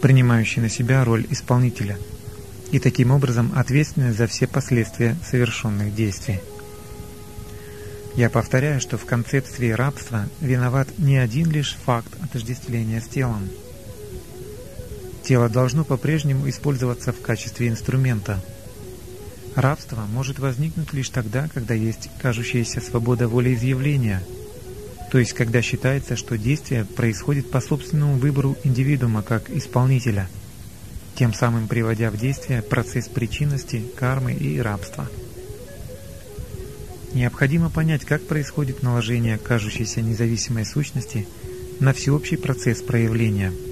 принимающей на себя роль исполнителя, и таким образом ответственной за все последствия совершенных действий. Я повторяю, что в концепции рабства виноват не один лишь факт отождествления с телом – Тело должно по-прежнему использоваться в качестве инструмента. Рабство может возникнуть лишь тогда, когда есть кажущаяся свобода волеизъявления, то есть когда считается, что действие происходит по собственному выбору индивидуума как исполнителя, тем самым приводя в действие процесс причинности, кармы и рабства. Необходимо понять, как происходит наложение кажущейся независимой сущности на всеобщий процесс проявления –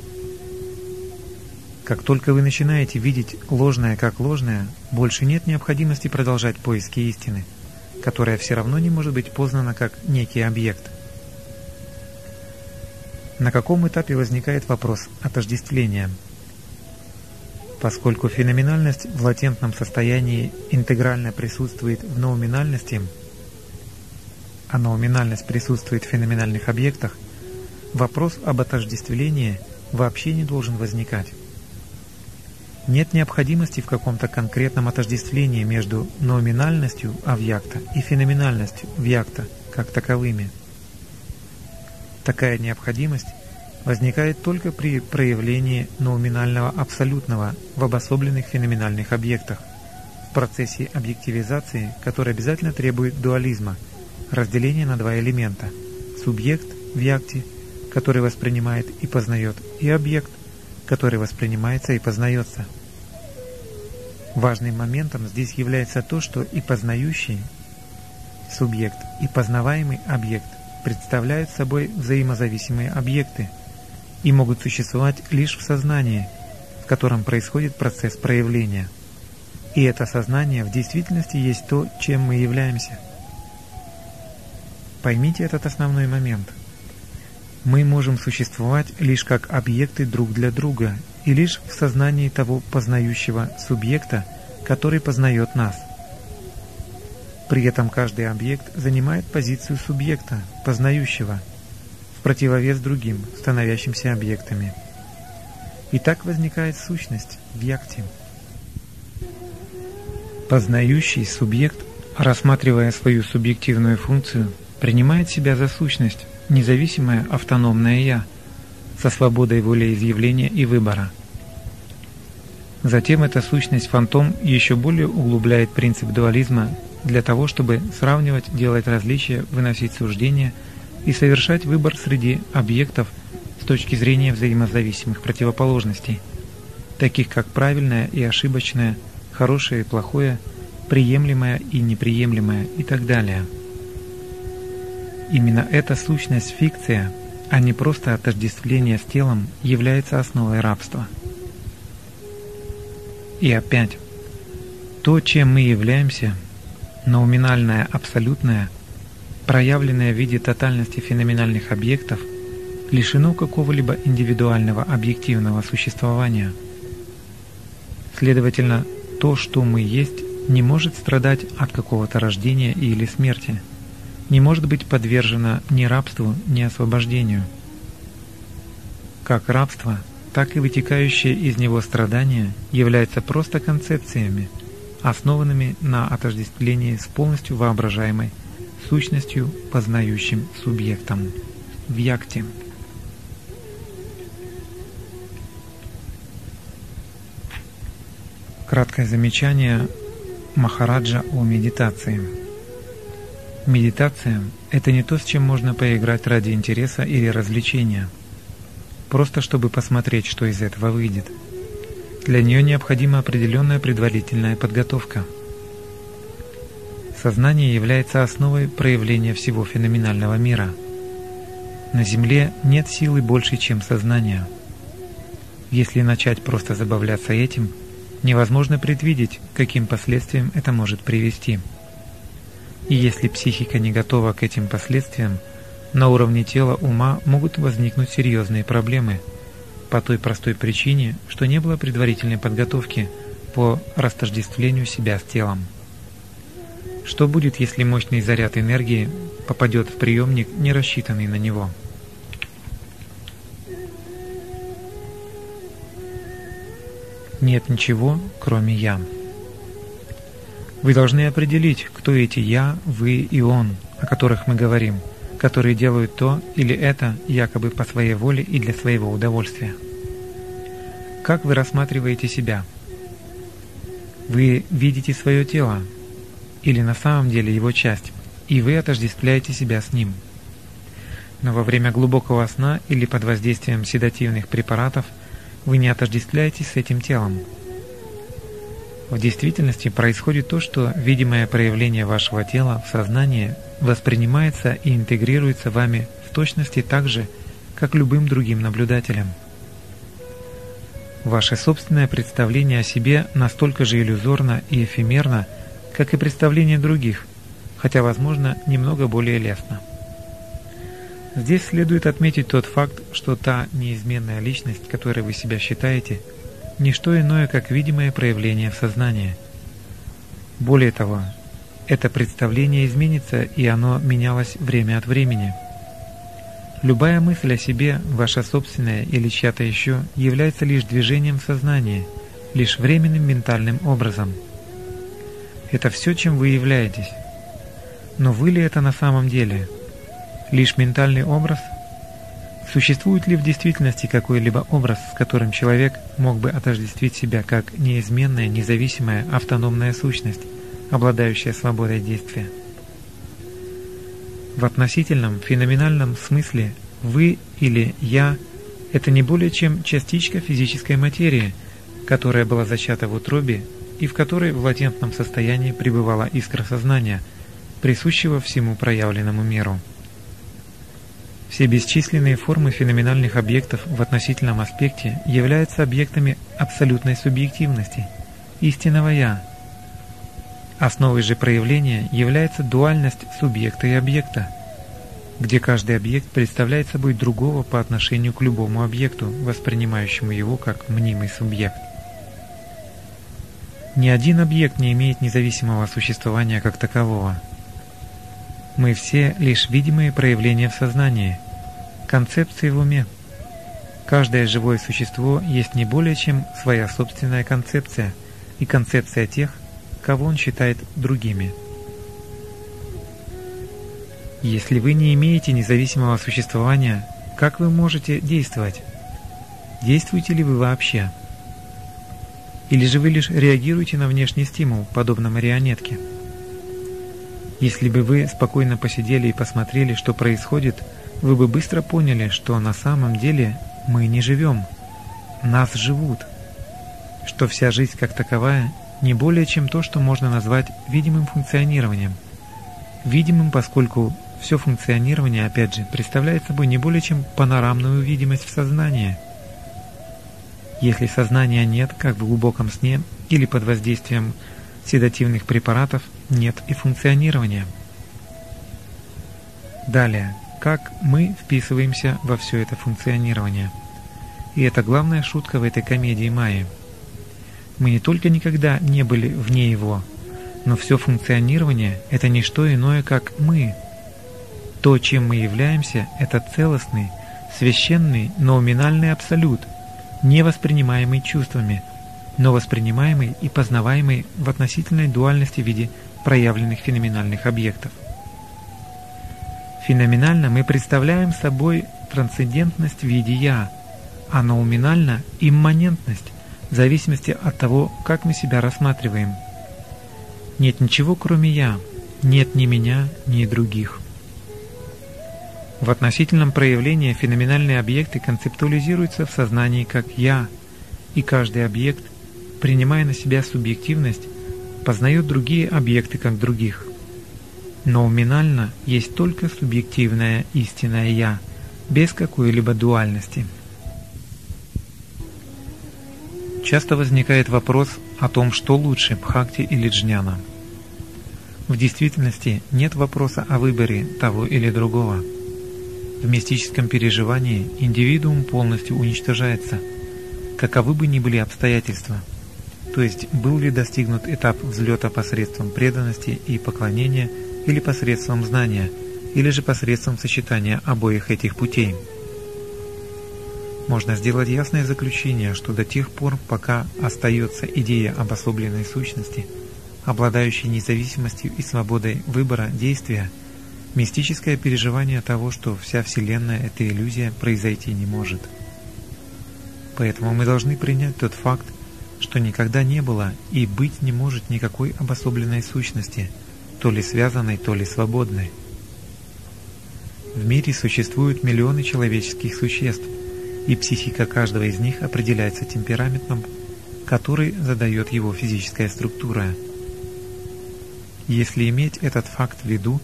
как только вы начинаете видеть ложное как ложное, больше нет необходимости продолжать поиски истины, которая все равно не может быть познана как некий объект. На каком этапе возникает вопрос отождествления? Поскольку феноменальность в латентном состоянии интегрально присутствует в ноуминальности, а ноуминальность присутствует в феноменальных объектах, вопрос об отождествлении вообще не должен возникать. Нет необходимости в каком-то конкретном отождествлении между номинальностью авьякта и феноменальностью вьякта как таковыми. Такая необходимость возникает только при проявлении номинального абсолютного в обособленных феноменальных объектах в процессе объективизации, который обязательно требует дуализма, разделения на два элемента – субъект в якте, который воспринимает и познает, и объект, который воспринимается и познается – Важным моментом здесь является то, что и познающий субъект, и познаваемый объект представляют собой взаимозависимые объекты и могут существовать лишь в сознании, в котором происходит процесс проявления. И это сознание в действительности есть то, чем мы являемся. Поймите этот основной момент. Мы можем существовать лишь как объекты друг для друга и лишь в сознании того познающего субъекта, который познает нас. При этом каждый объект занимает позицию субъекта, познающего, в противовес другим, становящимся объектами. И так возникает сущность в якте. Познающий субъект, рассматривая свою субъективную функцию, принимает себя за сущность, независимое автономное «я», со свободой волеизъявления и выбора. Затем эта сущность фантом еще более углубляет принцип дуализма для того, чтобы сравнивать, делать различия, выносить суждения и совершать выбор среди объектов с точки зрения взаимозависимых противоположностей, таких как правильное и ошибочное, хорошее и плохое, приемлемое и неприемлемое и так далее. Именно эта сущность фикция, а не просто отождествление с телом, является основой рабства – и опять, то, чем мы являемся, науминальное абсолютное, проявленное в виде тотальности феноменальных объектов, лишено какого-либо индивидуального объективного существования. Следовательно, то, что мы есть, не может страдать от какого-то рождения или смерти, не может быть подвержено ни рабству, ни освобождению. Как рабство – так и вытекающие из него страдания являются просто концепциями, основанными на отождествлении с полностью воображаемой сущностью, познающим субъектом в якте. Краткое замечание Махараджа о медитации. Медитация – это не то, с чем можно поиграть ради интереса или развлечения – просто чтобы посмотреть, что из этого выйдет. Для нее необходима определенная предварительная подготовка. Сознание является основой проявления всего феноменального мира. На Земле нет силы больше, чем сознание. Если начать просто забавляться этим, невозможно предвидеть, каким последствиям это может привести. И если психика не готова к этим последствиям, на уровне тела ума могут возникнуть серьезные проблемы по той простой причине, что не было предварительной подготовки по растождествлению себя с телом. Что будет, если мощный заряд энергии попадет в приемник, не рассчитанный на него? Нет ничего, кроме «я». Вы должны определить, кто эти «я», «вы» и «он», о которых мы говорим – которые делают то или это якобы по своей воле и для своего удовольствия. Как вы рассматриваете себя? Вы видите свое тело или на самом деле его часть, и вы отождествляете себя с ним. Но во время глубокого сна или под воздействием седативных препаратов вы не отождествляетесь с этим телом. В действительности происходит то, что видимое проявление вашего тела в сознании воспринимается и интегрируется вами в точности так же, как любым другим наблюдателем. Ваше собственное представление о себе настолько же иллюзорно и эфемерно, как и представление других, хотя, возможно, немного более лестно. Здесь следует отметить тот факт, что та неизменная личность, которой вы себя считаете, не что иное, как видимое проявление в сознании. Более того, это представление изменится, и оно менялось время от времени. Любая мысль о себе, ваша собственная или чья-то еще, является лишь движением сознания, лишь временным ментальным образом. Это все, чем вы являетесь. Но вы ли это на самом деле? Лишь ментальный образ? Существует ли в действительности какой-либо образ, с которым человек мог бы отождествить себя как неизменная, независимая, автономная сущность? обладающая свободой действия. В относительном, феноменальном смысле «вы» или «я» — это не более чем частичка физической материи, которая была зачата в утробе и в которой в латентном состоянии пребывала искра сознания, присущего всему проявленному миру. Все бесчисленные формы феноменальных объектов в относительном аспекте являются объектами абсолютной субъективности, истинного «я», Основой же проявления является дуальность субъекта и объекта, где каждый объект представляет собой другого по отношению к любому объекту, воспринимающему его как мнимый субъект. Ни один объект не имеет независимого существования как такового. Мы все лишь видимые проявления в сознании, концепции в уме. Каждое живое существо есть не более чем своя собственная концепция и концепция тех, кого он считает другими. Если вы не имеете независимого существования, как вы можете действовать? Действуете ли вы вообще? Или же вы лишь реагируете на внешний стимул, подобно марионетке? Если бы вы спокойно посидели и посмотрели, что происходит, вы бы быстро поняли, что на самом деле мы не живем. Нас живут. Что вся жизнь как таковая не более чем то, что можно назвать видимым функционированием. Видимым, поскольку все функционирование, опять же, представляет собой не более чем панорамную видимость в сознании. Если сознания нет, как в глубоком сне или под воздействием седативных препаратов, нет и функционирования. Далее, как мы вписываемся во все это функционирование. И это главная шутка в этой комедии Майи. Мы не только никогда не были вне его, но все функционирование – это не что иное, как мы – то, чем мы являемся, это целостный, священный, ноуминальный абсолют, не воспринимаемый чувствами, но воспринимаемый и познаваемый в относительной дуальности в виде проявленных феноменальных объектов. Феноменально мы представляем собой трансцендентность в виде «я», а ноуминально – имманентность, в зависимости от того, как мы себя рассматриваем. Нет ничего, кроме «я», нет ни меня, ни других. В относительном проявлении феноменальные объекты концептуализируются в сознании как «я», и каждый объект, принимая на себя субъективность, познает другие объекты как других. Но уминально есть только субъективное истинное «я», без какой-либо дуальности. Часто возникает вопрос о том, что лучше, Бхакти или Джняна. В действительности нет вопроса о выборе того или другого – в мистическом переживании индивидуум полностью уничтожается, каковы бы ни были обстоятельства. То есть, был ли достигнут этап взлета посредством преданности и поклонения, или посредством знания, или же посредством сочетания обоих этих путей. Можно сделать ясное заключение, что до тех пор, пока остается идея обособленной сущности, обладающей независимостью и свободой выбора действия, Мистическое переживание того, что вся Вселенная – это иллюзия, произойти не может. Поэтому мы должны принять тот факт, что никогда не было и быть не может никакой обособленной сущности, то ли связанной, то ли свободной. В мире существуют миллионы человеческих существ, и психика каждого из них определяется темпераментом, который задает его физическая структура. Если иметь этот факт в виду,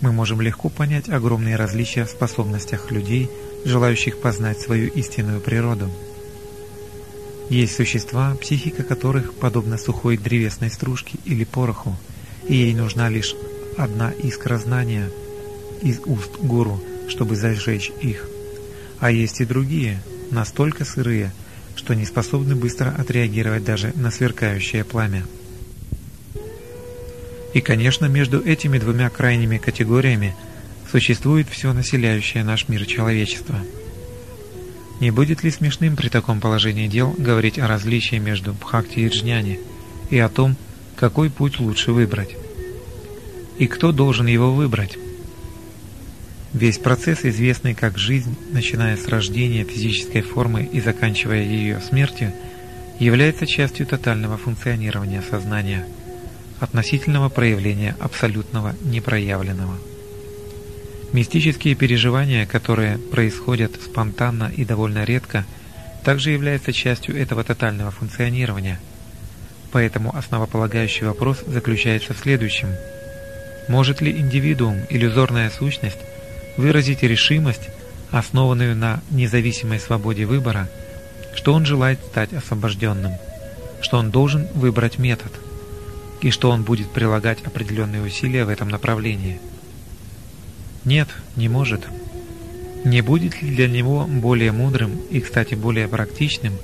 мы можем легко понять огромные различия в способностях людей, желающих познать свою истинную природу. Есть существа, психика которых подобна сухой древесной стружке или пороху, и ей нужна лишь одна искра знания из уст гуру, чтобы зажечь их. А есть и другие, настолько сырые, что не способны быстро отреагировать даже на сверкающее пламя. И, конечно, между этими двумя крайними категориями существует все населяющее наш мир человечество. Не будет ли смешным при таком положении дел говорить о различии между Бхакти и Джняни и о том, какой путь лучше выбрать? И кто должен его выбрать? Весь процесс, известный как жизнь, начиная с рождения физической формы и заканчивая ее смертью, является частью тотального функционирования сознания – относительного проявления абсолютного непроявленного. Мистические переживания, которые происходят спонтанно и довольно редко, также являются частью этого тотального функционирования. Поэтому основополагающий вопрос заключается в следующем. Может ли индивидуум, иллюзорная сущность, выразить решимость, основанную на независимой свободе выбора, что он желает стать освобожденным, что он должен выбрать метод – и что он будет прилагать определенные усилия в этом направлении. Нет, не может. Не будет ли для него более мудрым и, кстати, более практичным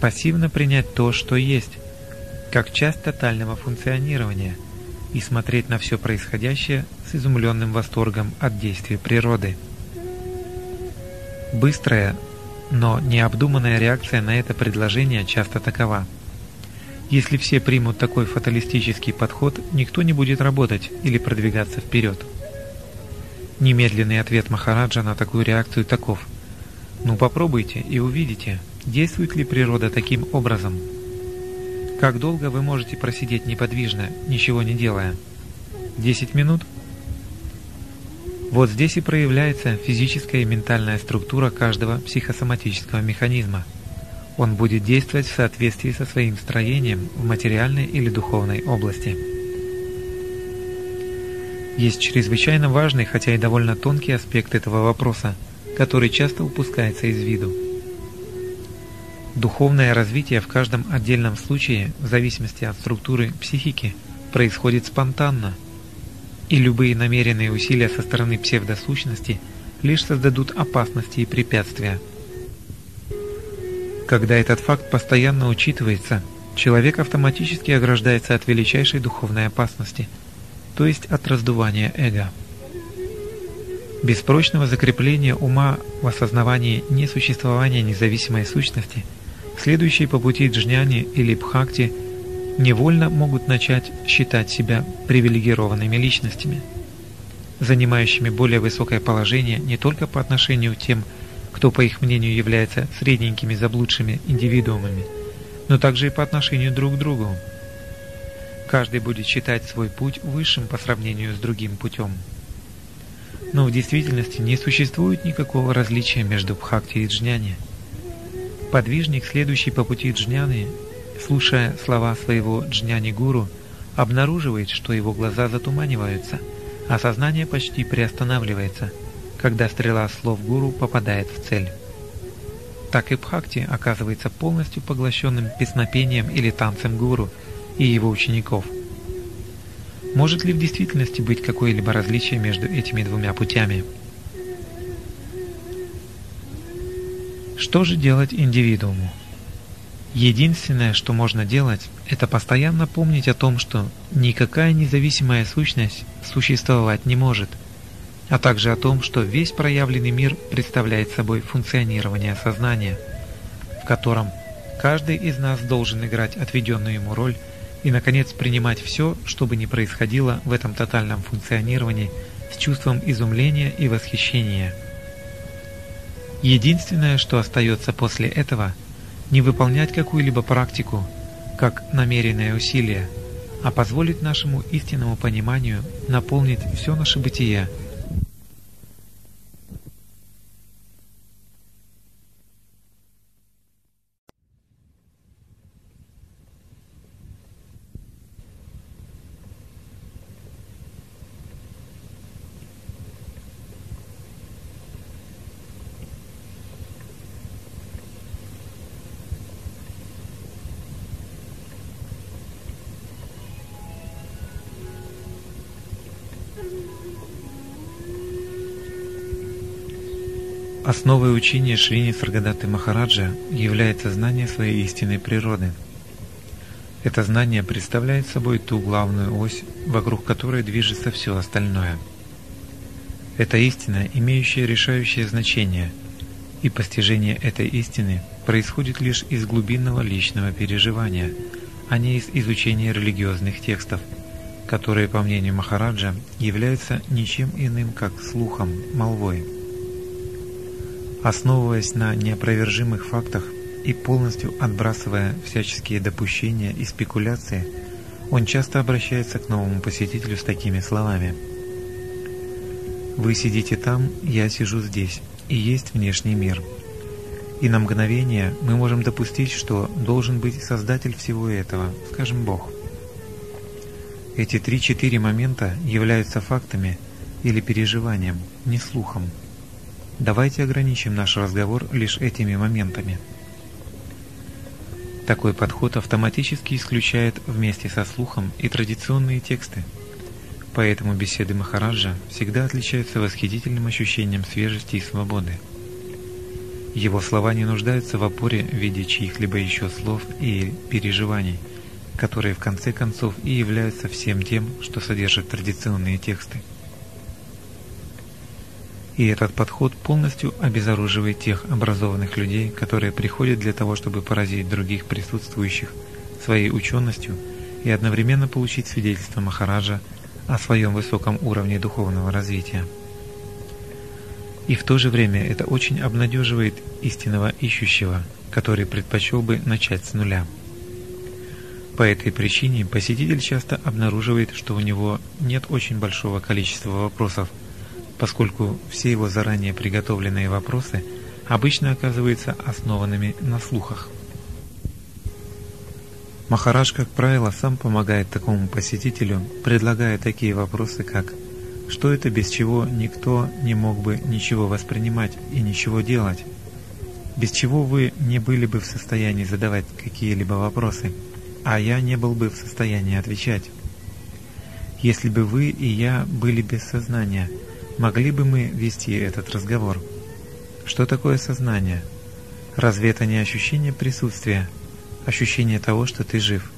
пассивно принять то, что есть, как часть тотального функционирования и смотреть на все происходящее с изумленным восторгом от действия природы. Быстрая, но необдуманная реакция на это предложение часто такова. Если все примут такой фаталистический подход, никто не будет работать или продвигаться вперед. Немедленный ответ Махараджа на такую реакцию таков. Ну попробуйте и увидите, действует ли природа таким образом. Как долго вы можете просидеть неподвижно, ничего не делая? 10 минут? Вот здесь и проявляется физическая и ментальная структура каждого психосоматического механизма. Он будет действовать в соответствии со своим строением в материальной или духовной области. Есть чрезвычайно важный, хотя и довольно тонкий аспект этого вопроса, который часто упускается из виду. Духовное развитие в каждом отдельном случае, в зависимости от структуры психики, происходит спонтанно – и любые намеренные усилия со стороны псевдосущности лишь создадут опасности и препятствия. Когда этот факт постоянно учитывается, человек автоматически ограждается от величайшей духовной опасности, то есть от раздувания эго. Без прочного закрепления ума в осознавании несуществования независимой сущности, следующие по пути джняни или бхакти – невольно могут начать считать себя привилегированными личностями, занимающими более высокое положение не только по отношению к тем, кто, по их мнению, является средненькими заблудшими индивидуумами, но также и по отношению друг к другу. Каждый будет считать свой путь высшим по сравнению с другим путем. Но в действительности не существует никакого различия между Бхакти и Джняни. Подвижник, следующий по пути Джняны, слушая слова своего джняни-гуру, обнаруживает, что его глаза затуманиваются, а сознание почти приостанавливается, когда стрела слов гуру попадает в цель. Так и Бхакти оказывается полностью поглощенным песнопением или танцем гуру и его учеников. Может ли в действительности быть какое-либо различие между этими двумя путями? Что же делать индивидууму? Единственное, что можно делать, это постоянно помнить о том, что никакая независимая сущность существовать не может, а также о том, что весь проявленный мир представляет собой функционирование сознания, в котором каждый из нас должен играть отведенную ему роль и, наконец, принимать все, что бы ни происходило в этом тотальном функционировании с чувством изумления и восхищения. Единственное, что остается после этого – не выполнять какую-либо практику, как намеренное усилие, а позволить нашему истинному пониманию наполнить все наше бытие – Основой учения Шрини Саргадаты Махараджа является знание своей истинной природы. Это знание представляет собой ту главную ось, вокруг которой движется все остальное. Это истина, имеющая решающее значение, и постижение этой истины происходит лишь из глубинного личного переживания, а не из изучения религиозных текстов, которые, по мнению Махараджа, являются ничем иным, как слухом, молвой. Основываясь на неопровержимых фактах и полностью отбрасывая всяческие допущения и спекуляции, он часто обращается к новому посетителю с такими словами. «Вы сидите там, я сижу здесь, и есть внешний мир. И на мгновение мы можем допустить, что должен быть Создатель всего этого, скажем, Бог. Эти три-четыре момента являются фактами или переживанием, не слухом. Давайте ограничим наш разговор лишь этими моментами. Такой подход автоматически исключает вместе со слухом и традиционные тексты. Поэтому беседы Махараджа всегда отличаются восхитительным ощущением свежести и свободы. Его слова не нуждаются в опоре в виде чьих-либо еще слов и переживаний, которые в конце концов и являются всем тем, что содержат традиционные тексты. И этот подход полностью обезоруживает тех образованных людей, которые приходят для того, чтобы поразить других присутствующих своей ученостью и одновременно получить свидетельство Махараджа о своем высоком уровне духовного развития. И в то же время это очень обнадеживает истинного ищущего, который предпочел бы начать с нуля. По этой причине посетитель часто обнаруживает, что у него нет очень большого количества вопросов, поскольку все его заранее приготовленные вопросы обычно оказываются основанными на слухах. Махарадж, как правило, сам помогает такому посетителю, предлагая такие вопросы, как «Что это, без чего никто не мог бы ничего воспринимать и ничего делать?» «Без чего вы не были бы в состоянии задавать какие-либо вопросы?» а я не был бы в состоянии отвечать. Если бы вы и я были без сознания, могли бы мы вести этот разговор? Что такое сознание? Разве это не ощущение присутствия, ощущение того, что ты жив?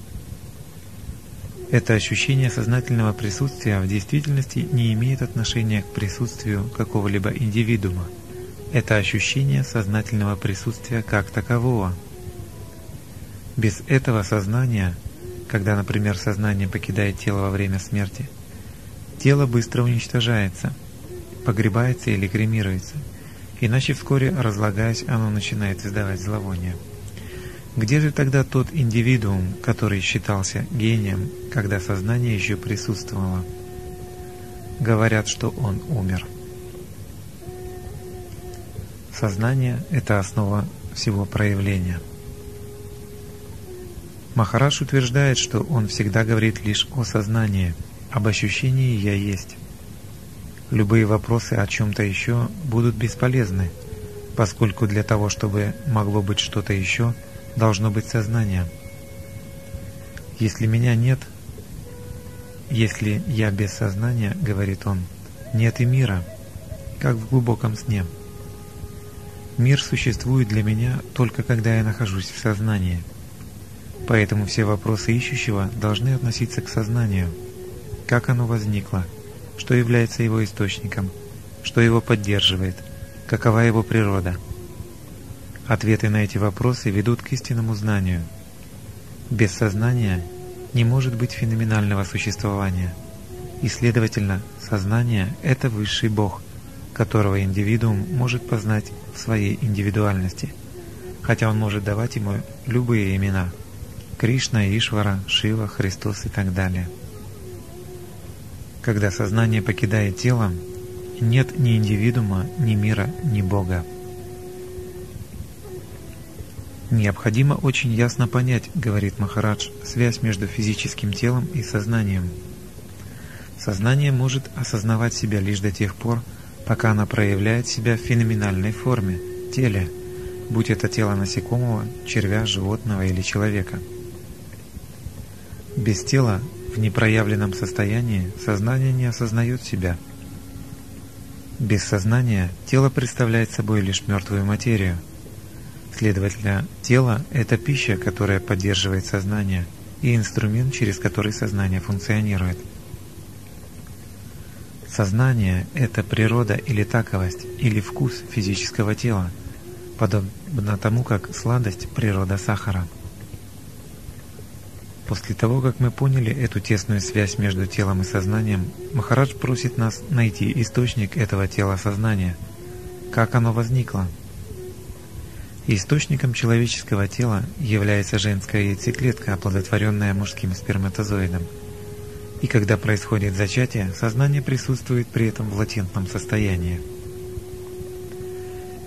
Это ощущение сознательного присутствия в действительности не имеет отношения к присутствию какого-либо индивидуума. Это ощущение сознательного присутствия как такового – без этого сознания, когда, например, сознание покидает тело во время смерти, тело быстро уничтожается, погребается или кремируется, иначе вскоре, разлагаясь, оно начинает издавать зловоние. Где же тогда тот индивидуум, который считался гением, когда сознание еще присутствовало? Говорят, что он умер. Сознание – это основа всего проявления – Махараш утверждает, что он всегда говорит лишь о сознании, об ощущении «я есть». Любые вопросы о чем-то еще будут бесполезны, поскольку для того, чтобы могло быть что-то еще, должно быть сознание. Если меня нет, если я без сознания, говорит он, нет и мира, как в глубоком сне. Мир существует для меня только когда я нахожусь в сознании – Поэтому все вопросы ищущего должны относиться к сознанию. Как оно возникло, что является его источником, что его поддерживает, какова его природа. Ответы на эти вопросы ведут к истинному знанию. Без сознания не может быть феноменального существования, и, следовательно, сознание – это высший Бог, которого индивидуум может познать в своей индивидуальности, хотя он может давать ему любые имена – Кришна, Ишвара, Шива, Христос и так далее. Когда сознание покидает тело, нет ни индивидуума, ни мира, ни Бога. Необходимо очень ясно понять, говорит Махарадж, связь между физическим телом и сознанием. Сознание может осознавать себя лишь до тех пор, пока оно проявляет себя в феноменальной форме, теле, будь это тело насекомого, червя, животного или человека – без тела, в непроявленном состоянии, сознание не осознает себя. Без сознания тело представляет собой лишь мертвую материю. Следовательно, тело – это пища, которая поддерживает сознание, и инструмент, через который сознание функционирует. Сознание – это природа или таковость, или вкус физического тела, подобно тому, как сладость – природа сахара – После того, как мы поняли эту тесную связь между телом и сознанием, Махарадж просит нас найти источник этого тела сознания, как оно возникло. Источником человеческого тела является женская яйцеклетка, оплодотворенная мужским сперматозоидом. И когда происходит зачатие, сознание присутствует при этом в латентном состоянии.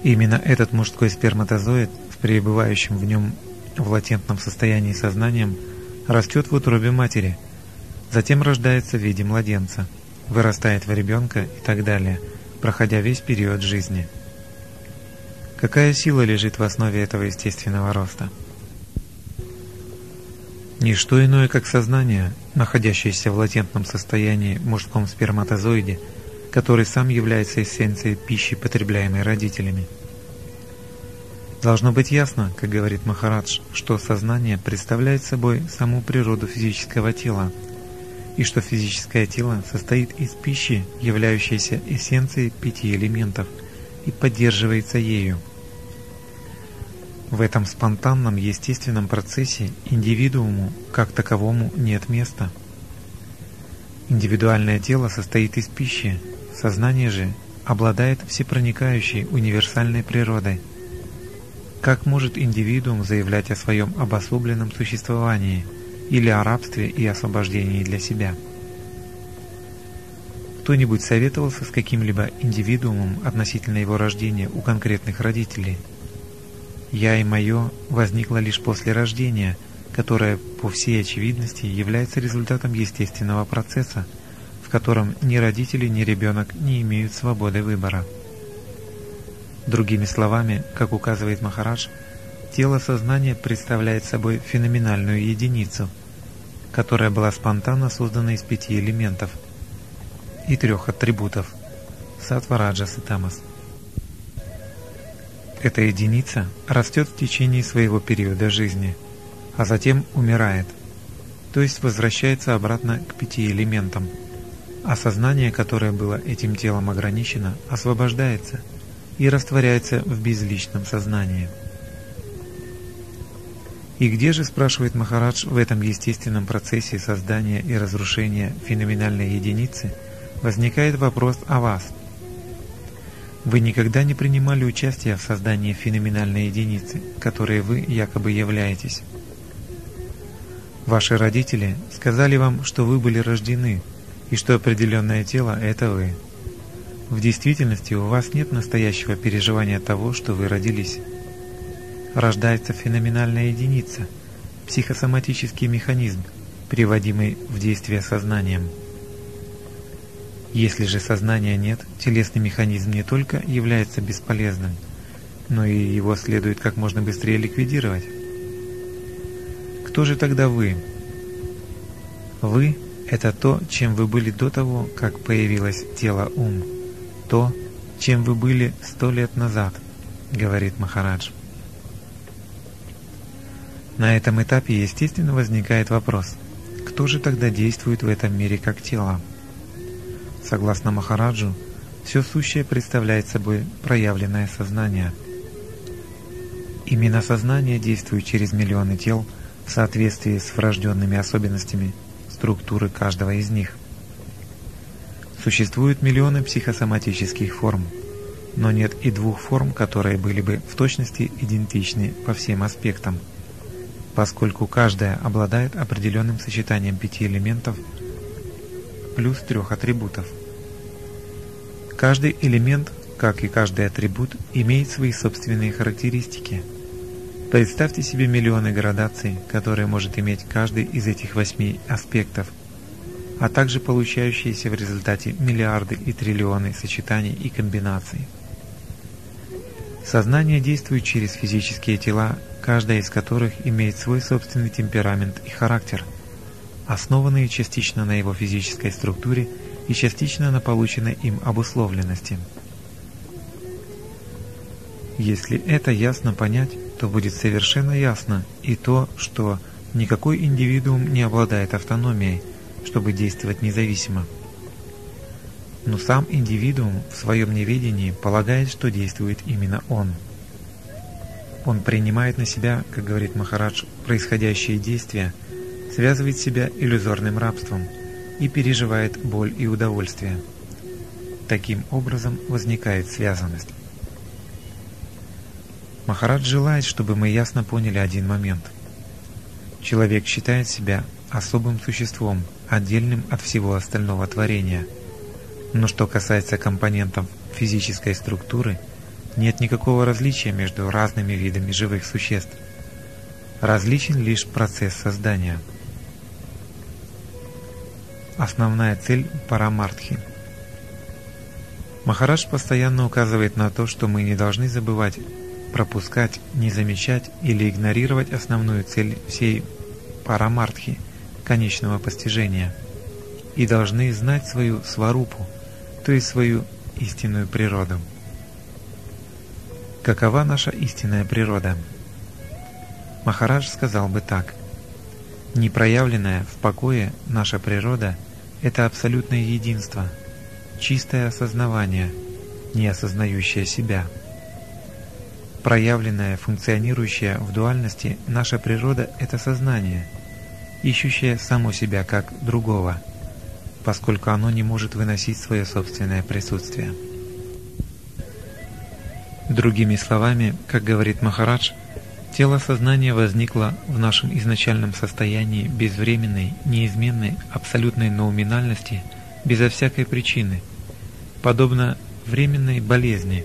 Именно этот мужской сперматозоид с пребывающим в нем в латентном состоянии сознанием – растет в утробе матери, затем рождается в виде младенца, вырастает в ребенка и так далее, проходя весь период жизни. Какая сила лежит в основе этого естественного роста? Ничто иное, как сознание, находящееся в латентном состоянии в мужском сперматозоиде, который сам является эссенцией пищи, потребляемой родителями. Должно быть ясно, как говорит Махарадж, что сознание представляет собой саму природу физического тела, и что физическое тело состоит из пищи, являющейся эссенцией пяти элементов, и поддерживается ею. В этом спонтанном естественном процессе индивидууму как таковому нет места. Индивидуальное тело состоит из пищи, сознание же обладает всепроникающей универсальной природой – как может индивидуум заявлять о своем обособленном существовании или о рабстве и освобождении для себя? Кто-нибудь советовался с каким-либо индивидуумом относительно его рождения у конкретных родителей? «Я и мое» возникло лишь после рождения, которое, по всей очевидности, является результатом естественного процесса, в котором ни родители, ни ребенок не имеют свободы выбора. Другими словами, как указывает Махарадж, тело сознания представляет собой феноменальную единицу, которая была спонтанно создана из пяти элементов и трех атрибутов – сатва, раджас и тамас. Эта единица растет в течение своего периода жизни, а затем умирает, то есть возвращается обратно к пяти элементам, а сознание, которое было этим телом ограничено, освобождается – и растворяется в безличном сознании. И где же, спрашивает Махарадж, в этом естественном процессе создания и разрушения феноменальной единицы возникает вопрос о вас? Вы никогда не принимали участие в создании феноменальной единицы, которой вы якобы являетесь. Ваши родители сказали вам, что вы были рождены, и что определенное тело – это вы. В действительности у вас нет настоящего переживания того, что вы родились. Рождается феноменальная единица, психосоматический механизм, приводимый в действие сознанием. Если же сознания нет, телесный механизм не только является бесполезным, но и его следует как можно быстрее ликвидировать. Кто же тогда вы? Вы – это то, чем вы были до того, как появилось тело-ум то, чем вы были сто лет назад, говорит Махарадж. На этом этапе естественно возникает вопрос, кто же тогда действует в этом мире как тело? Согласно Махараджу, все сущее представляет собой проявленное сознание. Именно сознание действует через миллионы тел в соответствии с врожденными особенностями структуры каждого из них. Существуют миллионы психосоматических форм, но нет и двух форм, которые были бы в точности идентичны по всем аспектам, поскольку каждая обладает определенным сочетанием пяти элементов плюс трех атрибутов. Каждый элемент, как и каждый атрибут, имеет свои собственные характеристики. Представьте себе миллионы градаций, которые может иметь каждый из этих восьми аспектов – а также получающиеся в результате миллиарды и триллионы сочетаний и комбинаций. Сознание действует через физические тела, каждая из которых имеет свой собственный темперамент и характер, основанные частично на его физической структуре и частично на полученной им обусловленности. Если это ясно понять, то будет совершенно ясно и то, что никакой индивидуум не обладает автономией, чтобы действовать независимо. Но сам индивидуум в своем неведении полагает, что действует именно он. Он принимает на себя, как говорит Махарадж, происходящие действия, связывает себя иллюзорным рабством и переживает боль и удовольствие. Таким образом возникает связанность. Махарадж желает, чтобы мы ясно поняли один момент. Человек считает себя особым существом, отдельным от всего остального творения. Но что касается компонентов физической структуры, нет никакого различия между разными видами живых существ. Различен лишь процесс создания. Основная цель Парамартхи Махарадж постоянно указывает на то, что мы не должны забывать, пропускать, не замечать или игнорировать основную цель всей Парамартхи – конечного постижения и должны знать свою сварупу, то есть свою истинную природу. Какова наша истинная природа? Махарадж сказал бы так. Непроявленная в покое наша природа – это абсолютное единство, чистое осознавание, не осознающее себя. Проявленная, функционирующая в дуальности наша природа – это сознание, ищущее само себя как другого, поскольку оно не может выносить свое собственное присутствие. Другими словами, как говорит Махарадж, тело сознания возникло в нашем изначальном состоянии безвременной, неизменной, абсолютной ноуминальности безо всякой причины, подобно временной болезни,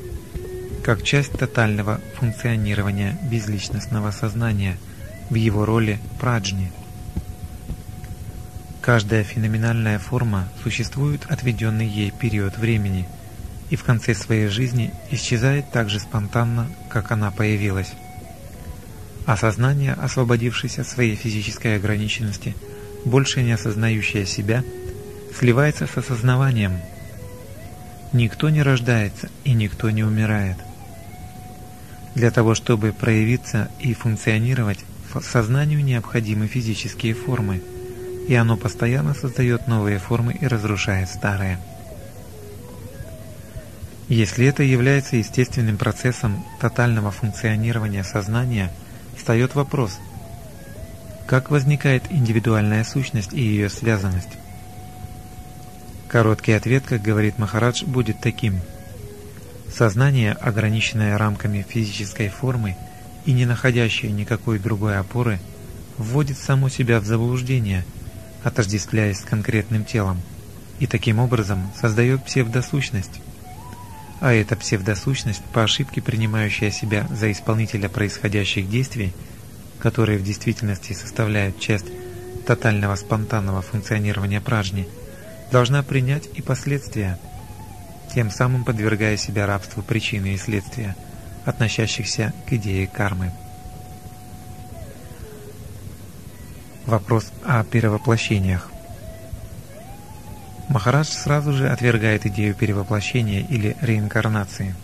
как часть тотального функционирования безличностного сознания в его роли праджни. Каждая феноменальная форма существует отведенный ей период времени – и в конце своей жизни исчезает так же спонтанно, как она появилась. Осознание, освободившееся от своей физической ограниченности, больше не осознающее себя, сливается с осознаванием. Никто не рождается и никто не умирает. Для того, чтобы проявиться и функционировать, сознанию необходимы физические формы, и оно постоянно создает новые формы и разрушает старые. Если это является естественным процессом тотального функционирования сознания, встает вопрос, как возникает индивидуальная сущность и ее связанность? Короткий ответ, как говорит Махарадж, будет таким. Сознание, ограниченное рамками физической формы и не находящее никакой другой опоры, вводит само себя в заблуждение, отождествляясь с конкретным телом, и таким образом создает псевдосущность а эта псевдосущность, по ошибке принимающая себя за исполнителя происходящих действий, которые в действительности составляют часть тотального спонтанного функционирования пражни, должна принять и последствия, тем самым подвергая себя рабству причины и следствия, относящихся к идее кармы. Вопрос о перевоплощениях. Махарадж сразу же отвергает идею перевоплощения или реинкарнации.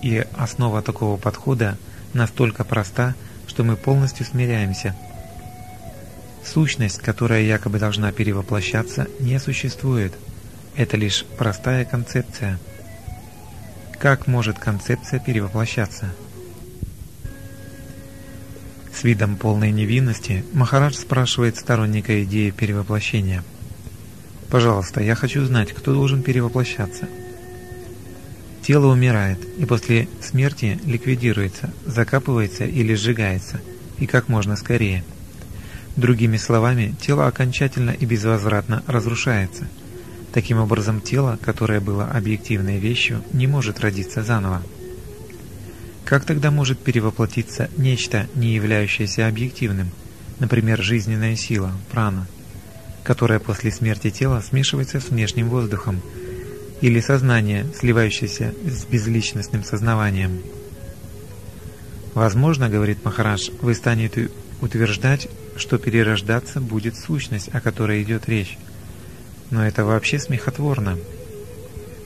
И основа такого подхода настолько проста, что мы полностью смиряемся. Сущность, которая якобы должна перевоплощаться, не существует. Это лишь простая концепция. Как может концепция перевоплощаться? С видом полной невинности Махарадж спрашивает сторонника идеи перевоплощения – Пожалуйста, я хочу знать, кто должен перевоплощаться. Тело умирает и после смерти ликвидируется, закапывается или сжигается, и как можно скорее. Другими словами, тело окончательно и безвозвратно разрушается. Таким образом, тело, которое было объективной вещью, не может родиться заново. Как тогда может перевоплотиться нечто, не являющееся объективным, например, жизненная сила, прана? которое после смерти тела смешивается с внешним воздухом, или сознание, сливающееся с безличностным сознаванием. Возможно, говорит Махарадж, вы станете утверждать, что перерождаться будет сущность, о которой идет речь. Но это вообще смехотворно.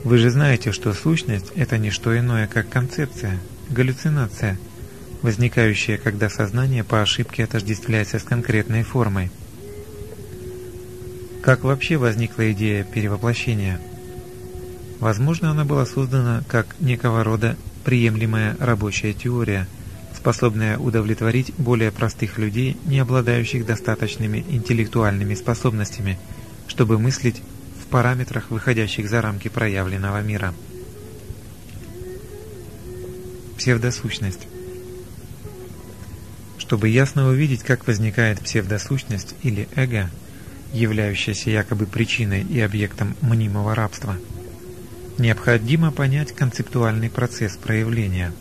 Вы же знаете, что сущность – это не что иное, как концепция, галлюцинация, возникающая, когда сознание по ошибке отождествляется с конкретной формой – как вообще возникла идея перевоплощения? Возможно, она была создана как некого рода приемлемая рабочая теория, способная удовлетворить более простых людей, не обладающих достаточными интеллектуальными способностями, чтобы мыслить в параметрах, выходящих за рамки проявленного мира. Псевдосущность Чтобы ясно увидеть, как возникает псевдосущность или эго – являющаяся якобы причиной и объектом мнимого рабства, необходимо понять концептуальный процесс проявления.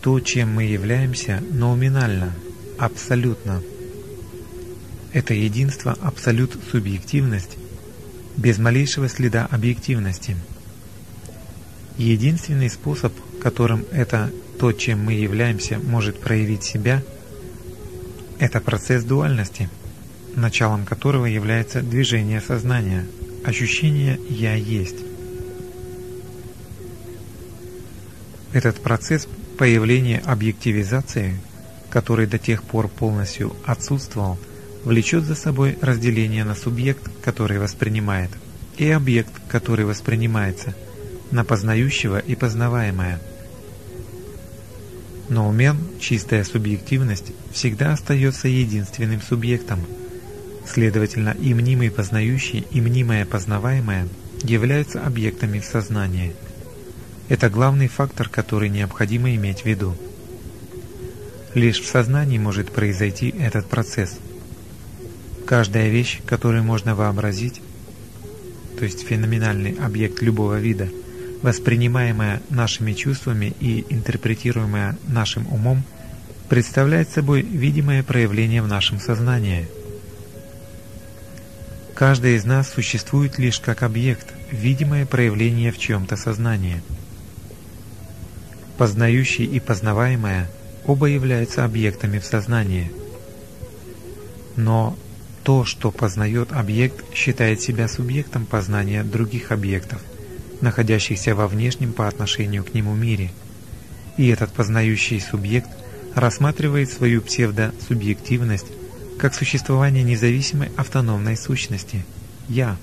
То, чем мы являемся, номинально, абсолютно. Это единство, абсолют субъективность, без малейшего следа объективности. Единственный способ, которым это то, чем мы являемся, может проявить себя, это процесс дуальности – началом которого является движение сознания, ощущение «я есть». Этот процесс появления объективизации, который до тех пор полностью отсутствовал, влечет за собой разделение на субъект, который воспринимает, и объект, который воспринимается, на познающего и познаваемое. Но умен, чистая субъективность, всегда остается единственным субъектом. Следовательно, и мнимый познающий, и мнимое познаваемое являются объектами в сознании. Это главный фактор, который необходимо иметь в виду. Лишь в сознании может произойти этот процесс – Каждая вещь, которую можно вообразить, то есть феноменальный объект любого вида, воспринимаемая нашими чувствами и интерпретируемая нашим умом, представляет собой видимое проявление в нашем сознании. Каждый из нас существует лишь как объект, видимое проявление в чьем-то сознании. Познающий и познаваемое оба являются объектами в сознании. Но то, что познает объект, считает себя субъектом познания других объектов, находящихся во внешнем по отношению к нему мире. И этот познающий субъект рассматривает свою псевдосубъективность как существование независимой автономной сущности – «я»,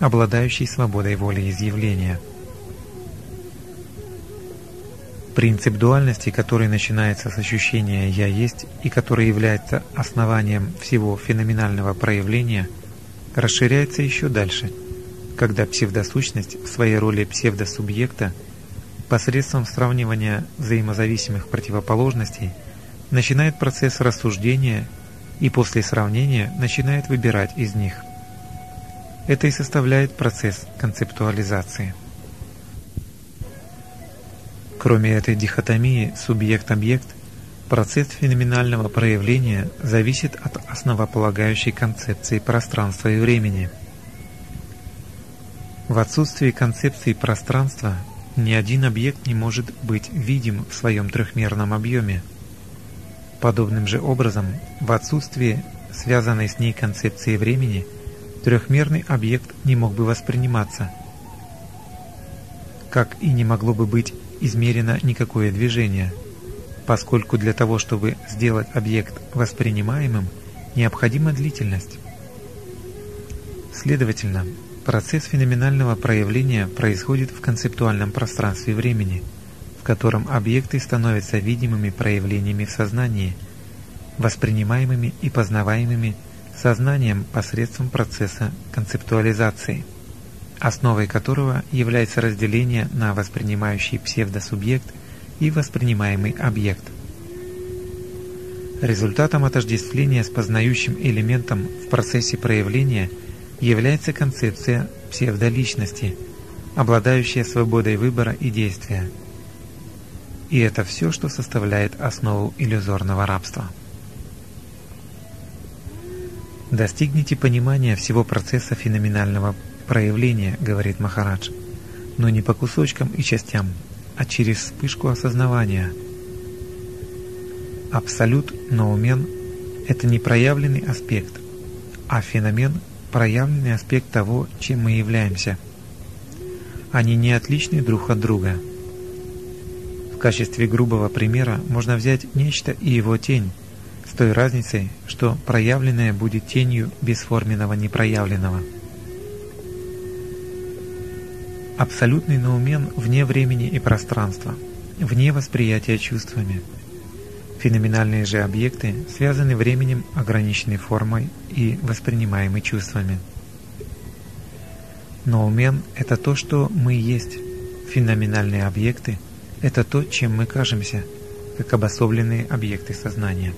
обладающей свободой воли изъявления – Принцип дуальности, который начинается с ощущения «я есть» и который является основанием всего феноменального проявления, расширяется еще дальше, когда псевдосущность в своей роли псевдосубъекта посредством сравнивания взаимозависимых противоположностей начинает процесс рассуждения и после сравнения начинает выбирать из них. Это и составляет процесс концептуализации. Кроме этой дихотомии субъект-объект, процесс феноменального проявления зависит от основополагающей концепции пространства и времени. В отсутствии концепции пространства ни один объект не может быть видим в своем трехмерном объеме. Подобным же образом, в отсутствии связанной с ней концепции времени, трехмерный объект не мог бы восприниматься, как и не могло бы быть измерено никакое движение, поскольку для того, чтобы сделать объект воспринимаемым, необходима длительность. Следовательно, процесс феноменального проявления происходит в концептуальном пространстве времени, в котором объекты становятся видимыми проявлениями в сознании, воспринимаемыми и познаваемыми сознанием посредством процесса концептуализации – основой которого является разделение на воспринимающий псевдосубъект и воспринимаемый объект. Результатом отождествления с познающим элементом в процессе проявления является концепция псевдоличности, обладающая свободой выбора и действия. И это все, что составляет основу иллюзорного рабства. Достигните понимания всего процесса феноменального проявление, говорит Махарадж, но не по кусочкам и частям, а через вспышку осознавания. Абсолют ноумен – это не проявленный аспект, а феномен – проявленный аспект того, чем мы являемся. Они не отличны друг от друга. В качестве грубого примера можно взять нечто и его тень, с той разницей, что проявленное будет тенью бесформенного непроявленного – Абсолютный наумен вне времени и пространства, вне восприятия чувствами. Феноменальные же объекты связаны временем, ограниченной формой и воспринимаемы чувствами. Ноумен – это то, что мы есть. Феноменальные объекты – это то, чем мы кажемся, как обособленные объекты сознания.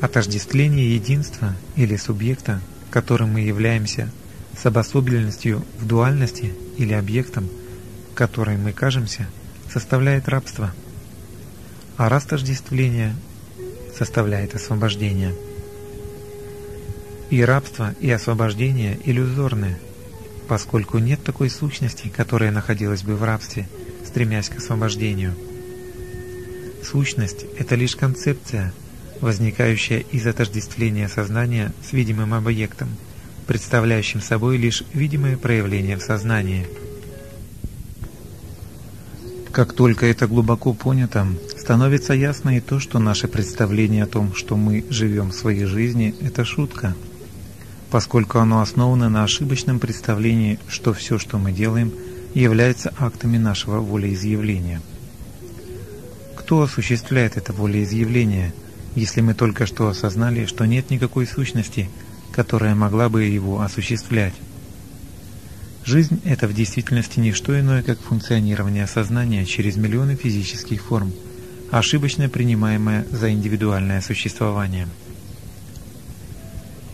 Отождествление единства или субъекта, которым мы являемся с обособленностью в дуальности или объектом, которой мы кажемся, составляет рабство, а растождествление составляет освобождение. И рабство, и освобождение иллюзорны, поскольку нет такой сущности, которая находилась бы в рабстве, стремясь к освобождению. Сущность – это лишь концепция, возникающая из отождествления сознания с видимым объектом – представляющим собой лишь видимое проявление в сознании. Как только это глубоко понято, становится ясно и то, что наше представление о том, что мы живем своей жизни, это шутка, поскольку оно основано на ошибочном представлении, что все, что мы делаем, является актами нашего волеизъявления. Кто осуществляет это волеизъявление, если мы только что осознали, что нет никакой сущности, которая могла бы его осуществлять? Жизнь – это в действительности не что иное, как функционирование сознания через миллионы физических форм, ошибочно принимаемое за индивидуальное существование.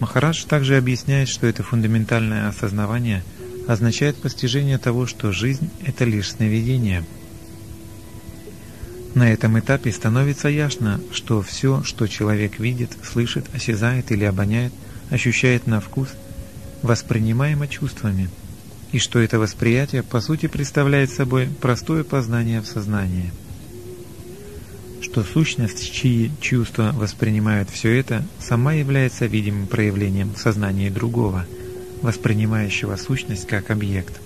Махарадж также объясняет, что это фундаментальное осознавание означает постижение того, что жизнь – это лишь сновидение. На этом этапе становится ясно, что все, что человек видит, слышит, осязает или обоняет, ощущает на вкус, воспринимаемо чувствами – и что это восприятие по сути представляет собой простое познание в сознании. Что сущность, чьи чувства воспринимают все это, сама является видимым проявлением в сознании другого, воспринимающего сущность как объект.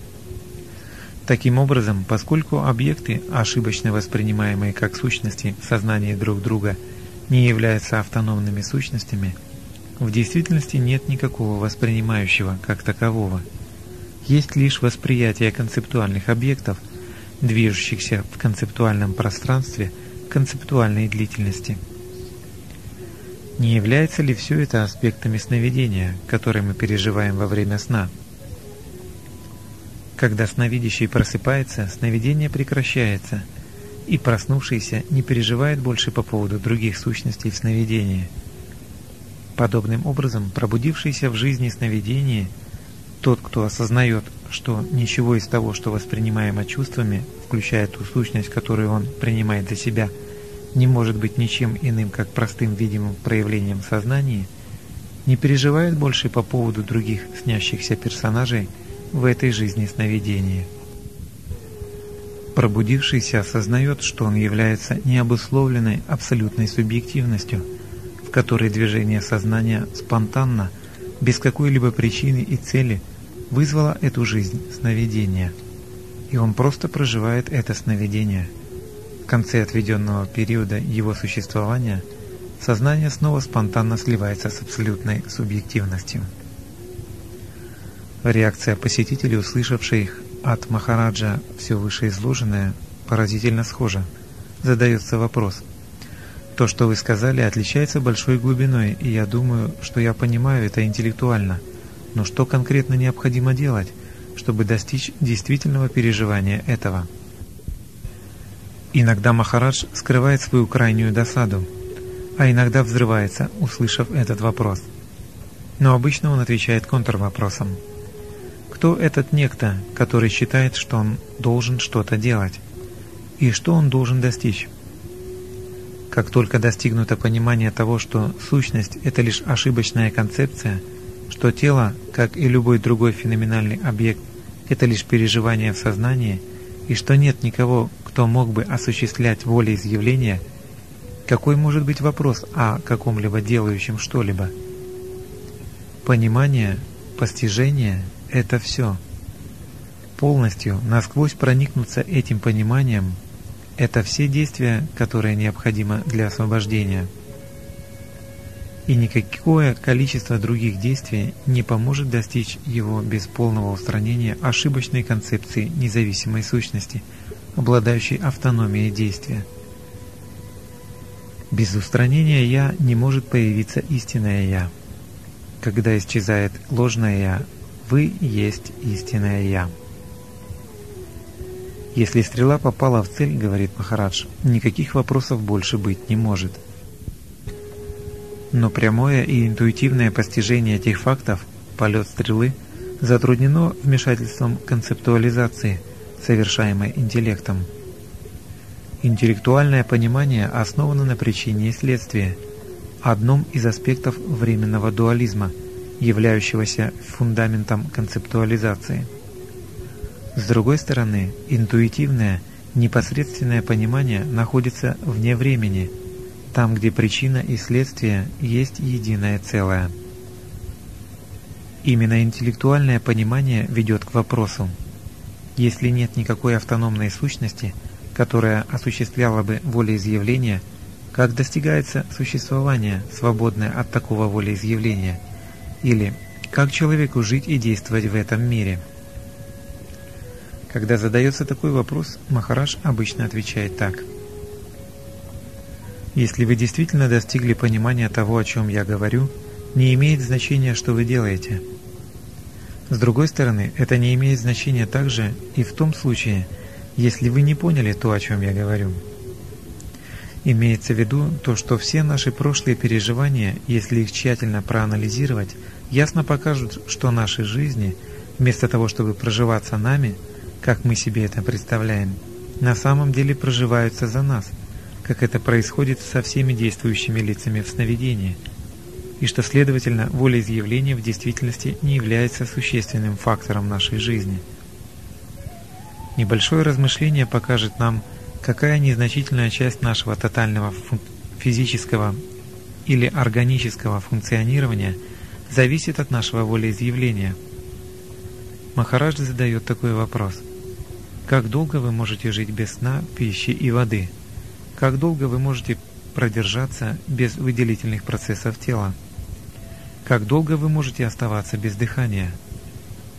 Таким образом, поскольку объекты, ошибочно воспринимаемые как сущности в сознании друг друга, не являются автономными сущностями, в действительности нет никакого воспринимающего как такового – есть лишь восприятие концептуальных объектов, движущихся в концептуальном пространстве концептуальной длительности. Не является ли все это аспектами сновидения, которые мы переживаем во время сна? Когда сновидящий просыпается, сновидение прекращается, и проснувшийся не переживает больше по поводу других сущностей в сновидении. Подобным образом, пробудившийся в жизни сновидение – тот, кто осознает, что ничего из того, что воспринимаемо чувствами, включая ту сущность, которую он принимает для себя, не может быть ничем иным, как простым видимым проявлением сознания, не переживает больше по поводу других снящихся персонажей в этой жизни сновидения. Пробудившийся осознает, что он является необусловленной абсолютной субъективностью, в которой движение сознания спонтанно, без какой-либо причины и цели – вызвало эту жизнь сновидения, и он просто проживает это сновидение. В конце отведенного периода его существования сознание снова спонтанно сливается с абсолютной субъективностью. Реакция посетителей, услышавших от Махараджа все вышеизложенное, поразительно схожа. Задается вопрос. То, что вы сказали, отличается большой глубиной, и я думаю, что я понимаю это интеллектуально – но что конкретно необходимо делать, чтобы достичь действительного переживания этого? Иногда Махарадж скрывает свою крайнюю досаду, а иногда взрывается, услышав этот вопрос. Но обычно он отвечает контрвопросом. Кто этот некто, который считает, что он должен что-то делать? И что он должен достичь? Как только достигнуто понимание того, что сущность – это лишь ошибочная концепция – что тело, как и любой другой феноменальный объект, это лишь переживание в сознании, и что нет никого, кто мог бы осуществлять волеизъявление, какой может быть вопрос о каком-либо делающем что-либо? Понимание, постижение – это все. Полностью, насквозь проникнуться этим пониманием – это все действия, которые необходимы для освобождения – и никакое количество других действий не поможет достичь его без полного устранения ошибочной концепции независимой сущности, обладающей автономией действия. Без устранения «я» не может появиться истинное «я». Когда исчезает ложное «я», вы есть истинное «я». Если стрела попала в цель, говорит Махарадж, никаких вопросов больше быть не может – но прямое и интуитивное постижение этих фактов, полет стрелы, затруднено вмешательством концептуализации, совершаемой интеллектом. Интеллектуальное понимание основано на причине и следствии, одном из аспектов временного дуализма, являющегося фундаментом концептуализации. С другой стороны, интуитивное, непосредственное понимание находится вне времени – там, где причина и следствие есть единое целое. Именно интеллектуальное понимание ведет к вопросу. Если нет никакой автономной сущности, которая осуществляла бы волеизъявление, как достигается существование, свободное от такого волеизъявления, или как человеку жить и действовать в этом мире. Когда задается такой вопрос, Махараш обычно отвечает так. Если вы действительно достигли понимания того, о чем я говорю, не имеет значения, что вы делаете. С другой стороны, это не имеет значения также и в том случае, если вы не поняли то, о чем я говорю. Имеется в виду то, что все наши прошлые переживания, если их тщательно проанализировать, ясно покажут, что наши жизни, вместо того, чтобы проживаться нами, как мы себе это представляем, на самом деле проживаются за нас, как это происходит со всеми действующими лицами в сновидении, и что, следовательно, волеизъявление в действительности не является существенным фактором нашей жизни. Небольшое размышление покажет нам, какая незначительная часть нашего тотального физического или органического функционирования зависит от нашего волеизъявления. Махарадж задает такой вопрос. Как долго вы можете жить без сна, пищи и воды? Как долго вы можете продержаться без выделительных процессов тела? Как долго вы можете оставаться без дыхания?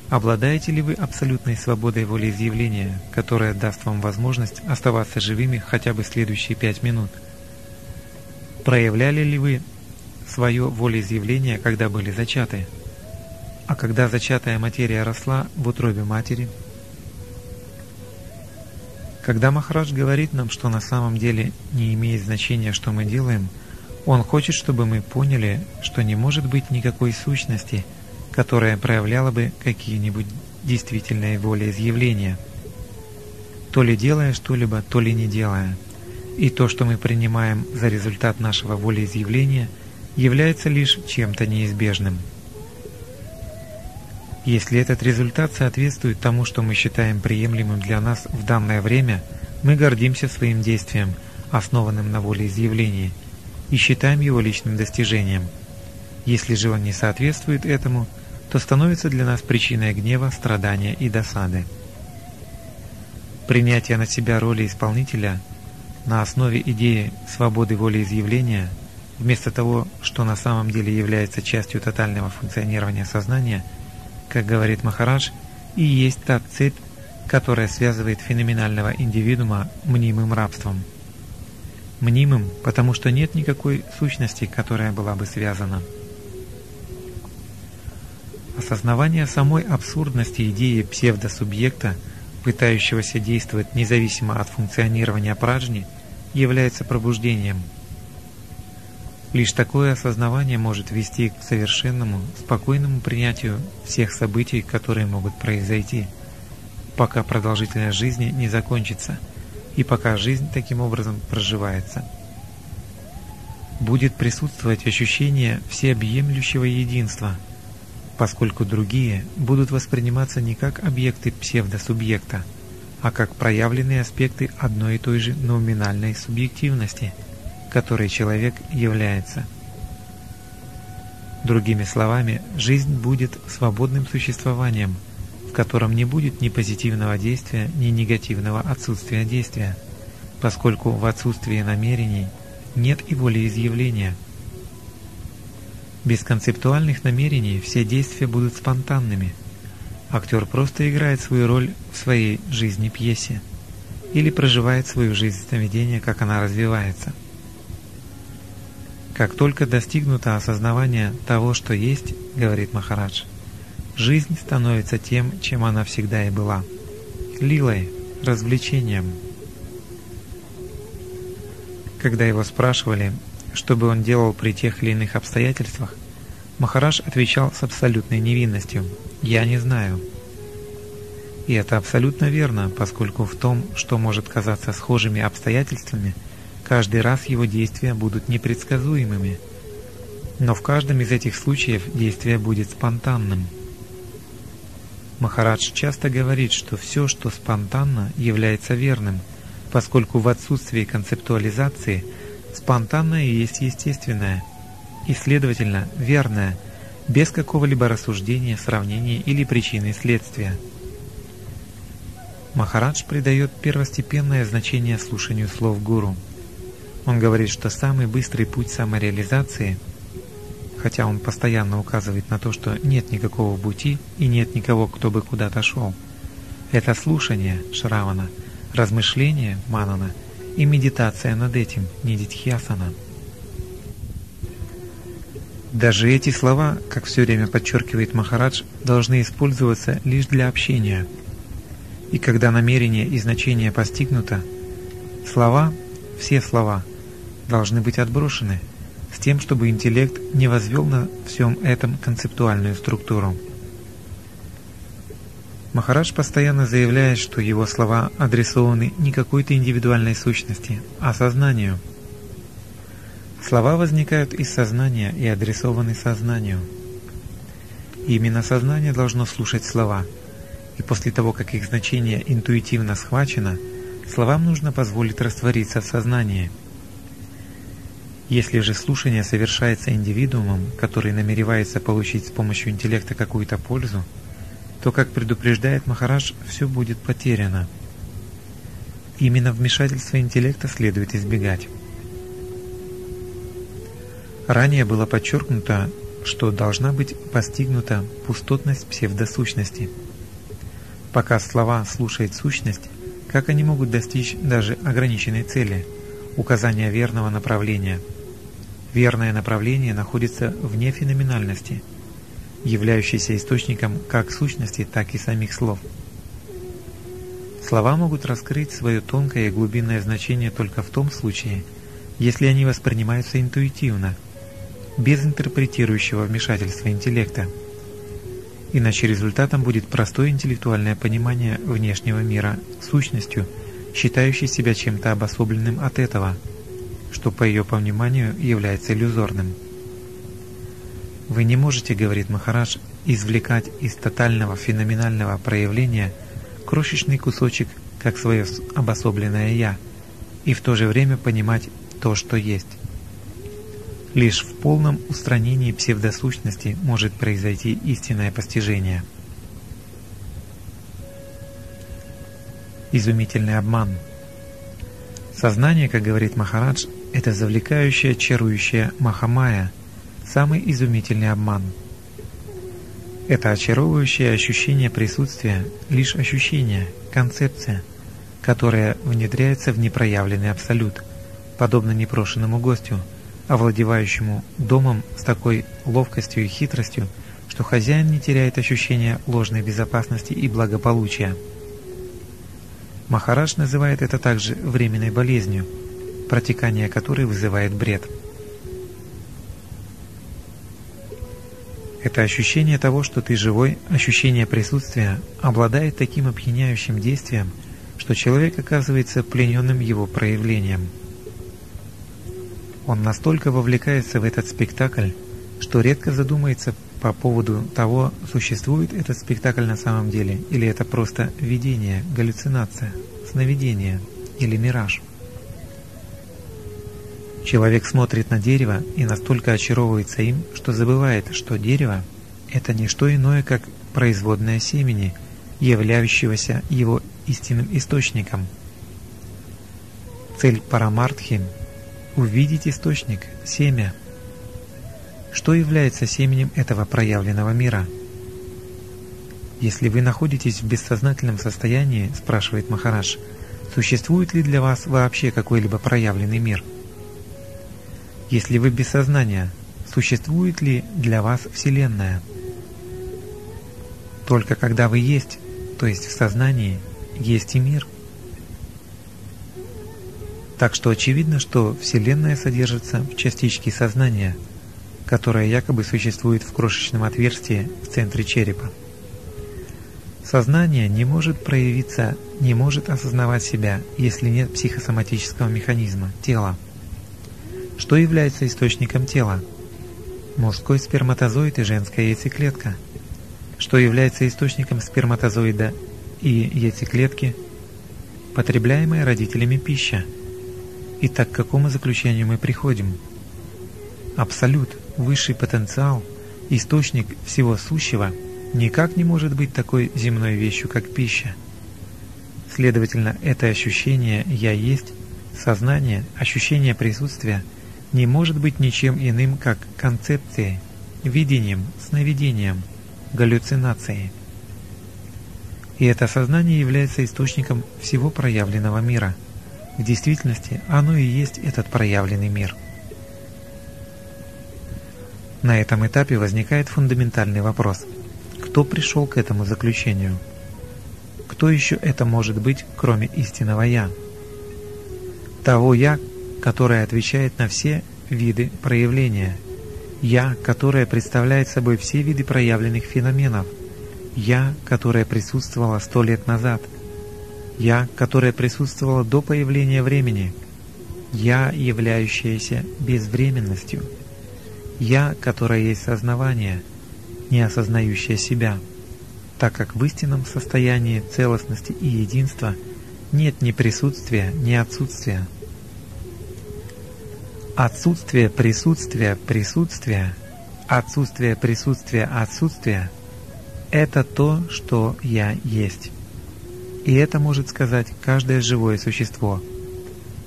Обладаете ли вы абсолютной свободой волеизъявления, которая даст вам возможность оставаться живыми хотя бы следующие пять минут? Проявляли ли вы свое волеизъявление, когда были зачаты? А когда зачатая материя росла в утробе матери? Когда Махарадж говорит нам, что на самом деле не имеет значения, что мы делаем, он хочет, чтобы мы поняли, что не может быть никакой сущности – которая проявляла бы какие-нибудь действительные волеизъявления. То ли делая что-либо, то ли не делая. И то, что мы принимаем за результат нашего волеизъявления, является лишь чем-то неизбежным. Если этот результат соответствует тому, что мы считаем приемлемым для нас в данное время, мы гордимся своим действием, основанным на волеизъявлении, и считаем его личным достижением. Если же он не соответствует этому – то становится для нас причиной гнева, страдания и досады. Принятие на себя роли исполнителя на основе идеи свободы волеизъявления, вместо того, что на самом деле является частью тотального функционирования сознания, как говорит Махарадж, и есть та цепь, которая связывает феноменального индивидуума мнимым рабством. Мнимым, потому что нет никакой сущности, которая была бы связана. Осознавание самой абсурдности идеи псевдосубъекта, пытающегося действовать независимо от функционирования праджни, является пробуждением. Лишь такое осознавание может вести к совершенному, спокойному принятию всех событий, которые могут произойти, пока продолжительность жизни не закончится и пока жизнь таким образом проживается. Будет присутствовать ощущение всеобъемлющего единства – поскольку другие будут восприниматься не как объекты псевдосубъекта, а как проявленные аспекты одной и той же номинальной субъективности, которой человек является. Другими словами, жизнь будет свободным существованием, в котором не будет ни позитивного действия, ни негативного отсутствия действия, поскольку в отсутствии намерений нет и волеизъявления – без концептуальных намерений все действия будут спонтанными. Актер просто играет свою роль в своей жизни-пьесе или проживает свою жизнь сновидения, как она развивается. Как только достигнуто осознавание того, что есть, говорит Махарадж, жизнь становится тем, чем она всегда и была – лилой, развлечением. Когда его спрашивали, что бы он делал при тех или иных обстоятельствах, Махараш отвечал с абсолютной невинностью «Я не знаю». И это абсолютно верно, поскольку в том, что может казаться схожими обстоятельствами, каждый раз его действия будут непредсказуемыми. Но в каждом из этих случаев действие будет спонтанным. Махарадж часто говорит, что все, что спонтанно, является верным, поскольку в отсутствии концептуализации – Спонтанное есть естественное, и, следовательно, верное, без какого-либо рассуждения, сравнения или причины следствия. Махарадж придает первостепенное значение слушанию слов гуру. Он говорит, что самый быстрый путь самореализации, хотя он постоянно указывает на то, что нет никакого пути и нет никого, кто бы куда-то шел, это слушание Шравана, размышление Манана и медитация над этим Нидитхьясана. Даже эти слова, как все время подчеркивает Махарадж, должны использоваться лишь для общения. И когда намерение и значение постигнуто, слова, все слова, должны быть отброшены, с тем, чтобы интеллект не возвел на всем этом концептуальную структуру. Махарадж постоянно заявляет, что его слова адресованы не какой-то индивидуальной сущности, а сознанию – Слова возникают из сознания и адресованы сознанию. И именно сознание должно слушать слова, и после того, как их значение интуитивно схвачено, словам нужно позволить раствориться в сознании. Если же слушание совершается индивидуумом, который намеревается получить с помощью интеллекта какую-то пользу, то, как предупреждает Махарадж, все будет потеряно. Именно вмешательство интеллекта следует избегать. Ранее было подчеркнуто, что должна быть постигнута пустотность псевдосущности. Пока слова слушает сущность, как они могут достичь даже ограниченной цели – указания верного направления? Верное направление находится вне феноменальности, являющейся источником как сущности, так и самих слов. Слова могут раскрыть свое тонкое и глубинное значение только в том случае, если они воспринимаются интуитивно – без интерпретирующего вмешательства интеллекта. Иначе результатом будет простое интеллектуальное понимание внешнего мира сущностью, считающей себя чем-то обособленным от этого, что по ее пониманию является иллюзорным. Вы не можете, говорит Махарадж, извлекать из тотального феноменального проявления крошечный кусочек как свое обособленное «я» и в то же время понимать то, что есть. Лишь в полном устранении псевдосущности может произойти истинное постижение. Изумительный обман. Сознание, как говорит Махарадж, это завлекающая, чарующая Махамая, самый изумительный обман. Это очаровывающее ощущение присутствия, лишь ощущение, концепция, которая внедряется в непроявленный абсолют, подобно непрошенному гостю – овладевающему домом с такой ловкостью и хитростью, что хозяин не теряет ощущения ложной безопасности и благополучия. Махарадж называет это также временной болезнью, протекание которой вызывает бред. Это ощущение того, что ты живой, ощущение присутствия, обладает таким опьяняющим действием, что человек оказывается плененным его проявлением – он настолько вовлекается в этот спектакль, что редко задумается по поводу того, существует этот спектакль на самом деле, или это просто видение, галлюцинация, сновидение или мираж. Человек смотрит на дерево и настолько очаровывается им, что забывает, что дерево – это не что иное, как производное семени, являющегося его истинным источником. Цель Парамартхи увидеть источник, семя. Что является семенем этого проявленного мира? Если вы находитесь в бессознательном состоянии, спрашивает Махарадж, существует ли для вас вообще какой-либо проявленный мир? Если вы без сознания, существует ли для вас Вселенная? Только когда вы есть, то есть в сознании, есть и мир – так что очевидно, что Вселенная содержится в частичке сознания, которая якобы существует в крошечном отверстии в центре черепа. Сознание не может проявиться, не может осознавать себя, если нет психосоматического механизма, тела. Что является источником тела? Мужской сперматозоид и женская яйцеклетка. Что является источником сперматозоида и яйцеклетки? Потребляемая родителями пища – Итак, к какому заключению мы приходим? Абсолют, высший потенциал, источник всего сущего никак не может быть такой земной вещью, как пища. Следовательно, это ощущение «я есть», сознание, ощущение присутствия не может быть ничем иным, как концепцией, видением, сновидением, галлюцинацией. И это сознание является источником всего проявленного мира. В действительности оно и есть этот проявленный мир. На этом этапе возникает фундаментальный вопрос. Кто пришел к этому заключению? Кто еще это может быть, кроме истинного «Я»? Того «Я», которое отвечает на все виды проявления. «Я», которое представляет собой все виды проявленных феноменов. «Я», которое присутствовало сто лет назад. «Я», которое присутствовало до появления времени. «Я», являющееся безвременностью. «Я», которое есть сознавание, не осознающее себя, так как в истинном состоянии целостности и единства нет ни присутствия, ни отсутствия. Отсутствие присутствия присутствия, отсутствие присутствия отсутствия – это то, что я есть. И это может сказать каждое живое существо.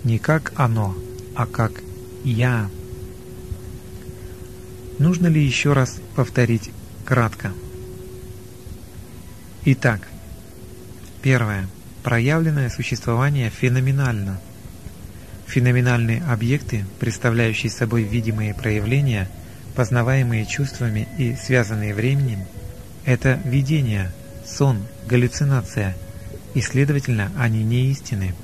Не как оно, а как я. Нужно ли еще раз повторить кратко? Итак, первое. Проявленное существование феноменально. Феноменальные объекты, представляющие собой видимые проявления, познаваемые чувствами и связанные временем, это видение, сон, галлюцинация, и, следовательно, они не истины.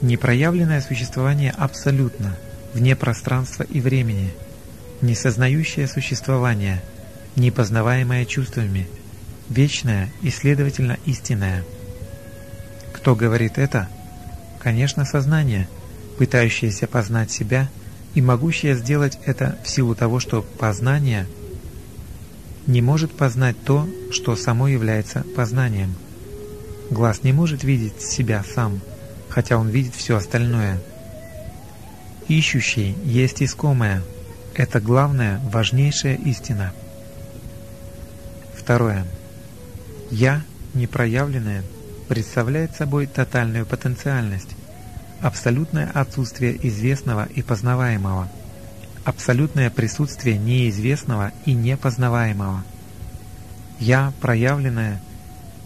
Непроявленное существование абсолютно, вне пространства и времени – несознающее существование, непознаваемое чувствами, вечное и, следовательно, истинное. Кто говорит это? Конечно, сознание, пытающееся познать себя и могущее сделать это в силу того, что познание не может познать то, что само является познанием. Глаз не может видеть себя сам, хотя он видит все остальное. Ищущий есть искомое – это главная, важнейшая истина. Второе. «Я», непроявленное, представляет собой тотальную потенциальность, абсолютное отсутствие известного и познаваемого, абсолютное присутствие неизвестного и непознаваемого. «Я», проявленное,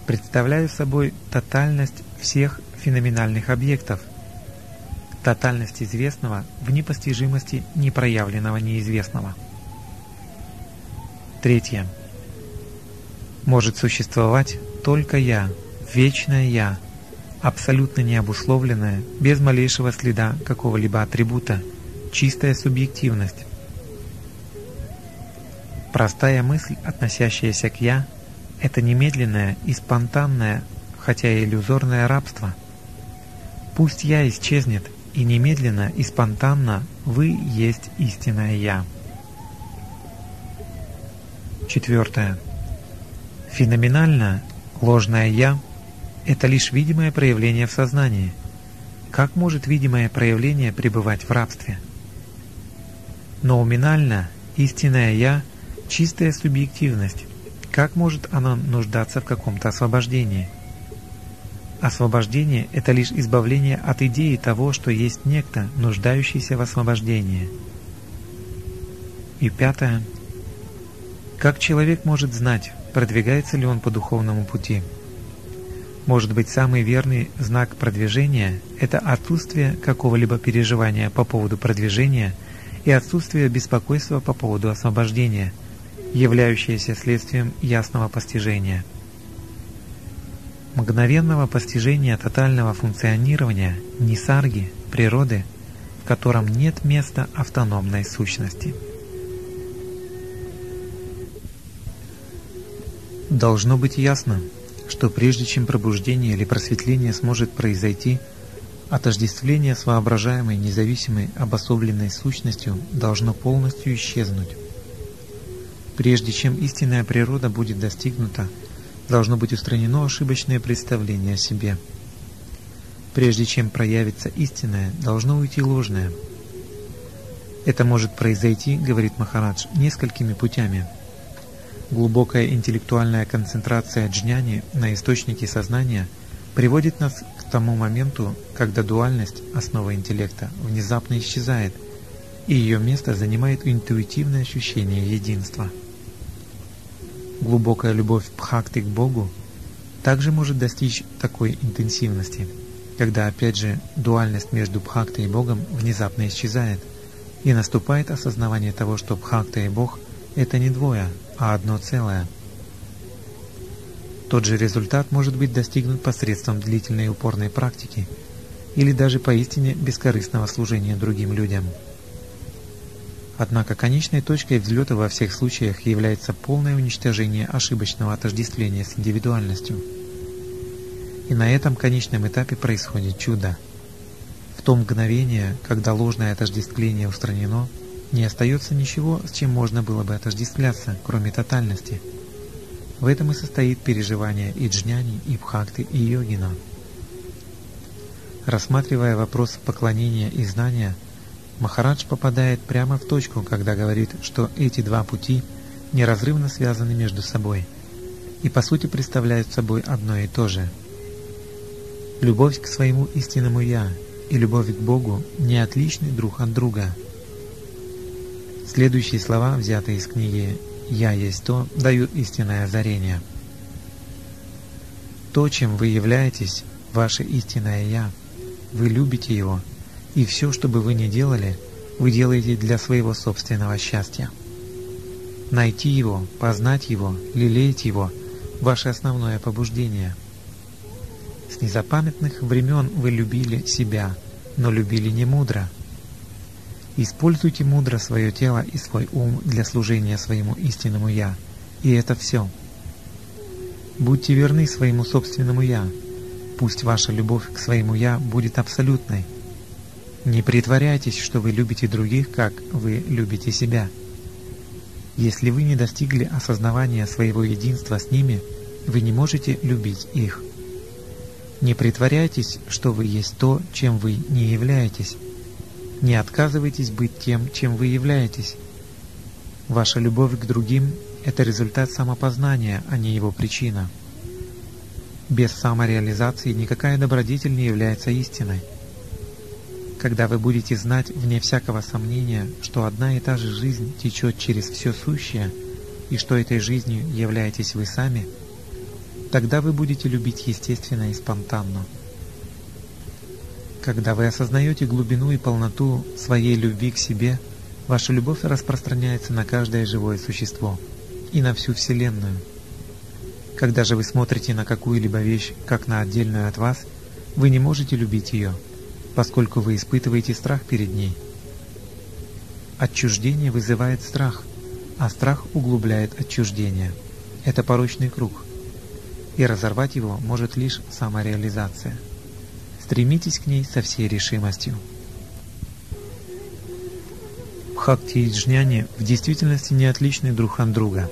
представляю собой тотальность всех феноменальных объектов, тотальность известного в непостижимости непроявленного неизвестного. Третье. Может существовать только Я, вечное Я, абсолютно необусловленное, без малейшего следа какого-либо атрибута, чистая субъективность. Простая мысль, относящаяся к «я», это немедленное и спонтанное, хотя и иллюзорное рабство. Пусть «я» исчезнет, и немедленно и спонтанно вы есть истинное Я. Четвертое. Феноменально ложное Я – это лишь видимое проявление в сознании. Как может видимое проявление пребывать в рабстве? Ноуминально истинное Я – чистая субъективность. Как может она нуждаться в каком-то освобождении – Освобождение – это лишь избавление от идеи того, что есть некто, нуждающийся в освобождении. И пятое. Как человек может знать, продвигается ли он по духовному пути? Может быть, самый верный знак продвижения – это отсутствие какого-либо переживания по поводу продвижения и отсутствие беспокойства по поводу освобождения, являющееся следствием ясного постижения – мгновенного постижения тотального функционирования нисарги, природы, в котором нет места автономной сущности. Должно быть ясно, что прежде чем пробуждение или просветление сможет произойти, отождествление с воображаемой независимой обособленной сущностью должно полностью исчезнуть. Прежде чем истинная природа будет достигнута, должно быть устранено ошибочное представление о себе. Прежде чем проявится истинное, должно уйти ложное. Это может произойти, говорит Махарадж, несколькими путями. Глубокая интеллектуальная концентрация джняни на источнике сознания приводит нас к тому моменту, когда дуальность, основа интеллекта, внезапно исчезает, и ее место занимает интуитивное ощущение единства. Глубокая любовь Бхакти к Богу также может достичь такой интенсивности, когда опять же дуальность между Бхактой и Богом внезапно исчезает, и наступает осознавание того, что Бхакта и Бог — это не двое, а одно целое. Тот же результат может быть достигнут посредством длительной и упорной практики или даже поистине бескорыстного служения другим людям. Однако конечной точкой взлета во всех случаях является полное уничтожение ошибочного отождествления с индивидуальностью. И на этом конечном этапе происходит чудо. В то мгновение, когда ложное отождествление устранено, не остается ничего, с чем можно было бы отождествляться, кроме тотальности. В этом и состоит переживание и джняни, и бхакти, и йогина. Рассматривая вопрос поклонения и знания – Махарадж попадает прямо в точку, когда говорит, что эти два пути неразрывно связаны между собой и по сути представляют собой одно и то же. Любовь к своему истинному «Я» и любовь к Богу не отличны друг от друга. Следующие слова, взятые из книги «Я есть то», дают истинное озарение. То, чем вы являетесь, ваше истинное «Я», вы любите его – и все, что бы вы ни делали, вы делаете для своего собственного счастья. Найти его, познать его, лелеять его – ваше основное побуждение. С незапамятных времен вы любили себя, но любили не мудро. Используйте мудро свое тело и свой ум для служения своему истинному «Я», и это все. Будьте верны своему собственному «Я», пусть ваша любовь к своему «Я» будет абсолютной – не притворяйтесь, что вы любите других, как вы любите себя. Если вы не достигли осознавания своего единства с ними, вы не можете любить их. Не притворяйтесь, что вы есть то, чем вы не являетесь. Не отказывайтесь быть тем, чем вы являетесь. Ваша любовь к другим – это результат самопознания, а не его причина. Без самореализации никакая добродетель не является истиной. Когда вы будете знать, вне всякого сомнения, что одна и та же жизнь течет через все сущее, и что этой жизнью являетесь вы сами, тогда вы будете любить естественно и спонтанно. Когда вы осознаете глубину и полноту своей любви к себе, ваша любовь распространяется на каждое живое существо и на всю Вселенную. Когда же вы смотрите на какую-либо вещь, как на отдельную от вас, вы не можете любить ее – поскольку вы испытываете страх перед ней. Отчуждение вызывает страх, а страх углубляет отчуждение. Это порочный круг. И разорвать его может лишь самореализация. Стремитесь к ней со всей решимостью. Бхакти и джняни в действительности не отличны друг от друга.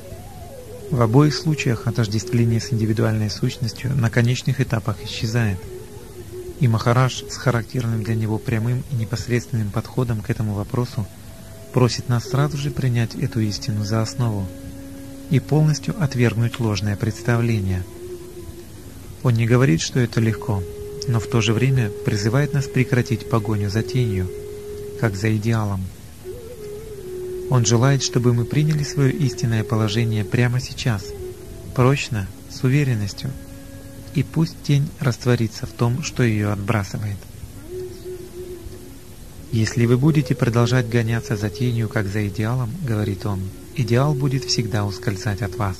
В обоих случаях отождествление с индивидуальной сущностью на конечных этапах исчезает – и Махарадж с характерным для него прямым и непосредственным подходом к этому вопросу просит нас сразу же принять эту истину за основу и полностью отвергнуть ложное представление. Он не говорит, что это легко, но в то же время призывает нас прекратить погоню за тенью, как за идеалом. Он желает, чтобы мы приняли свое истинное положение прямо сейчас, прочно, с уверенностью – и пусть тень растворится в том, что ее отбрасывает. «Если вы будете продолжать гоняться за тенью, как за идеалом, — говорит он, — идеал будет всегда ускользать от вас».